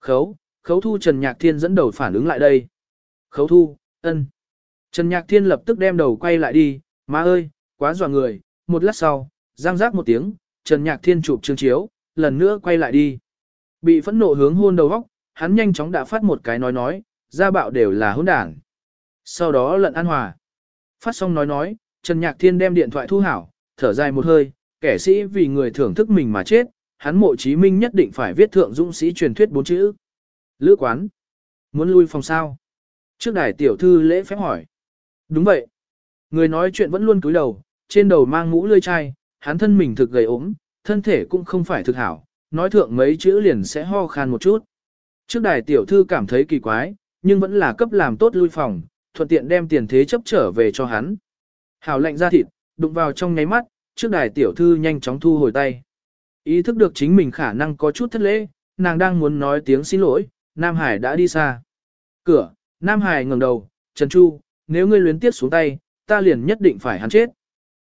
Khấu, khấu thu Trần Nhạc Thiên dẫn đầu phản ứng lại đây. Khấu thu, ân. Trần Nhạc Thiên lập tức đem đầu quay lại đi, má ơi, quá dọa người, một lát sau, giang giác một tiếng, Trần Nhạc Thiên chụp chương chiếu, lần nữa quay lại đi. Bị phẫn nộ hướng hôn đầu góc, hắn nhanh chóng đã phát một cái nói nói, ra bạo đều là hỗn đảng. Sau đó lận an hòa. Phát xong nói nói, Trần Nhạc Thiên đem điện thoại thu hảo, thở dài một hơi, kẻ sĩ vì người thưởng thức mình mà chết, hắn mộ chí minh nhất định phải viết thượng dũng sĩ truyền thuyết bốn chữ. Lữ quán. Muốn lui phòng sao? Trước đài tiểu thư lễ phép hỏi. Đúng vậy. Người nói chuyện vẫn luôn cúi đầu, trên đầu mang mũ lươi chai, hắn thân mình thực gầy ốm, thân thể cũng không phải thực hảo, nói thượng mấy chữ liền sẽ ho khan một chút. Trước đài tiểu thư cảm thấy kỳ quái, nhưng vẫn là cấp làm tốt lui phòng, thuận tiện đem tiền thế chấp trở về cho hắn. Hảo lạnh ra thịt, đụng vào trong nháy mắt, trước đài tiểu thư nhanh chóng thu hồi tay. Ý thức được chính mình khả năng có chút thất lễ, nàng đang muốn nói tiếng xin lỗi, Nam Hải đã đi xa. Cửa, Nam Hải ngẩng đầu, Trần Chu, nếu ngươi luyến tiếp xuống tay, ta liền nhất định phải hắn chết.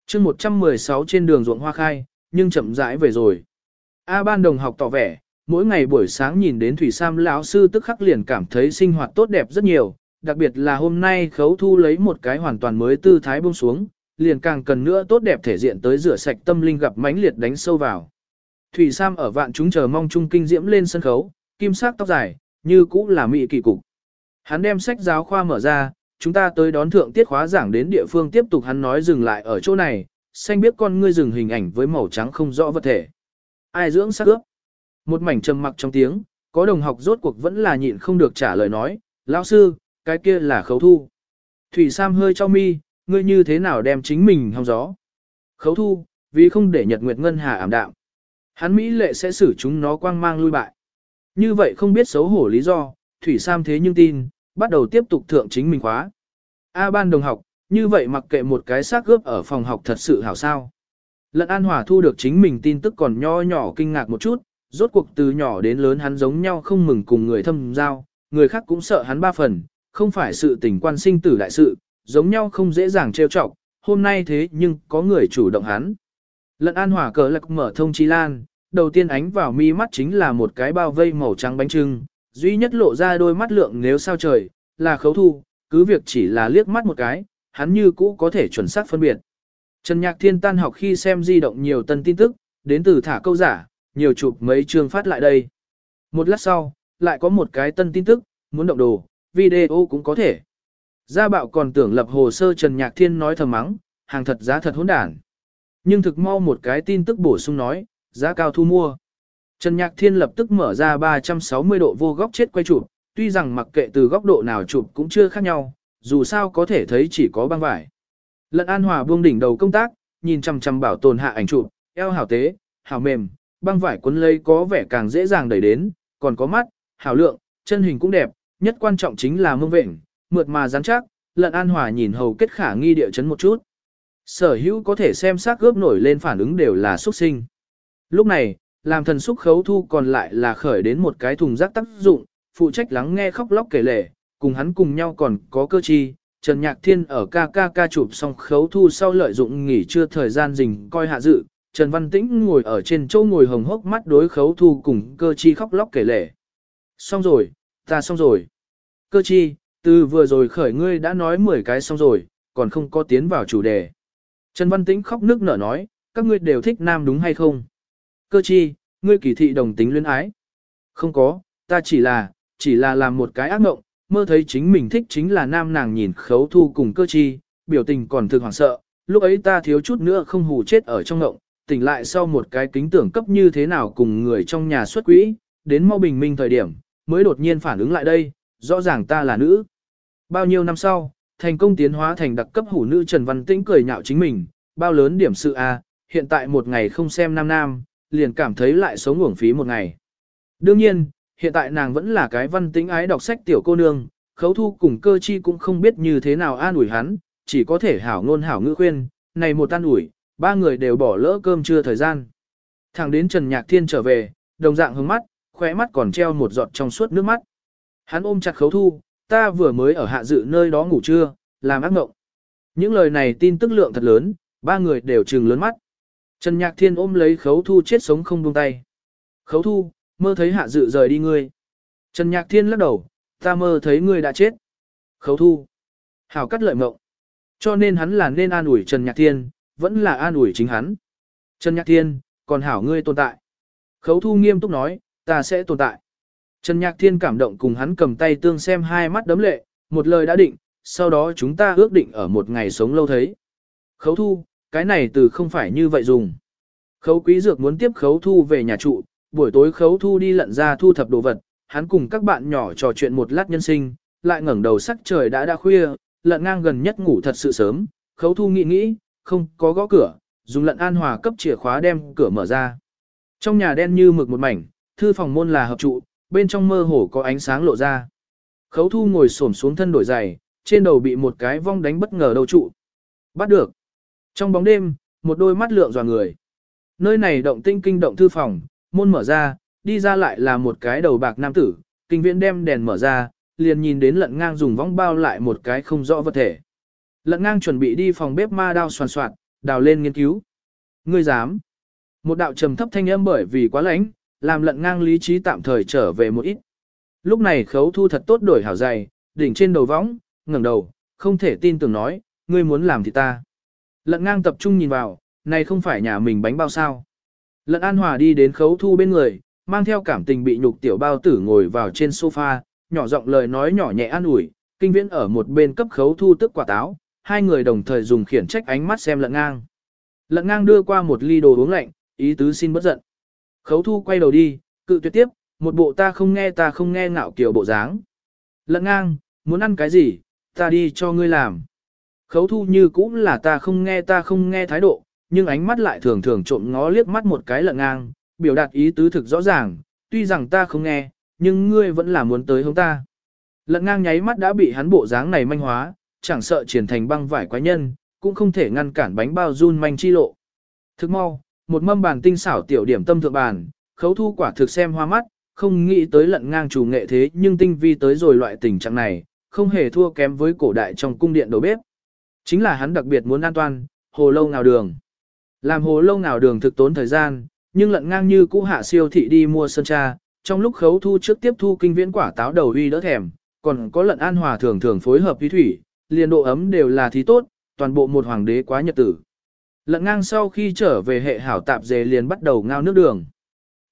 chương 116 trên đường ruộng hoa khai, nhưng chậm rãi về rồi. A ban đồng học tỏ vẻ, mỗi ngày buổi sáng nhìn đến Thủy Sam lão sư tức khắc liền cảm thấy sinh hoạt tốt đẹp rất nhiều, đặc biệt là hôm nay khấu thu lấy một cái hoàn toàn mới tư thái buông xuống, liền càng cần nữa tốt đẹp thể diện tới rửa sạch tâm linh gặp mãnh liệt đánh sâu vào. Thủy Sam ở vạn chúng chờ mong chung kinh diễm lên sân khấu, kim sắc tóc dài, như cũ là mỹ kỳ cục. Hắn đem sách giáo khoa mở ra, chúng ta tới đón thượng tiết khóa giảng đến địa phương tiếp tục hắn nói dừng lại ở chỗ này, xanh biết con ngươi dừng hình ảnh với màu trắng không rõ vật thể. Ai dưỡng sắc ướp? Một mảnh trầm mặc trong tiếng, có đồng học rốt cuộc vẫn là nhịn không được trả lời nói, lão sư, cái kia là khấu thu. Thủy Sam hơi cho mi, ngươi như thế nào đem chính mình hong gió. Khấu thu, vì không để nhật nguyệt ngân hà ảm đạm. Hắn Mỹ lệ sẽ xử chúng nó quang mang lui bại. Như vậy không biết xấu hổ lý do, Thủy Sam thế nhưng tin, bắt đầu tiếp tục thượng chính mình khóa. A ban đồng học, như vậy mặc kệ một cái xác gớp ở phòng học thật sự hảo sao. Lận An Hòa thu được chính mình tin tức còn nho nhỏ kinh ngạc một chút, rốt cuộc từ nhỏ đến lớn hắn giống nhau không mừng cùng người thâm giao, người khác cũng sợ hắn ba phần, không phải sự tình quan sinh tử đại sự, giống nhau không dễ dàng trêu chọc, hôm nay thế nhưng có người chủ động hắn. Lận An Hòa cờ lạc mở thông chi lan, đầu tiên ánh vào mi mắt chính là một cái bao vây màu trắng bánh trưng, duy nhất lộ ra đôi mắt lượng nếu sao trời, là khấu thu, cứ việc chỉ là liếc mắt một cái, hắn như cũ có thể chuẩn xác phân biệt. Trần Nhạc Thiên tan học khi xem di động nhiều tân tin tức, đến từ thả câu giả, nhiều chụp mấy chương phát lại đây. Một lát sau, lại có một cái tân tin tức, muốn động đồ, video cũng có thể. Gia bạo còn tưởng lập hồ sơ Trần Nhạc Thiên nói thầm mắng, hàng thật giá thật hỗn đản. Nhưng thực mau một cái tin tức bổ sung nói, giá cao thu mua. Trần Nhạc Thiên lập tức mở ra 360 độ vô góc chết quay chụp, tuy rằng mặc kệ từ góc độ nào chụp cũng chưa khác nhau, dù sao có thể thấy chỉ có băng vải. Lận An Hòa buông đỉnh đầu công tác, nhìn chằm chằm bảo tồn hạ ảnh chụp, eo hảo tế, hảo mềm, băng vải cuốn lấy có vẻ càng dễ dàng đẩy đến, còn có mắt, hảo lượng, chân hình cũng đẹp, nhất quan trọng chính là mông vẹn, mượt mà rắn chắc, Lận An Hòa nhìn hầu kết khả nghi địa chấn một chút. Sở hữu có thể xem xác gớp nổi lên phản ứng đều là xuất sinh. Lúc này, làm thần xúc khấu thu còn lại là khởi đến một cái thùng rác tác dụng, phụ trách lắng nghe khóc lóc kể lể, cùng hắn cùng nhau còn có cơ chi. Trần Nhạc Thiên ở ca ca ca chụp xong khấu thu sau lợi dụng nghỉ trưa thời gian rình coi hạ dự, Trần Văn Tĩnh ngồi ở trên chỗ ngồi hồng hốc mắt đối khấu thu cùng cơ chi khóc lóc kể lể. Xong rồi, ta xong rồi. Cơ chi, từ vừa rồi khởi ngươi đã nói 10 cái xong rồi, còn không có tiến vào chủ đề. Trần Văn Tĩnh khóc nước nở nói, các ngươi đều thích nam đúng hay không? Cơ chi, ngươi kỳ thị đồng tính luyến ái. Không có, ta chỉ là, chỉ là làm một cái ác mộng, mơ thấy chính mình thích chính là nam nàng nhìn khấu thu cùng cơ chi, biểu tình còn thực hoảng sợ, lúc ấy ta thiếu chút nữa không hù chết ở trong mộng, tỉnh lại sau một cái kính tưởng cấp như thế nào cùng người trong nhà xuất quỹ, đến mau bình minh thời điểm, mới đột nhiên phản ứng lại đây, rõ ràng ta là nữ. Bao nhiêu năm sau, thành công tiến hóa thành đặc cấp hủ nữ Trần Văn Tĩnh cười nhạo chính mình, bao lớn điểm sự a, hiện tại một ngày không xem nam nam, liền cảm thấy lại sống uổng phí một ngày. Đương nhiên, hiện tại nàng vẫn là cái văn tính ái đọc sách tiểu cô nương, khấu thu cùng cơ chi cũng không biết như thế nào an ủi hắn, chỉ có thể hảo ngôn hảo ngữ khuyên, này một an ủi, ba người đều bỏ lỡ cơm trưa thời gian. Thẳng đến Trần Nhạc Thiên trở về, đồng dạng hướng mắt, khóe mắt còn treo một giọt trong suốt nước mắt. Hắn ôm chặt khấu thu, ta vừa mới ở hạ dự nơi đó ngủ trưa, làm ác mộng. Những lời này tin tức lượng thật lớn, ba người đều trừng lớn mắt. Trần Nhạc Thiên ôm lấy khấu thu chết sống không buông tay. Khấu thu, mơ thấy hạ dự rời đi ngươi. Trần Nhạc Thiên lắc đầu, ta mơ thấy ngươi đã chết. Khấu thu. Hảo cắt lợi mộng. Cho nên hắn là nên an ủi Trần Nhạc Thiên, vẫn là an ủi chính hắn. Trần Nhạc Thiên, còn hảo ngươi tồn tại. Khấu thu nghiêm túc nói, ta sẽ tồn tại. Trần Nhạc Thiên cảm động cùng hắn cầm tay tương xem hai mắt đấm lệ, một lời đã định, sau đó chúng ta ước định ở một ngày sống lâu thấy. Khấu thu, cái này từ không phải như vậy dùng. Khấu quý dược muốn tiếp khấu thu về nhà trụ, buổi tối khấu thu đi lận ra thu thập đồ vật, hắn cùng các bạn nhỏ trò chuyện một lát nhân sinh, lại ngẩng đầu sắc trời đã đã khuya, lận ngang gần nhất ngủ thật sự sớm, khấu thu nghĩ nghĩ, không có gõ cửa, dùng lận an hòa cấp chìa khóa đem cửa mở ra. Trong nhà đen như mực một mảnh, thư phòng môn là hợp trụ, bên trong mơ hồ có ánh sáng lộ ra. Khấu thu ngồi xổm xuống thân đổi giày, trên đầu bị một cái vong đánh bất ngờ đầu trụ. Bắt được. Trong bóng đêm, một đôi mắt lượng dò người. Nơi này động tinh kinh động thư phòng, môn mở ra, đi ra lại là một cái đầu bạc nam tử, kinh viễn đem đèn mở ra, liền nhìn đến lận ngang dùng vong bao lại một cái không rõ vật thể. Lận ngang chuẩn bị đi phòng bếp ma đao soàn soạn, đào lên nghiên cứu. Ngươi dám. Một đạo trầm thấp thanh âm bởi vì quá lãnh, làm lận ngang lý trí tạm thời trở về một ít. Lúc này khấu thu thật tốt đổi hảo dày, đỉnh trên đầu võng, ngẩng đầu, không thể tin tưởng nói, ngươi muốn làm thì ta. Lận ngang tập trung nhìn vào, này không phải nhà mình bánh bao sao. Lận an hòa đi đến khấu thu bên người, mang theo cảm tình bị nhục tiểu bao tử ngồi vào trên sofa, nhỏ giọng lời nói nhỏ nhẹ an ủi, kinh viễn ở một bên cấp khấu thu tức quả táo, hai người đồng thời dùng khiển trách ánh mắt xem lận ngang. Lận ngang đưa qua một ly đồ uống lạnh, ý tứ xin bất giận. Khấu thu quay đầu đi, cự tuyệt tiếp, một bộ ta không nghe ta không nghe ngạo kiểu bộ dáng. Lận ngang, muốn ăn cái gì, ta đi cho ngươi làm. Khấu thu như cũng là ta không nghe ta không nghe thái độ, nhưng ánh mắt lại thường thường trộm ngó liếc mắt một cái lận ngang, biểu đạt ý tứ thực rõ ràng, tuy rằng ta không nghe, nhưng ngươi vẫn là muốn tới hướng ta. Lận ngang nháy mắt đã bị hắn bộ dáng này manh hóa, chẳng sợ triển thành băng vải quái nhân, cũng không thể ngăn cản bánh bao run manh chi lộ. Thức mau, một mâm bàn tinh xảo tiểu điểm tâm thượng bàn, khấu thu quả thực xem hoa mắt, không nghĩ tới lận ngang chủ nghệ thế nhưng tinh vi tới rồi loại tình trạng này, không hề thua kém với cổ đại trong cung điện đầu bếp. Chính là hắn đặc biệt muốn an toàn, hồ lâu nào đường. Làm hồ lâu nào đường thực tốn thời gian, nhưng lận ngang như cũ hạ siêu thị đi mua sơn cha, trong lúc khấu thu trước tiếp thu kinh viễn quả táo đầu uy đỡ thèm, còn có lận an hòa thường thường phối hợp với thủy, liền độ ấm đều là thí tốt, toàn bộ một hoàng đế quá nhật tử. Lận ngang sau khi trở về hệ hảo tạp dề liền bắt đầu ngao nước đường.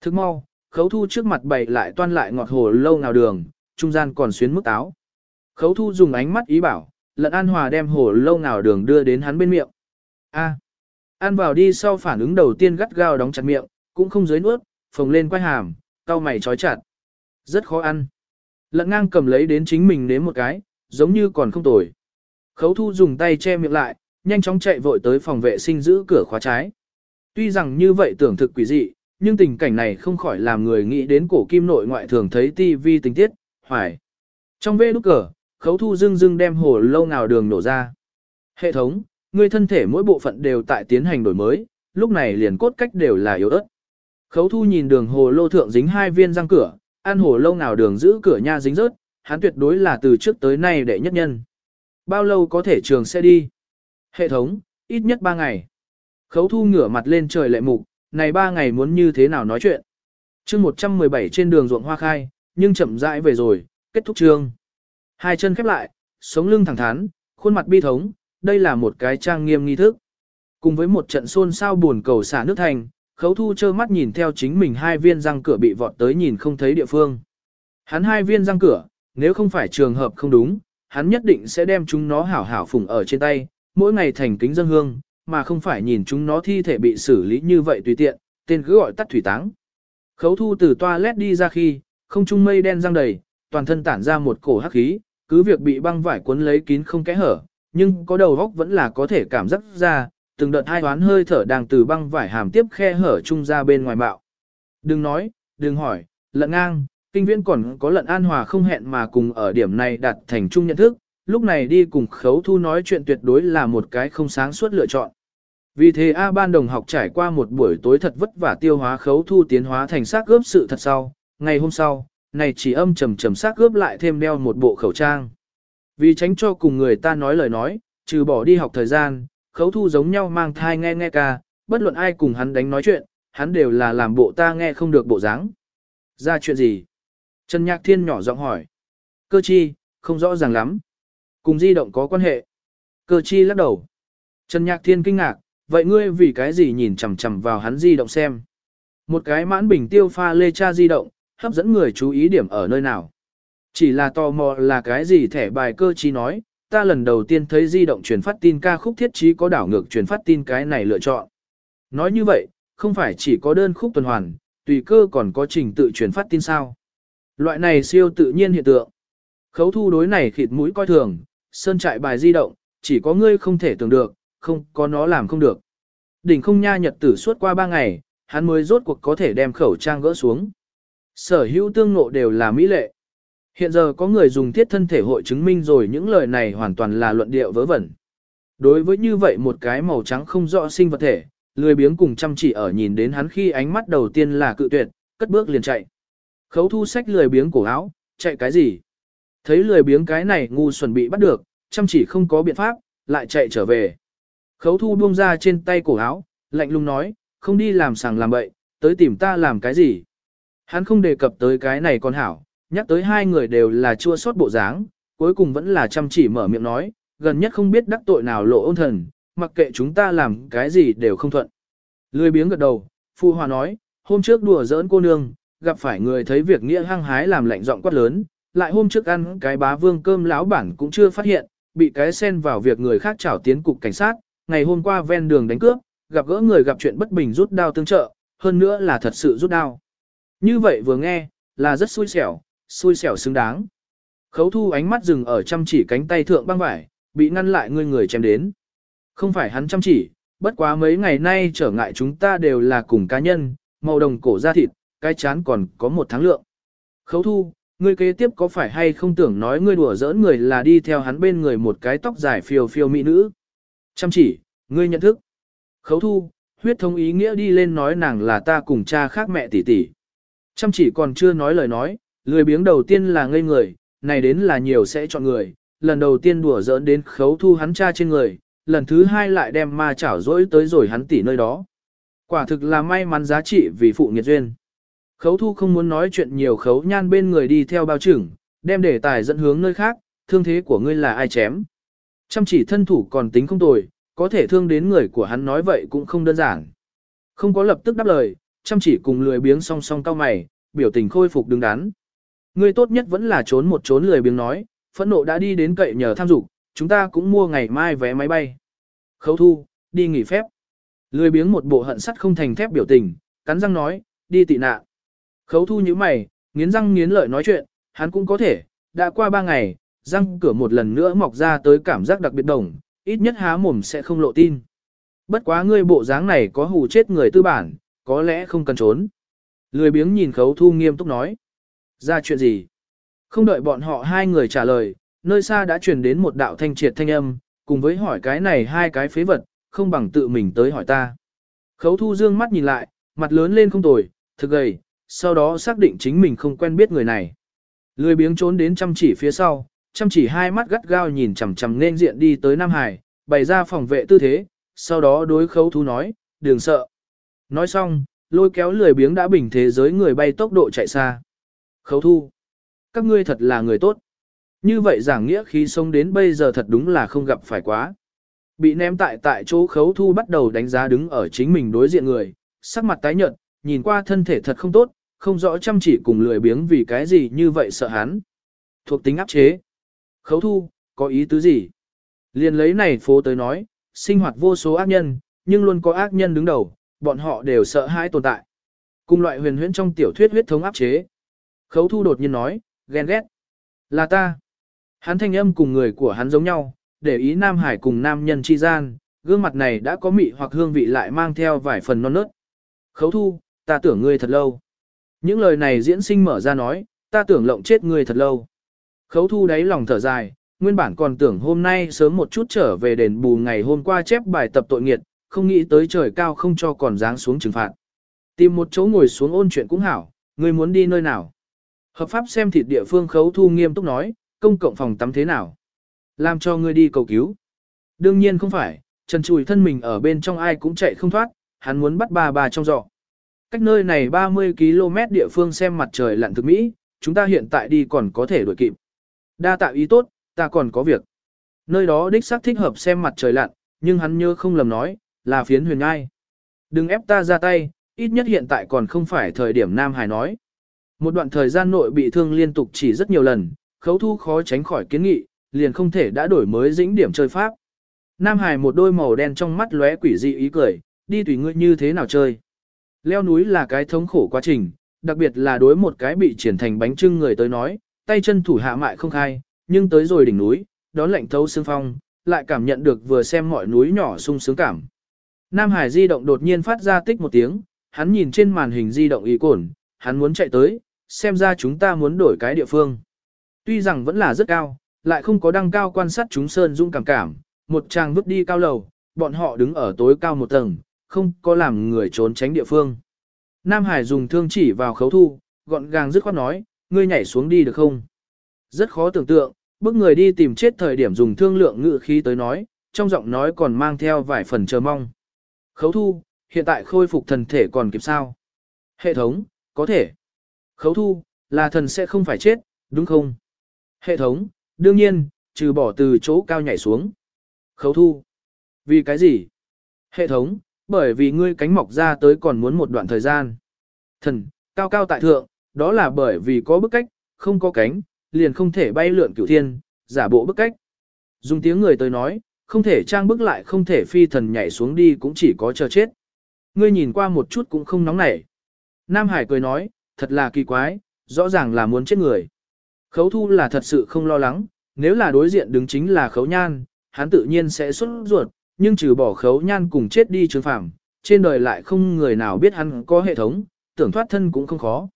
Thức mau, khấu thu trước mặt bày lại toan lại ngọt hồ lâu nào đường, trung gian còn xuyến mức táo. Khấu thu dùng ánh mắt ý bảo, lận an hòa đem hồ lâu nào đường đưa đến hắn bên miệng. A. Ăn vào đi sau phản ứng đầu tiên gắt gao đóng chặt miệng, cũng không dưới nuốt, phồng lên quay hàm, cau mày trói chặt. Rất khó ăn. Lận ngang cầm lấy đến chính mình nếm một cái, giống như còn không tồi. Khấu thu dùng tay che miệng lại, nhanh chóng chạy vội tới phòng vệ sinh giữ cửa khóa trái. Tuy rằng như vậy tưởng thực quỷ dị, nhưng tình cảnh này không khỏi làm người nghĩ đến cổ kim nội ngoại thường thấy tivi tình tiết, hoài. Trong vê nút cờ, khấu thu dưng dưng đem hồ lâu nào đường nổ ra. Hệ thống, ngươi thân thể mỗi bộ phận đều tại tiến hành đổi mới, lúc này liền cốt cách đều là yếu ớt. Khấu thu nhìn đường hồ lô thượng dính hai viên răng cửa, ăn hồ lâu nào đường giữ cửa nha dính rớt, hắn tuyệt đối là từ trước tới nay đệ nhất nhân. Bao lâu có thể trường sẽ đi? Hệ thống, ít nhất 3 ngày. Khấu thu ngửa mặt lên trời lệ mục, này 3 ngày muốn như thế nào nói chuyện? chương 117 trên đường ruộng hoa khai, nhưng chậm rãi về rồi, kết thúc chương. Hai chân khép lại, sống lưng thẳng thắn, khuôn mặt bi thống, đây là một cái trang nghiêm nghi thức. Cùng với một trận xôn xao buồn cầu xả nước thành, khấu thu trơ mắt nhìn theo chính mình hai viên răng cửa bị vọt tới nhìn không thấy địa phương. Hắn hai viên răng cửa, nếu không phải trường hợp không đúng, hắn nhất định sẽ đem chúng nó hảo hảo phùng ở trên tay, mỗi ngày thành kính dân hương, mà không phải nhìn chúng nó thi thể bị xử lý như vậy tùy tiện, tên cứ gọi tắt thủy táng. Khấu thu từ toilet đi ra khi, không trung mây đen răng đầy, toàn thân tản ra một cổ hắc khí, cứ việc bị băng vải cuốn lấy kín không kẽ hở, nhưng có đầu góc vẫn là có thể cảm giác ra, từng đợt hai toán hơi thở đang từ băng vải hàm tiếp khe hở chung ra bên ngoài bạo. Đừng nói, đừng hỏi, lận ngang, kinh viễn còn có lận an hòa không hẹn mà cùng ở điểm này đạt thành chung nhận thức, lúc này đi cùng khấu thu nói chuyện tuyệt đối là một cái không sáng suốt lựa chọn. Vì thế A ban đồng học trải qua một buổi tối thật vất vả tiêu hóa khấu thu tiến hóa thành xác gớp sự thật sau, ngày hôm sau, này chỉ âm trầm trầm xác gớp lại thêm đeo một bộ khẩu trang. Vì tránh cho cùng người ta nói lời nói, trừ bỏ đi học thời gian, khấu thu giống nhau mang thai nghe nghe ca, bất luận ai cùng hắn đánh nói chuyện, hắn đều là làm bộ ta nghe không được bộ dáng. Ra chuyện gì? Trần Nhạc Thiên nhỏ giọng hỏi. Cơ chi, không rõ ràng lắm. Cùng di động có quan hệ. Cơ chi lắc đầu. Trần Nhạc Thiên kinh ngạc, vậy ngươi vì cái gì nhìn chằm chằm vào hắn di động xem? Một cái mãn bình tiêu pha lê cha di động, hấp dẫn người chú ý điểm ở nơi nào? Chỉ là tò mò là cái gì thẻ bài cơ chi nói, ta lần đầu tiên thấy di động truyền phát tin ca khúc thiết trí có đảo ngược truyền phát tin cái này lựa chọn. Nói như vậy, không phải chỉ có đơn khúc tuần hoàn, tùy cơ còn có trình tự truyền phát tin sao. Loại này siêu tự nhiên hiện tượng. Khấu thu đối này khịt mũi coi thường, sơn trại bài di động, chỉ có ngươi không thể tưởng được, không có nó làm không được. Đỉnh không nha nhật tử suốt qua ba ngày, hắn mới rốt cuộc có thể đem khẩu trang gỡ xuống. Sở hữu tương ngộ đều là mỹ lệ. Hiện giờ có người dùng thiết thân thể hội chứng minh rồi những lời này hoàn toàn là luận điệu vớ vẩn. Đối với như vậy một cái màu trắng không rõ sinh vật thể, lười biếng cùng chăm chỉ ở nhìn đến hắn khi ánh mắt đầu tiên là cự tuyệt, cất bước liền chạy. Khấu thu sách lười biếng cổ áo, chạy cái gì? Thấy lười biếng cái này ngu xuẩn bị bắt được, chăm chỉ không có biện pháp, lại chạy trở về. Khấu thu buông ra trên tay cổ áo, lạnh lùng nói, không đi làm sàng làm bậy, tới tìm ta làm cái gì? Hắn không đề cập tới cái này con hảo, nhắc tới hai người đều là chua sót bộ dáng, cuối cùng vẫn là chăm chỉ mở miệng nói, gần nhất không biết đắc tội nào lộ ôn thần, mặc kệ chúng ta làm cái gì đều không thuận. Lười biếng gật đầu, Phu Hòa nói, hôm trước đùa giỡn cô nương, gặp phải người thấy việc nghĩa hăng hái làm lạnh giọng quát lớn, lại hôm trước ăn cái bá vương cơm lão bản cũng chưa phát hiện, bị cái xen vào việc người khác trảo tiến cục cảnh sát, ngày hôm qua ven đường đánh cướp, gặp gỡ người gặp chuyện bất bình rút đao tương trợ, hơn nữa là thật sự rút đao. Như vậy vừa nghe, là rất xui xẻo, xui xẻo xứng đáng. Khấu thu ánh mắt dừng ở chăm chỉ cánh tay thượng băng vải, bị ngăn lại người người chém đến. Không phải hắn chăm chỉ, bất quá mấy ngày nay trở ngại chúng ta đều là cùng cá nhân, màu đồng cổ da thịt, cái chán còn có một tháng lượng. Khấu thu, ngươi kế tiếp có phải hay không tưởng nói ngươi đùa giỡn người là đi theo hắn bên người một cái tóc dài phiêu phiêu mỹ nữ. Chăm chỉ, ngươi nhận thức. Khấu thu, huyết thống ý nghĩa đi lên nói nàng là ta cùng cha khác mẹ tỷ tỷ. Chăm chỉ còn chưa nói lời nói, lười biếng đầu tiên là ngây người, này đến là nhiều sẽ chọn người, lần đầu tiên đùa giỡn đến khấu thu hắn cha trên người, lần thứ hai lại đem ma chảo dỗi tới rồi hắn tỉ nơi đó. Quả thực là may mắn giá trị vì phụ nghiệt duyên. Khấu thu không muốn nói chuyện nhiều khấu nhan bên người đi theo bao trưởng, đem đề tài dẫn hướng nơi khác, thương thế của ngươi là ai chém. Chăm chỉ thân thủ còn tính không tồi, có thể thương đến người của hắn nói vậy cũng không đơn giản. Không có lập tức đáp lời, chăm chỉ cùng lười biếng song song cao mày, biểu tình khôi phục đứng đắn. Ngươi tốt nhất vẫn là trốn một trốn lười biếng nói, phẫn nộ đã đi đến cậy nhờ tham dục, chúng ta cũng mua ngày mai vé máy bay. Khấu thu, đi nghỉ phép. Lười biếng một bộ hận sắt không thành thép biểu tình, cắn răng nói, đi tị nạn. Khấu thu như mày, nghiến răng nghiến lợi nói chuyện, hắn cũng có thể, đã qua ba ngày, răng cửa một lần nữa mọc ra tới cảm giác đặc biệt đồng, ít nhất há mồm sẽ không lộ tin. Bất quá ngươi bộ dáng này có hù chết người tư bản, có lẽ không cần trốn. Lười biếng nhìn khấu thu nghiêm túc nói. Ra chuyện gì? Không đợi bọn họ hai người trả lời, nơi xa đã truyền đến một đạo thanh triệt thanh âm, cùng với hỏi cái này hai cái phế vật, không bằng tự mình tới hỏi ta. Khấu thu dương mắt nhìn lại, mặt lớn lên không tồi, thực gầy, sau đó xác định chính mình không quen biết người này. Lười biếng trốn đến chăm chỉ phía sau, chăm chỉ hai mắt gắt gao nhìn chằm chằm nên diện đi tới Nam Hải, bày ra phòng vệ tư thế, sau đó đối khấu thu nói, đừng sợ. Nói xong, lôi kéo lười biếng đã bình thế giới người bay tốc độ chạy xa. Khấu thu. Các ngươi thật là người tốt. như vậy giảng nghĩa khi sống đến bây giờ thật đúng là không gặp phải quá. Bị ném tại tại chỗ khấu thu bắt đầu đánh giá đứng ở chính mình đối diện người, sắc mặt tái nhợt, nhìn qua thân thể thật không tốt, không rõ chăm chỉ cùng lười biếng vì cái gì như vậy sợ hắn. Thuộc tính áp chế. Khấu thu, có ý tứ gì? Liền lấy này phố tới nói, sinh hoạt vô số ác nhân, nhưng luôn có ác nhân đứng đầu, bọn họ đều sợ hãi tồn tại. Cùng loại huyền huyễn trong tiểu thuyết huyết thống áp chế. Khấu thu đột nhiên nói, ghen ghét. Là ta. Hắn thanh âm cùng người của hắn giống nhau, để ý Nam Hải cùng nam nhân chi gian, gương mặt này đã có mị hoặc hương vị lại mang theo vài phần non nớt. Khấu thu, ta tưởng ngươi thật lâu. Những lời này diễn sinh mở ra nói, ta tưởng lộng chết ngươi thật lâu. Khấu thu đáy lòng thở dài, nguyên bản còn tưởng hôm nay sớm một chút trở về đền bù ngày hôm qua chép bài tập tội nghiệt, không nghĩ tới trời cao không cho còn dáng xuống trừng phạt. Tìm một chỗ ngồi xuống ôn chuyện cũng hảo, ngươi muốn đi nơi nào. Hợp pháp xem thịt địa phương khấu thu nghiêm túc nói, công cộng phòng tắm thế nào. Làm cho ngươi đi cầu cứu. Đương nhiên không phải, trần chùi thân mình ở bên trong ai cũng chạy không thoát, hắn muốn bắt bà bà trong giỏ. Cách nơi này 30 km địa phương xem mặt trời lặn thực Mỹ, chúng ta hiện tại đi còn có thể đuổi kịp. Đa tạo ý tốt, ta còn có việc. Nơi đó đích xác thích hợp xem mặt trời lặn, nhưng hắn nhớ không lầm nói, là phiến huyền ngai. Đừng ép ta ra tay, ít nhất hiện tại còn không phải thời điểm Nam Hải nói. Một đoạn thời gian nội bị thương liên tục chỉ rất nhiều lần, khấu thu khó tránh khỏi kiến nghị, liền không thể đã đổi mới dĩnh điểm chơi pháp. Nam Hải một đôi màu đen trong mắt lóe quỷ dị ý cười, đi tùy ngươi như thế nào chơi. Leo núi là cái thống khổ quá trình, đặc biệt là đối một cái bị triển thành bánh trưng người tới nói, tay chân thủ hạ mại không khai, nhưng tới rồi đỉnh núi, đón lạnh thấu xương phong, lại cảm nhận được vừa xem mọi núi nhỏ sung sướng cảm. Nam Hải di động đột nhiên phát ra tích một tiếng, hắn nhìn trên màn hình di động ý cồn, hắn muốn chạy tới, xem ra chúng ta muốn đổi cái địa phương. Tuy rằng vẫn là rất cao, lại không có đăng cao quan sát chúng sơn dung cảm cảm, một chàng bước đi cao lầu, bọn họ đứng ở tối cao một tầng, không có làm người trốn tránh địa phương. Nam Hải dùng thương chỉ vào khấu thu, gọn gàng dứt khoát nói, ngươi nhảy xuống đi được không? Rất khó tưởng tượng, bước người đi tìm chết thời điểm dùng thương lượng ngự khí tới nói, trong giọng nói còn mang theo vài phần chờ mong. Khấu thu, hiện tại khôi phục thần thể còn kịp sao? Hệ thống, có thể. Khấu thu, là thần sẽ không phải chết, đúng không? Hệ thống, đương nhiên, trừ bỏ từ chỗ cao nhảy xuống. Khấu thu. Vì cái gì? Hệ thống, bởi vì ngươi cánh mọc ra tới còn muốn một đoạn thời gian. Thần, cao cao tại thượng, đó là bởi vì có bức cách, không có cánh, liền không thể bay lượn cửu thiên, giả bộ bức cách. Dùng tiếng người tới nói, không thể trang bức lại không thể phi thần nhảy xuống đi cũng chỉ có chờ chết. Ngươi nhìn qua một chút cũng không nóng nảy. Nam Hải cười nói, thật là kỳ quái, rõ ràng là muốn chết người. Khấu thu là thật sự không lo lắng, nếu là đối diện đứng chính là khấu nhan, hắn tự nhiên sẽ xuất ruột, nhưng trừ bỏ khấu nhan cùng chết đi trường phạm, trên đời lại không người nào biết hắn có hệ thống, tưởng thoát thân cũng không khó.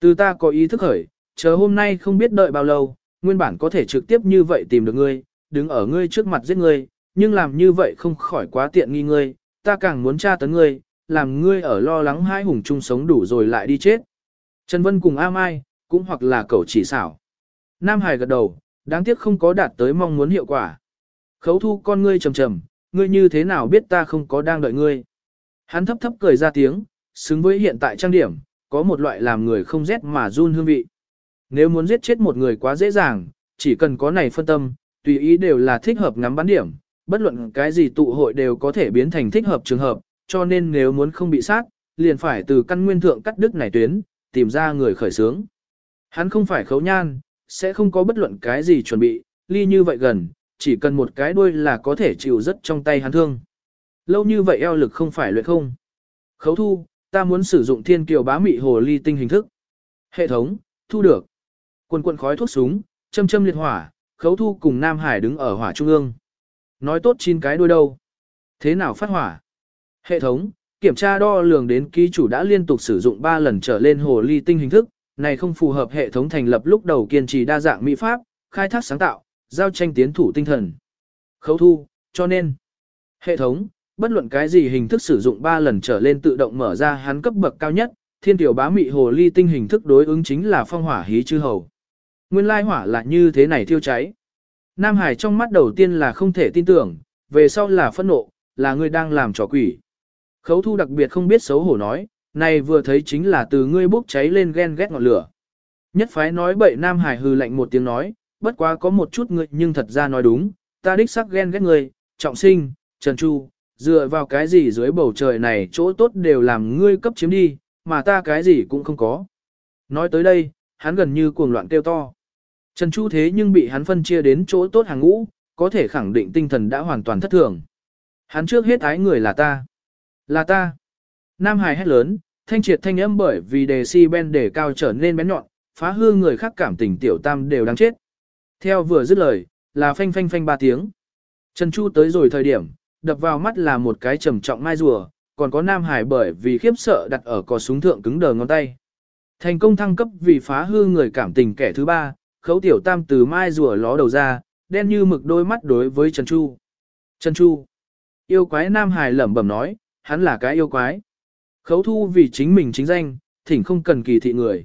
Từ ta có ý thức khởi, chờ hôm nay không biết đợi bao lâu, nguyên bản có thể trực tiếp như vậy tìm được ngươi, đứng ở ngươi trước mặt giết ngươi, nhưng làm như vậy không khỏi quá tiện nghi ngươi, ta càng muốn tra tấn ngươi, làm ngươi ở lo lắng hai hùng chung sống đủ rồi lại đi chết. Trần Vân cùng A Mai, cũng hoặc là cậu chỉ xảo. Nam Hải gật đầu, đáng tiếc không có đạt tới mong muốn hiệu quả. Khấu thu con ngươi trầm trầm, ngươi như thế nào biết ta không có đang đợi ngươi. Hắn thấp thấp cười ra tiếng, xứng với hiện tại trang điểm, có một loại làm người không rét mà run hương vị. Nếu muốn giết chết một người quá dễ dàng, chỉ cần có này phân tâm, tùy ý đều là thích hợp ngắm bắn điểm, bất luận cái gì tụ hội đều có thể biến thành thích hợp trường hợp, cho nên nếu muốn không bị sát, liền phải từ căn nguyên thượng cắt đứt này tuyến, tìm ra người khởi sướng. Hắn không phải khấu nhan, sẽ không có bất luận cái gì chuẩn bị, ly như vậy gần, chỉ cần một cái đuôi là có thể chịu rất trong tay hắn thương. Lâu như vậy eo lực không phải luyện không. Khấu thu, ta muốn sử dụng thiên kiều bá mị hồ ly tinh hình thức. Hệ thống, thu được. Quần quần khói thuốc súng, châm châm liệt hỏa, khấu thu cùng Nam Hải đứng ở hỏa trung ương. Nói tốt chín cái đuôi đâu. Thế nào phát hỏa? Hệ thống, kiểm tra đo lường đến ký chủ đã liên tục sử dụng 3 lần trở lên hồ ly tinh hình thức, này không phù hợp hệ thống thành lập lúc đầu kiên trì đa dạng mỹ pháp, khai thác sáng tạo, giao tranh tiến thủ tinh thần. Khấu thu, cho nên, hệ thống, bất luận cái gì hình thức sử dụng 3 lần trở lên tự động mở ra hắn cấp bậc cao nhất, thiên tiểu bá mị hồ ly tinh hình thức đối ứng chính là phong hỏa hí chư hầu. Nguyên lai hỏa là như thế này thiêu cháy. Nam Hải trong mắt đầu tiên là không thể tin tưởng, về sau là phẫn nộ, là ngươi đang làm trò quỷ. Khấu thu đặc biệt không biết xấu hổ nói, này vừa thấy chính là từ ngươi bốc cháy lên ghen ghét ngọn lửa. Nhất phái nói bậy Nam Hải hừ lạnh một tiếng nói, bất quá có một chút ngươi nhưng thật ra nói đúng, ta đích sắc ghen ghét ngươi, trọng sinh, Trần Chu, dựa vào cái gì dưới bầu trời này chỗ tốt đều làm ngươi cấp chiếm đi, mà ta cái gì cũng không có. Nói tới đây, hắn gần như cuồng loạn kêu to. Trần Chu thế nhưng bị hắn phân chia đến chỗ tốt hàng ngũ, có thể khẳng định tinh thần đã hoàn toàn thất thường. Hắn trước hết ái người là ta. Là ta. Nam Hải hét lớn, thanh triệt thanh âm bởi vì đề si ben đề cao trở nên bén nhọn, phá hư người khác cảm tình tiểu tam đều đang chết. Theo vừa dứt lời, là phanh phanh phanh ba tiếng. Trần Chu tới rồi thời điểm, đập vào mắt là một cái trầm trọng mai rùa, còn có Nam Hải bởi vì khiếp sợ đặt ở cò súng thượng cứng đờ ngón tay. Thành công thăng cấp vì phá hư người cảm tình kẻ thứ ba, khấu tiểu tam từ mai rùa ló đầu ra, đen như mực đôi mắt đối với Trần Chu. Trần Chu. Yêu quái Nam Hải lẩm bẩm nói, hắn là cái yêu quái. Khấu thu vì chính mình chính danh, thỉnh không cần kỳ thị người.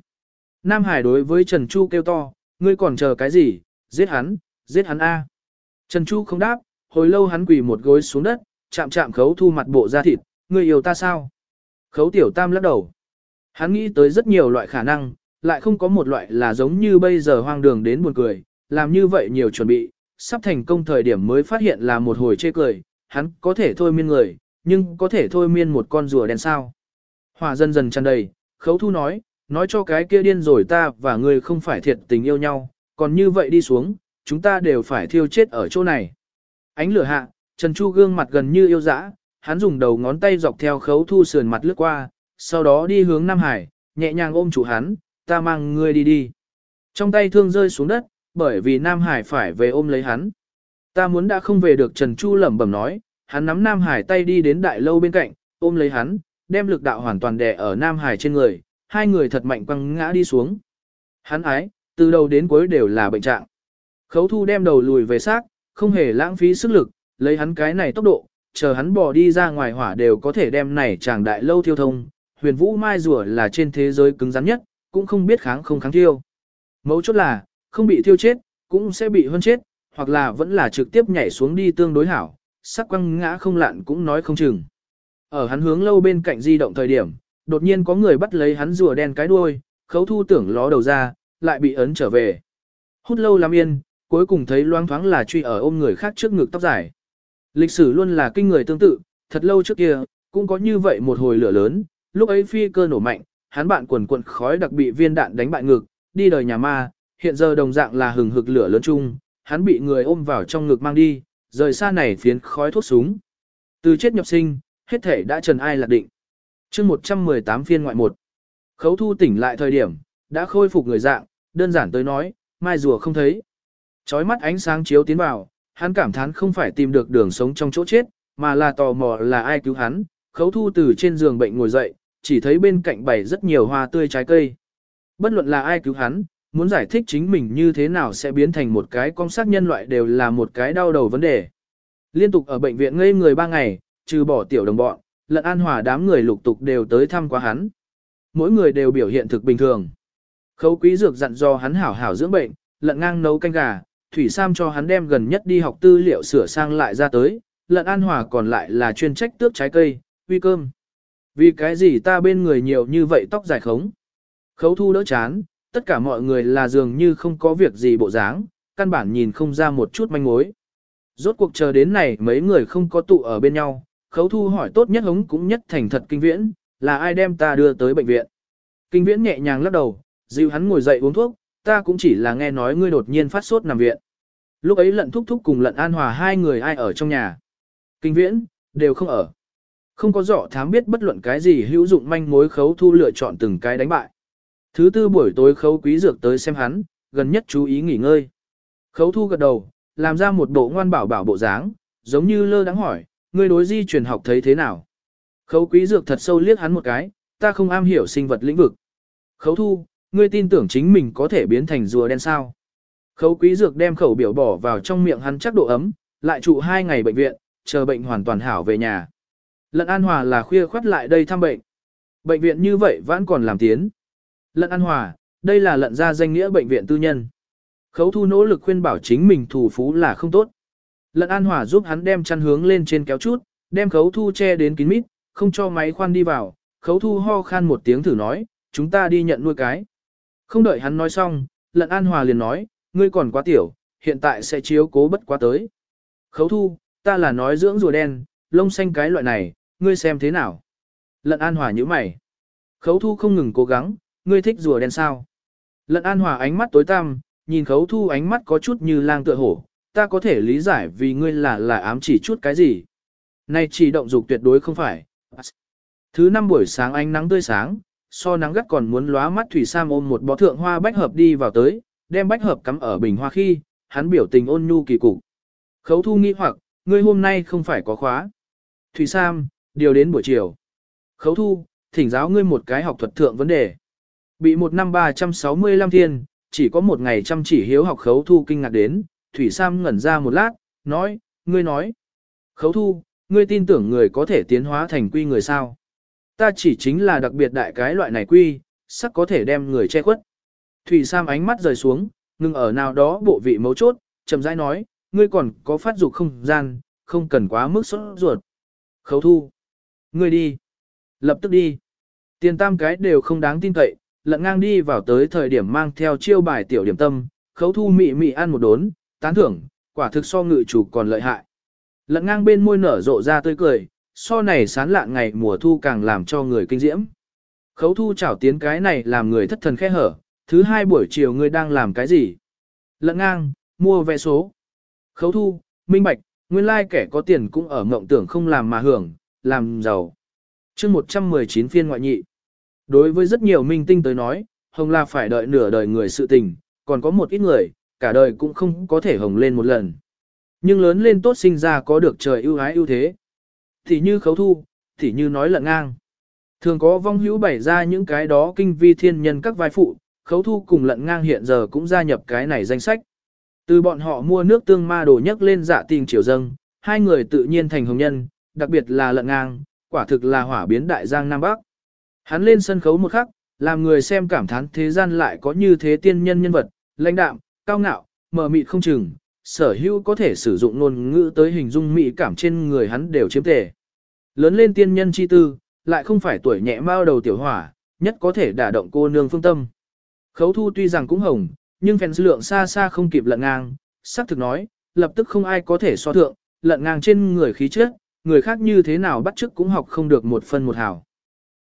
Nam Hải đối với Trần Chu kêu to, ngươi còn chờ cái gì, giết hắn, giết hắn A. Trần Chu không đáp, hồi lâu hắn quỳ một gối xuống đất, chạm chạm khấu thu mặt bộ da thịt, ngươi yêu ta sao? Khấu tiểu tam lắc đầu. Hắn nghĩ tới rất nhiều loại khả năng, lại không có một loại là giống như bây giờ hoang đường đến buồn cười, làm như vậy nhiều chuẩn bị, sắp thành công thời điểm mới phát hiện là một hồi chê cười, hắn có thể thôi miên người, nhưng có thể thôi miên một con rùa đen sao. Hòa dần dần tràn đầy, khấu thu nói, nói cho cái kia điên rồi ta và ngươi không phải thiệt tình yêu nhau, còn như vậy đi xuống, chúng ta đều phải thiêu chết ở chỗ này. Ánh lửa hạ, Trần Chu gương mặt gần như yêu dã, hắn dùng đầu ngón tay dọc theo khấu thu sườn mặt lướt qua, sau đó đi hướng Nam Hải, nhẹ nhàng ôm chủ hắn, ta mang ngươi đi đi. Trong tay thương rơi xuống đất, bởi vì Nam Hải phải về ôm lấy hắn. Ta muốn đã không về được Trần Chu lẩm bẩm nói, hắn nắm Nam Hải tay đi đến đại lâu bên cạnh, ôm lấy hắn, đem lực đạo hoàn toàn đè ở Nam Hải trên người, hai người thật mạnh quăng ngã đi xuống. Hắn ái, từ đầu đến cuối đều là bệnh trạng. Khấu thu đem đầu lùi về xác, không hề lãng phí sức lực, lấy hắn cái này tốc độ, chờ hắn bỏ đi ra ngoài hỏa đều có thể đem này chàng đại lâu thiêu thông. Huyền vũ mai rùa là trên thế giới cứng rắn nhất, cũng không biết kháng không kháng thiêu. Mấu chốt là, không bị thiêu chết, cũng sẽ bị hơn chết, hoặc là vẫn là trực tiếp nhảy xuống đi tương đối hảo, sắc quăng ngã không lạn cũng nói không chừng. Ở hắn hướng lâu bên cạnh di động thời điểm, đột nhiên có người bắt lấy hắn rùa đen cái đuôi, khấu thu tưởng ló đầu ra, lại bị ấn trở về. Hút lâu làm yên, cuối cùng thấy loang thoáng là truy ở ôm người khác trước ngực tóc dài. Lịch sử luôn là kinh người tương tự, thật lâu trước kia, cũng có như vậy một hồi lửa lớn, lúc ấy phi cơ nổ mạnh, hắn bạn quần quần khói đặc bị viên đạn đánh bại ngực, đi đời nhà ma, hiện giờ đồng dạng là hừng hực lửa lớn chung, hắn bị người ôm vào trong ngực mang đi, rời xa này phiến khói thuốc súng. Từ chết nhập sinh, hết thể đã trần ai lạc định. chương 118 phiên ngoại 1. Khấu thu tỉnh lại thời điểm, đã khôi phục người dạng, đơn giản tới nói, mai rùa không thấy. Chói mắt ánh sáng chiếu tiến vào, hắn cảm thán không phải tìm được đường sống trong chỗ chết, mà là tò mò là ai cứu hắn. Khấu thu từ trên giường bệnh ngồi dậy, chỉ thấy bên cạnh bày rất nhiều hoa tươi trái cây. Bất luận là ai cứu hắn, muốn giải thích chính mình như thế nào sẽ biến thành một cái con xác nhân loại đều là một cái đau đầu vấn đề. Liên tục ở bệnh viện ngây người ba ngày, trừ bỏ tiểu đồng bọn, lận an hòa đám người lục tục đều tới thăm qua hắn. Mỗi người đều biểu hiện thực bình thường. Khấu quý dược dặn do hắn hảo hảo dưỡng bệnh, lận ngang nấu canh gà, thủy sam cho hắn đem gần nhất đi học tư liệu sửa sang lại ra tới, lận an hòa còn lại là chuyên trách tước trái cây, uy cơm. Vì cái gì ta bên người nhiều như vậy tóc dài khống? Khấu thu đỡ chán, tất cả mọi người là dường như không có việc gì bộ dáng, căn bản nhìn không ra một chút manh mối. Rốt cuộc chờ đến này mấy người không có tụ ở bên nhau, khấu thu hỏi tốt nhất hống cũng nhất thành thật kinh viễn, là ai đem ta đưa tới bệnh viện. Kinh viễn nhẹ nhàng lắc đầu, dịu hắn ngồi dậy uống thuốc, ta cũng chỉ là nghe nói ngươi đột nhiên phát sốt nằm viện. Lúc ấy lận thúc thúc cùng lận an hòa hai người ai ở trong nhà. Kinh viễn, đều không ở. Không có rõ thám biết bất luận cái gì hữu dụng manh mối khấu thu lựa chọn từng cái đánh bại. Thứ tư buổi tối khấu quý dược tới xem hắn, gần nhất chú ý nghỉ ngơi. Khấu thu gật đầu, làm ra một bộ ngoan bảo bảo bộ dáng, giống như lơ đáng hỏi, ngươi đối di truyền học thấy thế nào? Khấu quý dược thật sâu liếc hắn một cái, ta không am hiểu sinh vật lĩnh vực. Khấu thu, ngươi tin tưởng chính mình có thể biến thành rùa đen sao? Khấu quý dược đem khẩu biểu bỏ vào trong miệng hắn chắc độ ấm, lại trụ hai ngày bệnh viện, chờ bệnh hoàn toàn hảo về nhà. Lận An Hòa là khuya khoắt lại đây thăm bệnh. Bệnh viện như vậy vẫn còn làm tiến. Lận An Hòa, đây là lận ra danh nghĩa bệnh viện tư nhân. Khấu thu nỗ lực khuyên bảo chính mình thủ phú là không tốt. Lận An Hòa giúp hắn đem chăn hướng lên trên kéo chút, đem khấu thu che đến kín mít, không cho máy khoan đi vào. Khấu thu ho khan một tiếng thử nói, chúng ta đi nhận nuôi cái. Không đợi hắn nói xong, lận An Hòa liền nói, ngươi còn quá tiểu, hiện tại sẽ chiếu cố bất quá tới. Khấu thu, ta là nói dưỡng rùa đen, lông xanh cái loại này, ngươi xem thế nào. Lận an hòa như mày. Khấu thu không ngừng cố gắng, ngươi thích rùa đen sao. Lận an hòa ánh mắt tối tăm, nhìn khấu thu ánh mắt có chút như lang tựa hổ, ta có thể lý giải vì ngươi là là ám chỉ chút cái gì. Này chỉ động dục tuyệt đối không phải. Thứ năm buổi sáng ánh nắng tươi sáng, so nắng gắt còn muốn lóa mắt Thủy Sam ôm một bó thượng hoa bách hợp đi vào tới, đem bách hợp cắm ở bình hoa khi, hắn biểu tình ôn nhu kỳ cục. Khấu thu nghi hoặc, ngươi hôm nay không phải có khóa. Thủy Sam, điều đến buổi chiều. Khấu thu, thỉnh giáo ngươi một cái học thuật thượng vấn đề. Bị một năm 365 thiên, chỉ có một ngày chăm chỉ hiếu học khấu thu kinh ngạc đến, Thủy Sam ngẩn ra một lát, nói, ngươi nói. Khấu thu, ngươi tin tưởng người có thể tiến hóa thành quy người sao? Ta chỉ chính là đặc biệt đại cái loại này quy, sắc có thể đem người che khuất. Thủy Sam ánh mắt rời xuống, ngừng ở nào đó bộ vị mấu chốt, chậm rãi nói, ngươi còn có phát dục không gian, không cần quá mức sốt ruột. Khấu thu. Ngươi đi. Lập tức đi. Tiền tam cái đều không đáng tin cậy, lận ngang đi vào tới thời điểm mang theo chiêu bài tiểu điểm tâm, khấu thu mị mị ăn một đốn, tán thưởng, quả thực so ngự chủ còn lợi hại. Lận ngang bên môi nở rộ ra tươi cười, so này sán lạ ngày mùa thu càng làm cho người kinh diễm. Khấu thu chảo tiến cái này làm người thất thần khe hở, thứ hai buổi chiều ngươi đang làm cái gì? Lận ngang, mua vé số. Khấu thu, minh bạch, nguyên lai like kẻ có tiền cũng ở mộng tưởng không làm mà hưởng, làm giàu. chương 119 phiên ngoại nhị. Đối với rất nhiều minh tinh tới nói, hồng là phải đợi nửa đời người sự tình, còn có một ít người, cả đời cũng không có thể hồng lên một lần. Nhưng lớn lên tốt sinh ra có được trời ưu ái ưu thế. Thì như khấu thu, thì như nói lận ngang. Thường có vong hữu bày ra những cái đó kinh vi thiên nhân các vai phụ, khấu thu cùng lận ngang hiện giờ cũng gia nhập cái này danh sách. Từ bọn họ mua nước tương ma đồ nhấc lên dạ tình triều dâng, hai người tự nhiên thành hồng nhân, đặc biệt là lận ngang, quả thực là hỏa biến đại giang Nam Bắc. Hắn lên sân khấu một khắc, làm người xem cảm thán thế gian lại có như thế tiên nhân nhân vật, lãnh đạm, cao ngạo, mờ mịt không chừng, sở hữu có thể sử dụng ngôn ngữ tới hình dung mỹ cảm trên người hắn đều chiếm tề. Lớn lên tiên nhân chi tư, lại không phải tuổi nhẹ mao đầu tiểu hỏa, nhất có thể đả động cô nương phương tâm. Khấu thu tuy rằng cũng hồng, nhưng fans lượng xa xa không kịp lận ngang, xác thực nói, lập tức không ai có thể so thượng, lận ngang trên người khí chất, người khác như thế nào bắt chước cũng học không được một phân một hào.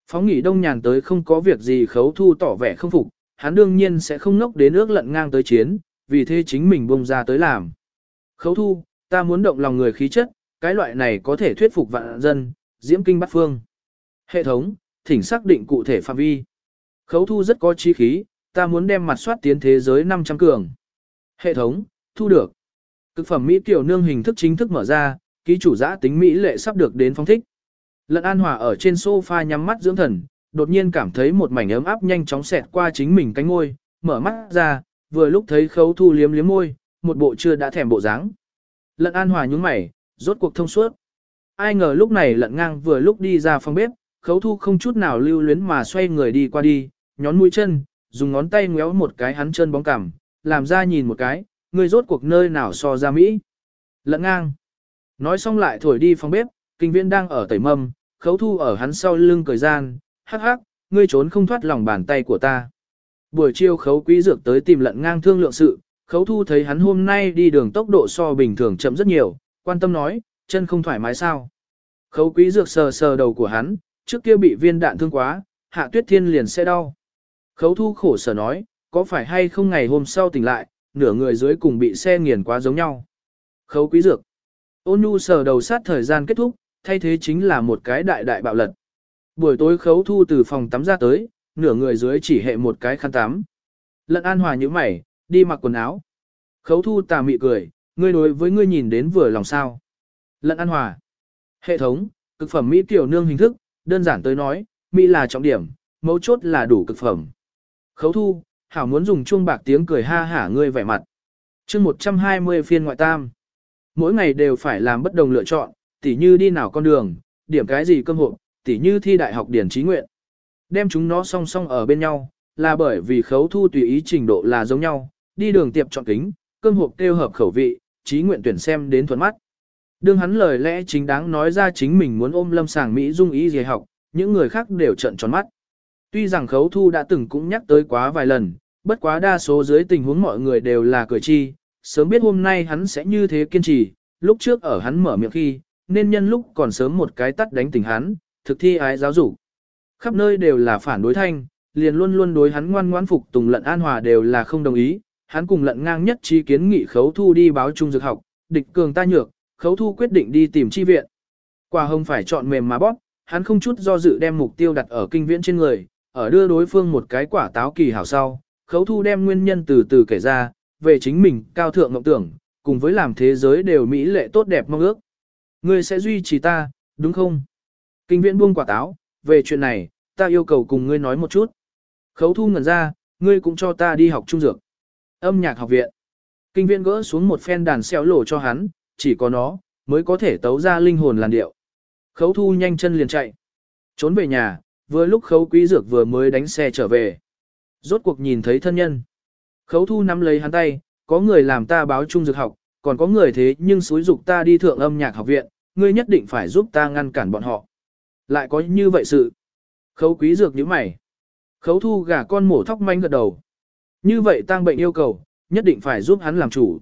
Phóng nghỉ đông nhàn tới không có việc gì khấu thu tỏ vẻ không phục, hắn đương nhiên sẽ không nốc đến ước lận ngang tới chiến, vì thế chính mình bông ra tới làm. Khấu thu, ta muốn động lòng người khí chất, cái loại này có thể thuyết phục vạn dân, diễm kinh bắt phương. Hệ thống, thỉnh xác định cụ thể phạm vi. Khấu thu rất có chi khí, ta muốn đem mặt soát tiến thế giới 500 cường. Hệ thống, thu được. Cực phẩm Mỹ tiểu nương hình thức chính thức mở ra, ký chủ giã tính Mỹ lệ sắp được đến phong thích. Lận An Hòa ở trên sofa nhắm mắt dưỡng thần, đột nhiên cảm thấy một mảnh ấm áp nhanh chóng xẹt qua chính mình cánh ngôi, mở mắt ra, vừa lúc thấy khấu thu liếm liếm môi, một bộ chưa đã thèm bộ dáng. Lận An Hòa nhúng mày, rốt cuộc thông suốt. Ai ngờ lúc này lận ngang vừa lúc đi ra phòng bếp, khấu thu không chút nào lưu luyến mà xoay người đi qua đi, nhón mũi chân, dùng ngón tay ngéo một cái hắn chân bóng cằm, làm ra nhìn một cái, người rốt cuộc nơi nào so ra Mỹ. Lận ngang. Nói xong lại thổi đi phòng bếp, kinh viên đang ở tẩy mâm, khấu thu ở hắn sau lưng cười gian, hắc hắc, ngươi trốn không thoát lòng bàn tay của ta. Buổi chiều khấu quý dược tới tìm lận ngang thương lượng sự, khấu thu thấy hắn hôm nay đi đường tốc độ so bình thường chậm rất nhiều, quan tâm nói, chân không thoải mái sao. Khấu quý dược sờ sờ đầu của hắn, trước kia bị viên đạn thương quá, hạ tuyết thiên liền sẽ đau. Khấu thu khổ sở nói, có phải hay không ngày hôm sau tỉnh lại, nửa người dưới cùng bị xe nghiền quá giống nhau. Khấu quý dược. Ôn nhu sờ đầu sát thời gian kết thúc, thay thế chính là một cái đại đại bạo lật. Buổi tối khấu thu từ phòng tắm ra tới, nửa người dưới chỉ hệ một cái khăn tắm. Lận an hòa như mày, đi mặc quần áo. Khấu thu tà mị cười, ngươi đối với ngươi nhìn đến vừa lòng sao. Lận an hòa. Hệ thống, cực phẩm Mỹ tiểu nương hình thức, đơn giản tới nói, Mỹ là trọng điểm, mấu chốt là đủ cực phẩm. Khấu thu, hảo muốn dùng chuông bạc tiếng cười ha hả ngươi vẻ mặt. chương 120 phiên ngoại tam. Mỗi ngày đều phải làm bất đồng lựa chọn, tỉ như đi nào con đường, điểm cái gì cơm hộp, tỉ như thi đại học điển trí nguyện. Đem chúng nó song song ở bên nhau, là bởi vì khấu thu tùy ý trình độ là giống nhau, đi đường tiệp chọn kính, cơm hộp tiêu hợp khẩu vị, trí nguyện tuyển xem đến thuận mắt. Đương hắn lời lẽ chính đáng nói ra chính mình muốn ôm lâm sàng Mỹ dung ý gì học, những người khác đều trận tròn mắt. Tuy rằng khấu thu đã từng cũng nhắc tới quá vài lần, bất quá đa số dưới tình huống mọi người đều là cười chi, sớm biết hôm nay hắn sẽ như thế kiên trì, lúc trước ở hắn mở miệng khi, nên nhân lúc còn sớm một cái tắt đánh tỉnh hắn, thực thi ái giáo dục. Khắp nơi đều là phản đối thanh, liền luôn luôn đối hắn ngoan ngoãn phục tùng lận an hòa đều là không đồng ý, hắn cùng lận ngang nhất trí kiến nghị khấu thu đi báo trung dược học, địch cường ta nhược, khấu thu quyết định đi tìm chi viện. Quả hồng phải chọn mềm mà bóp, hắn không chút do dự đem mục tiêu đặt ở kinh viễn trên người, ở đưa đối phương một cái quả táo kỳ hảo sau, khấu thu đem nguyên nhân từ từ kể ra, về chính mình cao thượng mộng tưởng, cùng với làm thế giới đều mỹ lệ tốt đẹp mong ước. Ngươi sẽ duy trì ta, đúng không? Kinh viễn buông quả táo, về chuyện này, ta yêu cầu cùng ngươi nói một chút. Khấu thu ngẩn ra, ngươi cũng cho ta đi học trung dược. Âm nhạc học viện. Kinh viễn gỡ xuống một phen đàn xéo lổ cho hắn, chỉ có nó, mới có thể tấu ra linh hồn làn điệu. Khấu thu nhanh chân liền chạy. Trốn về nhà, vừa lúc khấu quý dược vừa mới đánh xe trở về. Rốt cuộc nhìn thấy thân nhân. Khấu thu nắm lấy hắn tay, có người làm ta báo trung dược học, còn có người thế nhưng xúi dục ta đi thượng âm nhạc học viện, ngươi nhất định phải giúp ta ngăn cản bọn họ. Lại có như vậy sự. Khấu quý dược như mày. Khấu thu gà con mổ thóc manh gật đầu. Như vậy tang bệnh yêu cầu, nhất định phải giúp hắn làm chủ.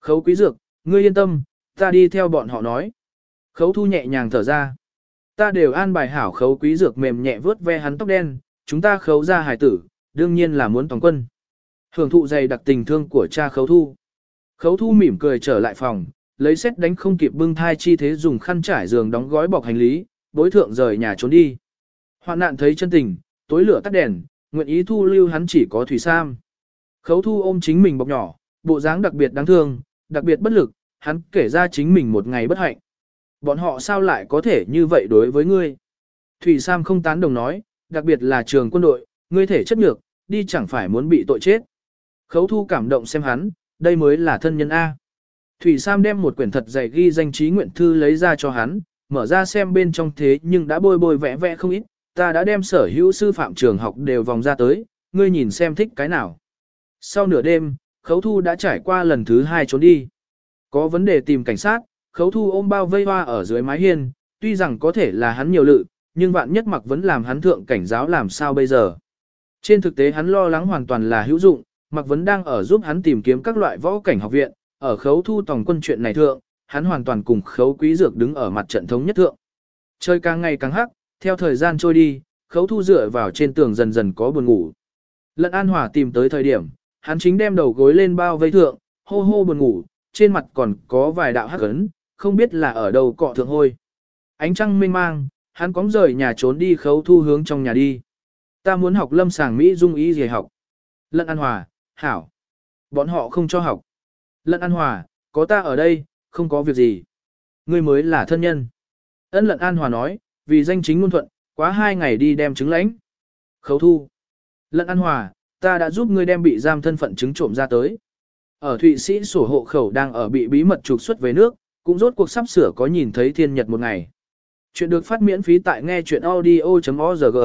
Khấu quý dược, ngươi yên tâm, ta đi theo bọn họ nói. Khấu thu nhẹ nhàng thở ra. Ta đều an bài hảo khấu quý dược mềm nhẹ vớt ve hắn tóc đen, chúng ta khấu ra hài tử, đương nhiên là muốn toàn quân. Hưởng thụ dày đặc tình thương của cha khấu thu. Khấu thu mỉm cười trở lại phòng, lấy xét đánh không kịp bưng thai chi thế dùng khăn trải giường đóng gói bọc hành lý, bối thượng rời nhà trốn đi. Hoạn nạn thấy chân tình, tối lửa tắt đèn, nguyện ý thu lưu hắn chỉ có thủy sam. Khấu thu ôm chính mình bọc nhỏ, bộ dáng đặc biệt đáng thương, đặc biệt bất lực, hắn kể ra chính mình một ngày bất hạnh. Bọn họ sao lại có thể như vậy đối với ngươi? Thủy Sam không tán đồng nói, đặc biệt là trường quân đội, ngươi thể chất nhược, đi chẳng phải muốn bị tội chết. Khấu thu cảm động xem hắn, đây mới là thân nhân A. Thủy Sam đem một quyển thật dày ghi danh trí nguyện thư lấy ra cho hắn, mở ra xem bên trong thế nhưng đã bôi bôi vẽ vẽ không ít, ta đã đem sở hữu sư phạm trường học đều vòng ra tới, ngươi nhìn xem thích cái nào. Sau nửa đêm, khấu thu đã trải qua lần thứ hai trốn đi. Có vấn đề tìm cảnh sát, khấu thu ôm bao vây hoa ở dưới mái hiên, tuy rằng có thể là hắn nhiều lự, nhưng vạn nhất mặc vẫn làm hắn thượng cảnh giáo làm sao bây giờ. Trên thực tế hắn lo lắng hoàn toàn là hữu dụng, Mạc Vấn đang ở giúp hắn tìm kiếm các loại võ cảnh học viện, ở khấu thu tổng quân chuyện này thượng, hắn hoàn toàn cùng khấu quý dược đứng ở mặt trận thống nhất thượng. Chơi càng ngày càng hắc, theo thời gian trôi đi, khấu thu dựa vào trên tường dần dần có buồn ngủ. Lận An Hòa tìm tới thời điểm, hắn chính đem đầu gối lên bao vây thượng, hô hô buồn ngủ, trên mặt còn có vài đạo hắc ấn, không biết là ở đâu cọ thượng hôi. Ánh trăng mênh mang, hắn cóng rời nhà trốn đi khấu thu hướng trong nhà đi. Ta muốn học lâm sàng Mỹ dung ý gì học. Lận An Hòa, hảo. Bọn họ không cho học. Lận An Hòa, có ta ở đây, không có việc gì. Ngươi mới là thân nhân. Ân Lận An Hòa nói, vì danh chính ngôn thuận, quá hai ngày đi đem chứng lãnh. Khấu thu. Lận An Hòa, ta đã giúp ngươi đem bị giam thân phận chứng trộm ra tới. Ở Thụy Sĩ sổ hộ khẩu đang ở bị bí mật trục xuất về nước, cũng rốt cuộc sắp sửa có nhìn thấy thiên nhật một ngày. Chuyện được phát miễn phí tại nghe chuyện audio.org.